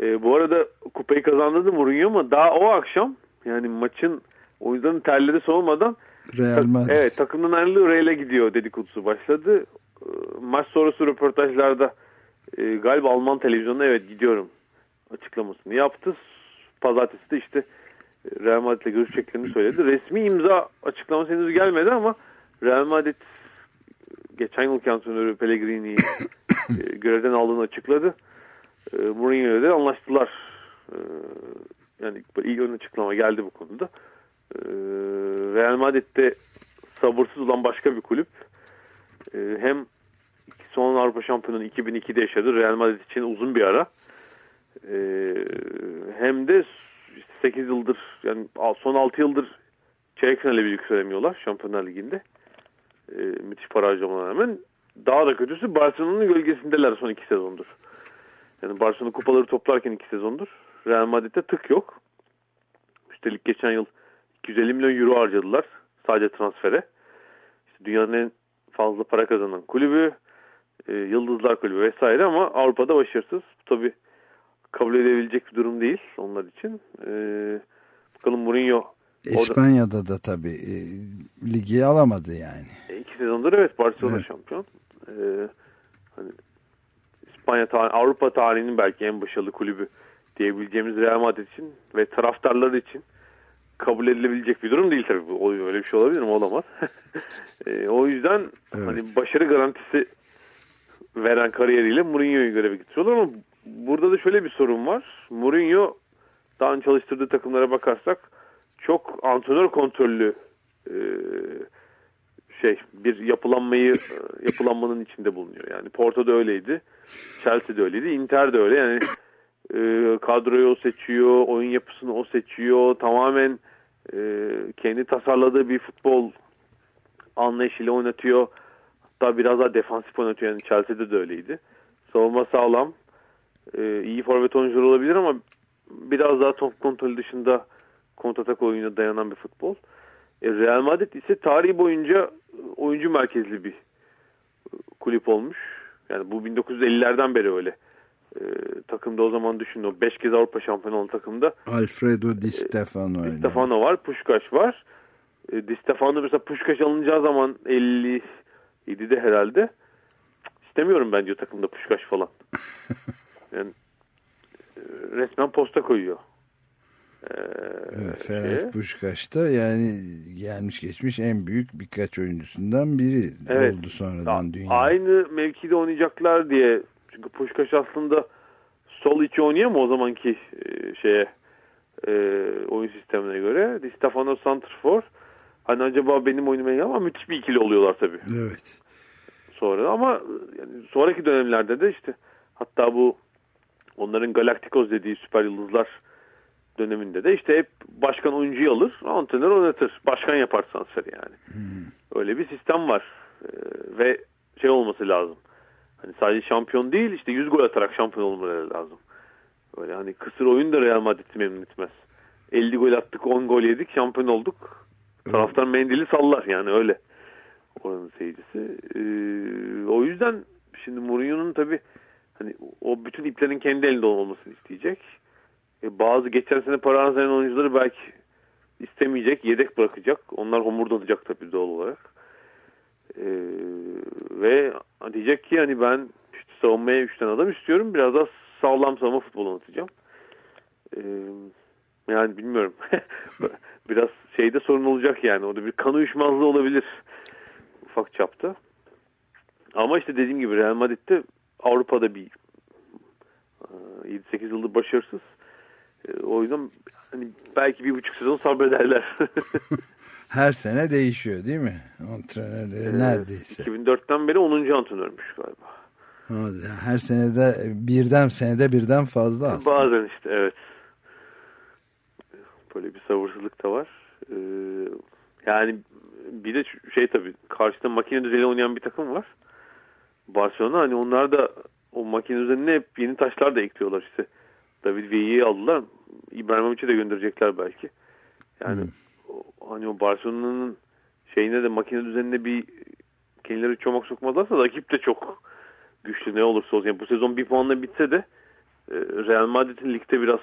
Ee, bu arada kupayı kazandırdı Mourinho ama daha o akşam yani maçın oyuncuların terleri soğumadan Real Madrid. evet takımdan ayrılığı Real'e gidiyor dedikodusu başladı. Maç sonrası röportajlarda e, galiba Alman televizyonuna evet gidiyorum açıklamasını yaptı. Pazartesi de işte e, Real Madrid'le görüşeceklerini söyledi. Resmi imza açıklaması henüz gelmedi ama Real Madrid geçen yılki antrenörü Pellegrini'yi e, görevden aldığını açıkladı. E, Mourinho ile de anlaştılar. E, yani iyi ön açıklama geldi bu konuda. E, Real Madrid'de sabırsız olan başka bir kulüp. E, hem son Avrupa Şampiyonunu 2002'de yaşadı. Real Madrid için uzun bir ara. E, hem de 8 yıldır yani son 6 yıldır çeyrek finale bile yükselemiyorlar Şampiyonlar Ligi'nde. E, müthiş para harcamalarına rağmen. Daha da kötüsü Barcelona'nın gölgesindeler son iki sezondur. Yani Barcelona kupaları toplarken iki sezondur. Real Madrid'de tık yok. Üstelik geçen yıl 250 milyon euro harcadılar sadece transfere. İşte dünyanın en fazla para kazanan kulübü, e, Yıldızlar Kulübü vesaire ama Avrupa'da başarısız. Bu tabi kabul edebilecek bir durum değil onlar için. E, bakalım Mourinho orada İspanya'da da tabii e, ligi alamadı yani. E, iki sezondur evet Barcelona Evet. şampiyon. E, hani İspanya tarih- Avrupa tarihinin belki en başarılı kulübü diyebileceğimiz Real Madrid için ve taraftarları için kabul edilebilecek bir durum değil tabii. Öyle bir şey olabilir mi? Olamaz. E, o yüzden Evet. hani başarı garantisi veren kariyeriyle Mourinho'yu göreve getiriyorlar ama burada da şöyle bir sorun var. Mourinho daha önce çalıştırdığı takımlara bakarsak çok antrenör kontrollü e, şey bir yapılanmayı e, yapılanmanın içinde bulunuyor. Yani Porto'da öyleydi. Chelsea'de öyleydi. Inter de öyle. Yani e, kadroyu o seçiyor, oyun yapısını o seçiyor. Tamamen e, kendi tasarladığı bir futbol anlayışıyla oynatıyor. Hatta biraz daha defansif oynatıyor. Yani Chelsea'de de öyleydi. Savunma sağlam. E, iyi forvet oyuncuları olabilir ama biraz daha top kontrolü dışında kontratak oyununa dayanan bir futbol. E, Real Madrid ise tarihi boyunca oyuncu merkezli bir e, kulüp olmuş. Yani bu 1950'lerden beri öyle. E, takımda o zaman düşünün o 5 kez Avrupa şampiyonu olan takımda Alfredo Di Stefano. Di Stefano var, Puşkaş var. E, Di Stefano mesela Puşkaş alınacağı zaman 57'de herhalde istemiyorum bence takımda Puşkaş falan. yani e, resmen posta koyuyor. Ee, evet, Ferenc Puşkaş da yani gelmiş geçmiş en büyük birkaç oyuncusundan biri evet. oldu sonradan dünya. Aynı mevkide oynayacaklar diye çünkü Puşkaş aslında sol içi oynuyor mu o zamanki e, şeye e, oyun sistemine göre. Di Stefano Santrfor hani acaba benim oyunuma ama müthiş bir ikili oluyorlar tabii. Evet. Sonra ama yani sonraki dönemlerde de işte hatta bu onların Galacticos dediği süper yıldızlar döneminde de işte hep başkan oyuncuyu alır, antrenör oynatır. Başkan yapar transferi yani. Hmm. Öyle bir sistem var. Ee, ve şey olması lazım. Hani sadece şampiyon değil işte 100 gol atarak şampiyon olmaları lazım. Öyle hani kısır oyun da Real Madrid'i memnun etmez. 50 gol attık 10 gol yedik şampiyon olduk. Taraftar mendili sallar yani öyle. Oranın seyircisi. Ee, o yüzden şimdi Mourinho'nun tabi hani o bütün iplerin kendi elinde olmasını isteyecek e, bazı geçen sene para harcayan oyuncuları belki istemeyecek, yedek bırakacak. Onlar homurdanacak tabii doğal olarak. E, ve diyecek ki hani ben işte savunmaya 3 tane adam istiyorum. Biraz daha sağlam savunma futbolu anlatacağım. E, yani bilmiyorum. Biraz şeyde sorun olacak yani. Orada bir kan uyuşmazlığı olabilir. Ufak çapta. Ama işte dediğim gibi Real Madrid'de Avrupa'da bir 7-8 e, yıldır başarısız. E, o yüzden hani belki bir buçuk sezon sabrederler. Her sene değişiyor değil mi? Antrenörleri ee, neredeyse. 2004'ten beri 10. antrenörmüş galiba. Her senede birden senede birden fazla aslında. Bazen işte evet. Böyle bir sabırsızlık da var. Ee, yani bir de şey tabii karşıda makine düzeli oynayan bir takım var. Barcelona hani onlar da o makine üzerine hep yeni taşlar da ekliyorlar işte. David Villa'yı aldılar. İbrahimovic'i de gönderecekler belki. Yani hmm. o, hani o Barcelona'nın şeyine de makine düzenine bir kendileri çomak sokmazlarsa rakip de çok güçlü ne olursa olsun. Yani bu sezon bir puanla bitse de e, Real Madrid'in ligde biraz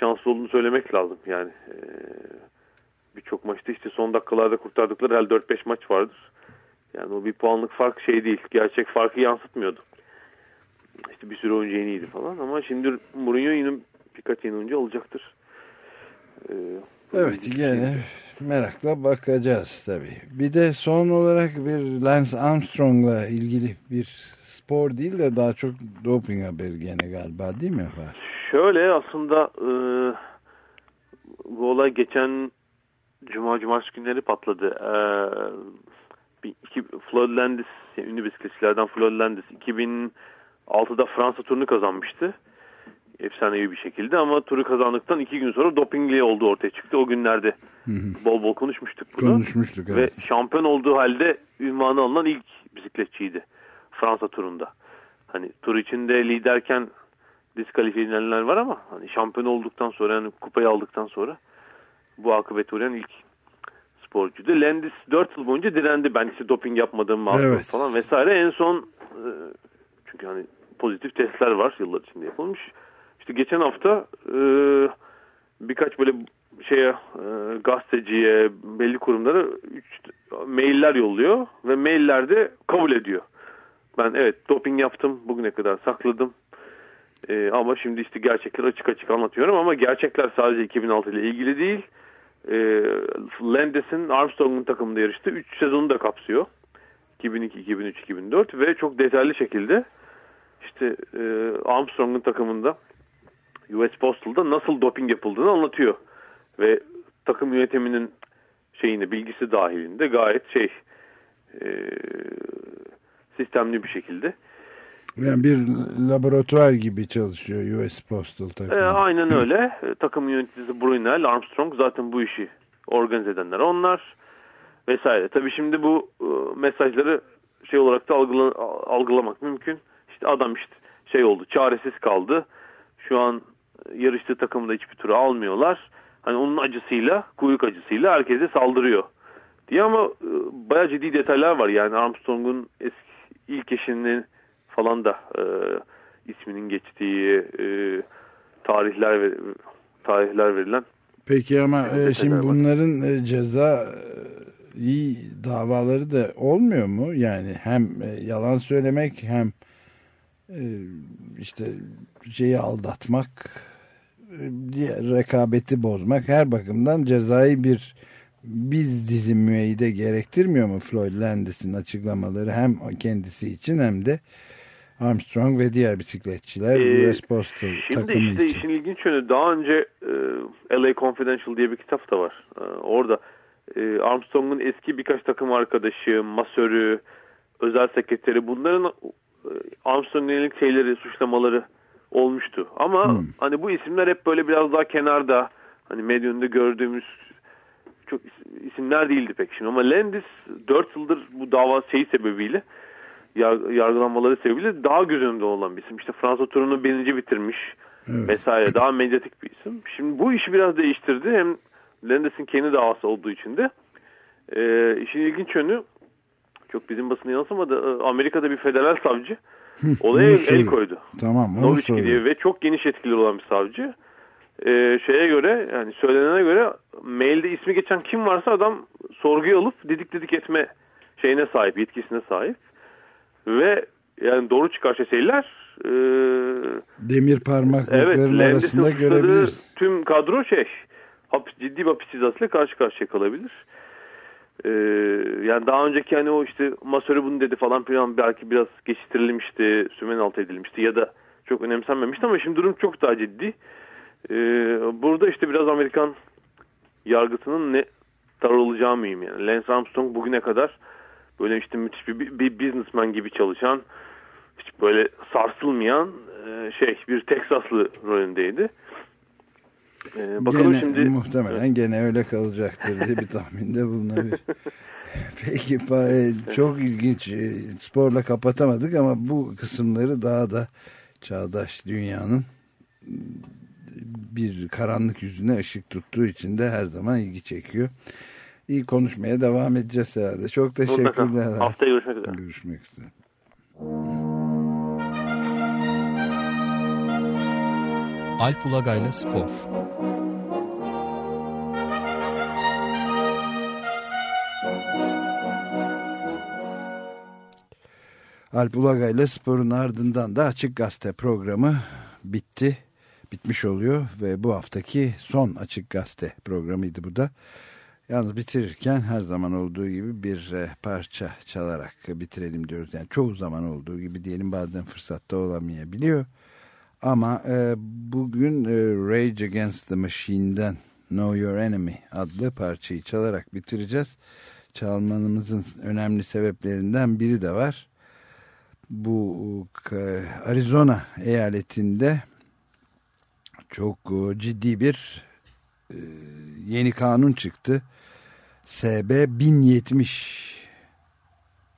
şanslı olduğunu söylemek lazım. Yani e, birçok maçta işte son dakikalarda kurtardıkları her 4-5 maç vardır. Yani o bir puanlık fark şey değil. Gerçek farkı yansıtmıyordu. İşte bir sürü oyuncu yeniydi falan ama şimdi Mourinho yine birkaç yeni oyuncu alacaktır. Ee, evet gene merakla bakacağız tabii. Bir de son olarak bir Lance Armstrong'la ilgili bir spor değil de daha çok doping haberi gene galiba değil mi var? Şöyle aslında e, bu olay geçen Cuma Cumartesi günleri patladı. E, bir, iki, Floyd Landis, yani ünlü bisikletçilerden Floyd Landis 2006'da Fransa turunu kazanmıştı efsanevi bir şekilde ama turu kazandıktan iki gün sonra dopingli olduğu ortaya çıktı. O günlerde hı hı. bol bol konuşmuştuk bunu. Konuşmuştuk evet. Ve şampiyon olduğu halde ünvanı alınan ilk bisikletçiydi Fransa turunda. Hani tur içinde liderken diskalifiye edilenler var ama hani şampiyon olduktan sonra yani kupayı aldıktan sonra bu akıbet uğrayan ilk sporcuydu. Landis 4 yıl boyunca direndi. Ben işte doping yapmadığım evet. falan vesaire. En son e, çünkü hani pozitif testler var yıllar içinde yapılmış işte geçen hafta e, birkaç böyle şeye e, gazeteciye belli kurumlara üç, mailler yolluyor ve maillerde kabul ediyor. Ben evet doping yaptım bugüne kadar sakladım. E, ama şimdi işte gerçekleri açık açık anlatıyorum ama gerçekler sadece 2006 ile ilgili değil. E, Landis'in Armstrong'un takımında yarıştı. 3 sezonu da kapsıyor. 2002, 2003, 2004 ve çok detaylı şekilde işte e, Armstrong'un takımında US Postal'da nasıl doping yapıldığını anlatıyor. Ve takım yönetiminin şeyini bilgisi dahilinde gayet şey e, sistemli bir şekilde. Yani bir laboratuvar gibi çalışıyor US Postal takımı. E, aynen öyle. E, takım yöneticisi Brunel, Armstrong zaten bu işi organize edenler onlar vesaire. Tabii şimdi bu e, mesajları şey olarak da algıla, algılamak mümkün. İşte adam işte şey oldu, çaresiz kaldı. Şu an yarıştığı takımda hiçbir turu almıyorlar. Hani onun acısıyla, kuyruk acısıyla herkese saldırıyor diye ama e, bayağı ciddi detaylar var. Yani Armstrong'un eski ilk eşinin falan da e, isminin geçtiği e, tarihler ve tarihler verilen. Peki ama e, şimdi bunların e, ceza e, iyi davaları da olmuyor mu? Yani hem e, yalan söylemek hem e, işte şeyi aldatmak, diğer rekabeti bozmak her bakımdan cezai bir biz dizi müeyyide gerektirmiyor mu Floyd Landis'in açıklamaları hem kendisi için hem de Armstrong ve diğer bisikletçiler Ee, US Postal Şimdi takımı işte için. işin ilginç yönü daha önce e, LA Confidential diye bir kitap da var. E, orada e, Armstrong'un eski birkaç takım arkadaşı, masörü, özel sekreteri bunların e, Armstrong'un yönelik şeyleri, suçlamaları olmuştu. Ama hani bu isimler hep böyle biraz daha kenarda hani medyada gördüğümüz çok is- isimler değildi pek şimdi. Ama Landis 4 yıldır bu dava şeyi sebebiyle yargılanmaları sebebiyle daha göz önünde olan bir isim. İşte Fransa turunu birinci bitirmiş vesaire. Daha medyatik bir isim. Şimdi bu işi biraz değiştirdi. Hem Landis'in kendi davası olduğu için de. Ee, işin ilginç yönü çok bizim basına yansımadı. Ee, Amerika'da bir federal savcı olaya el, koydu. Tamam soruyor. diye ve çok geniş etkileri olan bir savcı. Ee, şeye göre yani söylenene göre mailde ismi geçen kim varsa adam sorguya alıp didik didik etme şeyine sahip, yetkisine sahip. Ve yani doğru çıkarsa şeyler e, Demir evet parmaklıkların Landis'in arasında görebiliriz. tüm kadro şey hapis, ciddi bir hapis cezasıyla karşı karşıya kalabilir. Ee, yani daha önceki hani o işte masörü bunu dedi falan filan belki biraz geçiştirilmişti, sümen altı edilmişti ya da çok önemsenmemişti ama şimdi durum çok daha ciddi. Ee, burada işte biraz Amerikan yargısının ne tarar olacağı mühim yani. Lance Armstrong bugüne kadar böyle işte müthiş bir, bir, bir businessman gibi çalışan hiç böyle sarsılmayan e, şey bir Teksaslı rolündeydi. Ee, bakalım Gene, şimdi muhtemelen gene öyle kalacaktır diye bir tahminde bulunabilir. Peki e, çok ilginç e, sporla kapatamadık ama bu kısımları daha da çağdaş dünyanın bir karanlık yüzüne ışık tuttuğu için de her zaman ilgi çekiyor. İyi konuşmaya devam edeceğiz herhalde. Çok teşekkürler. Haftaya görüşmek üzere. Görüşmek üzere. Alp Ulagay'la Spor Alp Ulagay ile sporun ardından da Açık Gazete programı bitti. Bitmiş oluyor ve bu haftaki son Açık Gazete programıydı bu da. Yalnız bitirirken her zaman olduğu gibi bir e, parça çalarak bitirelim diyoruz. Yani çoğu zaman olduğu gibi diyelim bazen fırsatta olamayabiliyor. Ama e, bugün e, Rage Against the Machine'den Know Your Enemy adlı parçayı çalarak bitireceğiz. Çalmanımızın önemli sebeplerinden biri de var. Bu e, Arizona eyaletinde çok e, ciddi bir e, yeni kanun çıktı. SB 1070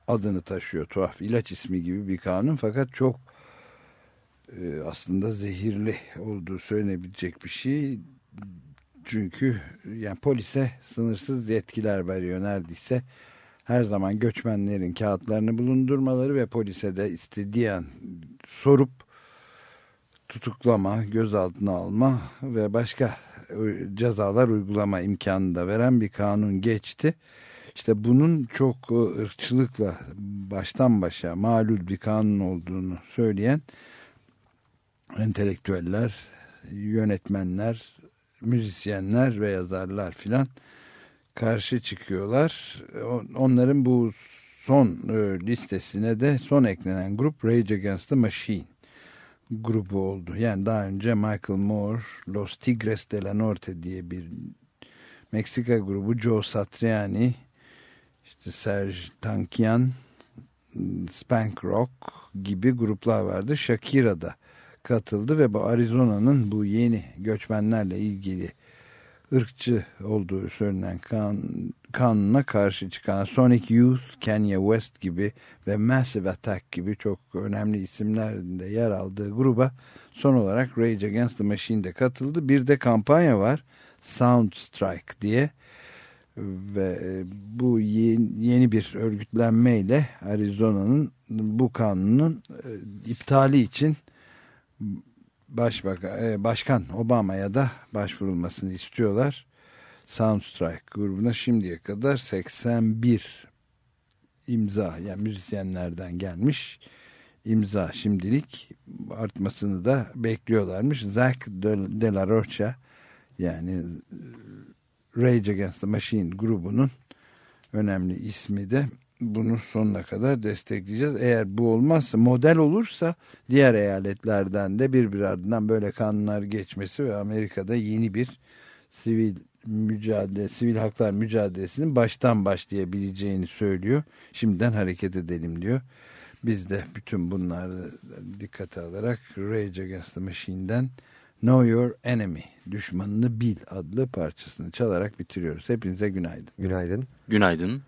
adını taşıyor. Tuhaf ilaç ismi gibi bir kanun fakat çok e, aslında zehirli olduğu söylenebilecek bir şey. Çünkü yani polise sınırsız yetkiler veriyor neredeyse. Her zaman göçmenlerin kağıtlarını bulundurmaları ve polise de istediği an sorup tutuklama, gözaltına alma ve başka cezalar uygulama imkanı da veren bir kanun geçti. İşte bunun çok ırkçılıkla baştan başa malul bir kanun olduğunu söyleyen entelektüeller, yönetmenler, müzisyenler ve yazarlar filan karşı çıkıyorlar. Onların bu son e, listesine de son eklenen grup Rage Against the Machine grubu oldu. Yani daha önce Michael Moore, Los Tigres de la Norte diye bir Meksika grubu Joe Satriani, işte Serge Tankian, Spank Rock gibi gruplar vardı. Shakira da katıldı ve bu Arizona'nın bu yeni göçmenlerle ilgili ırkçı olduğu söylenen kan, kanuna karşı çıkan Sonic Youth, Kanye West gibi ve Massive Attack gibi çok önemli isimlerin de yer aldığı gruba son olarak Rage Against the Machine'de katıldı. Bir de kampanya var Sound Strike diye ve e, bu yeni, yeni bir örgütlenmeyle Arizona'nın bu kanunun e, iptali için Başbakan, e, Başkan Obama'ya da başvurulmasını istiyorlar. Soundstrike grubuna şimdiye kadar 81 imza yani müzisyenlerden gelmiş imza şimdilik artmasını da bekliyorlarmış. Zach De La Rocha yani Rage Against the Machine grubunun önemli ismi de bunu sonuna kadar destekleyeceğiz. Eğer bu olmazsa model olursa diğer eyaletlerden de bir bir ardından böyle kanunlar geçmesi ve Amerika'da yeni bir sivil mücadele, sivil haklar mücadelesinin baştan başlayabileceğini söylüyor. Şimdiden hareket edelim diyor. Biz de bütün bunları dikkate alarak Rage Against the Machine'den Know Your Enemy, Düşmanını Bil adlı parçasını çalarak bitiriyoruz. Hepinize günaydın. Günaydın. Günaydın.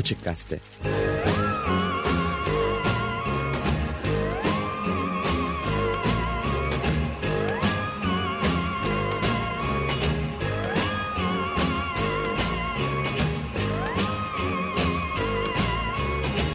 Açık Gazete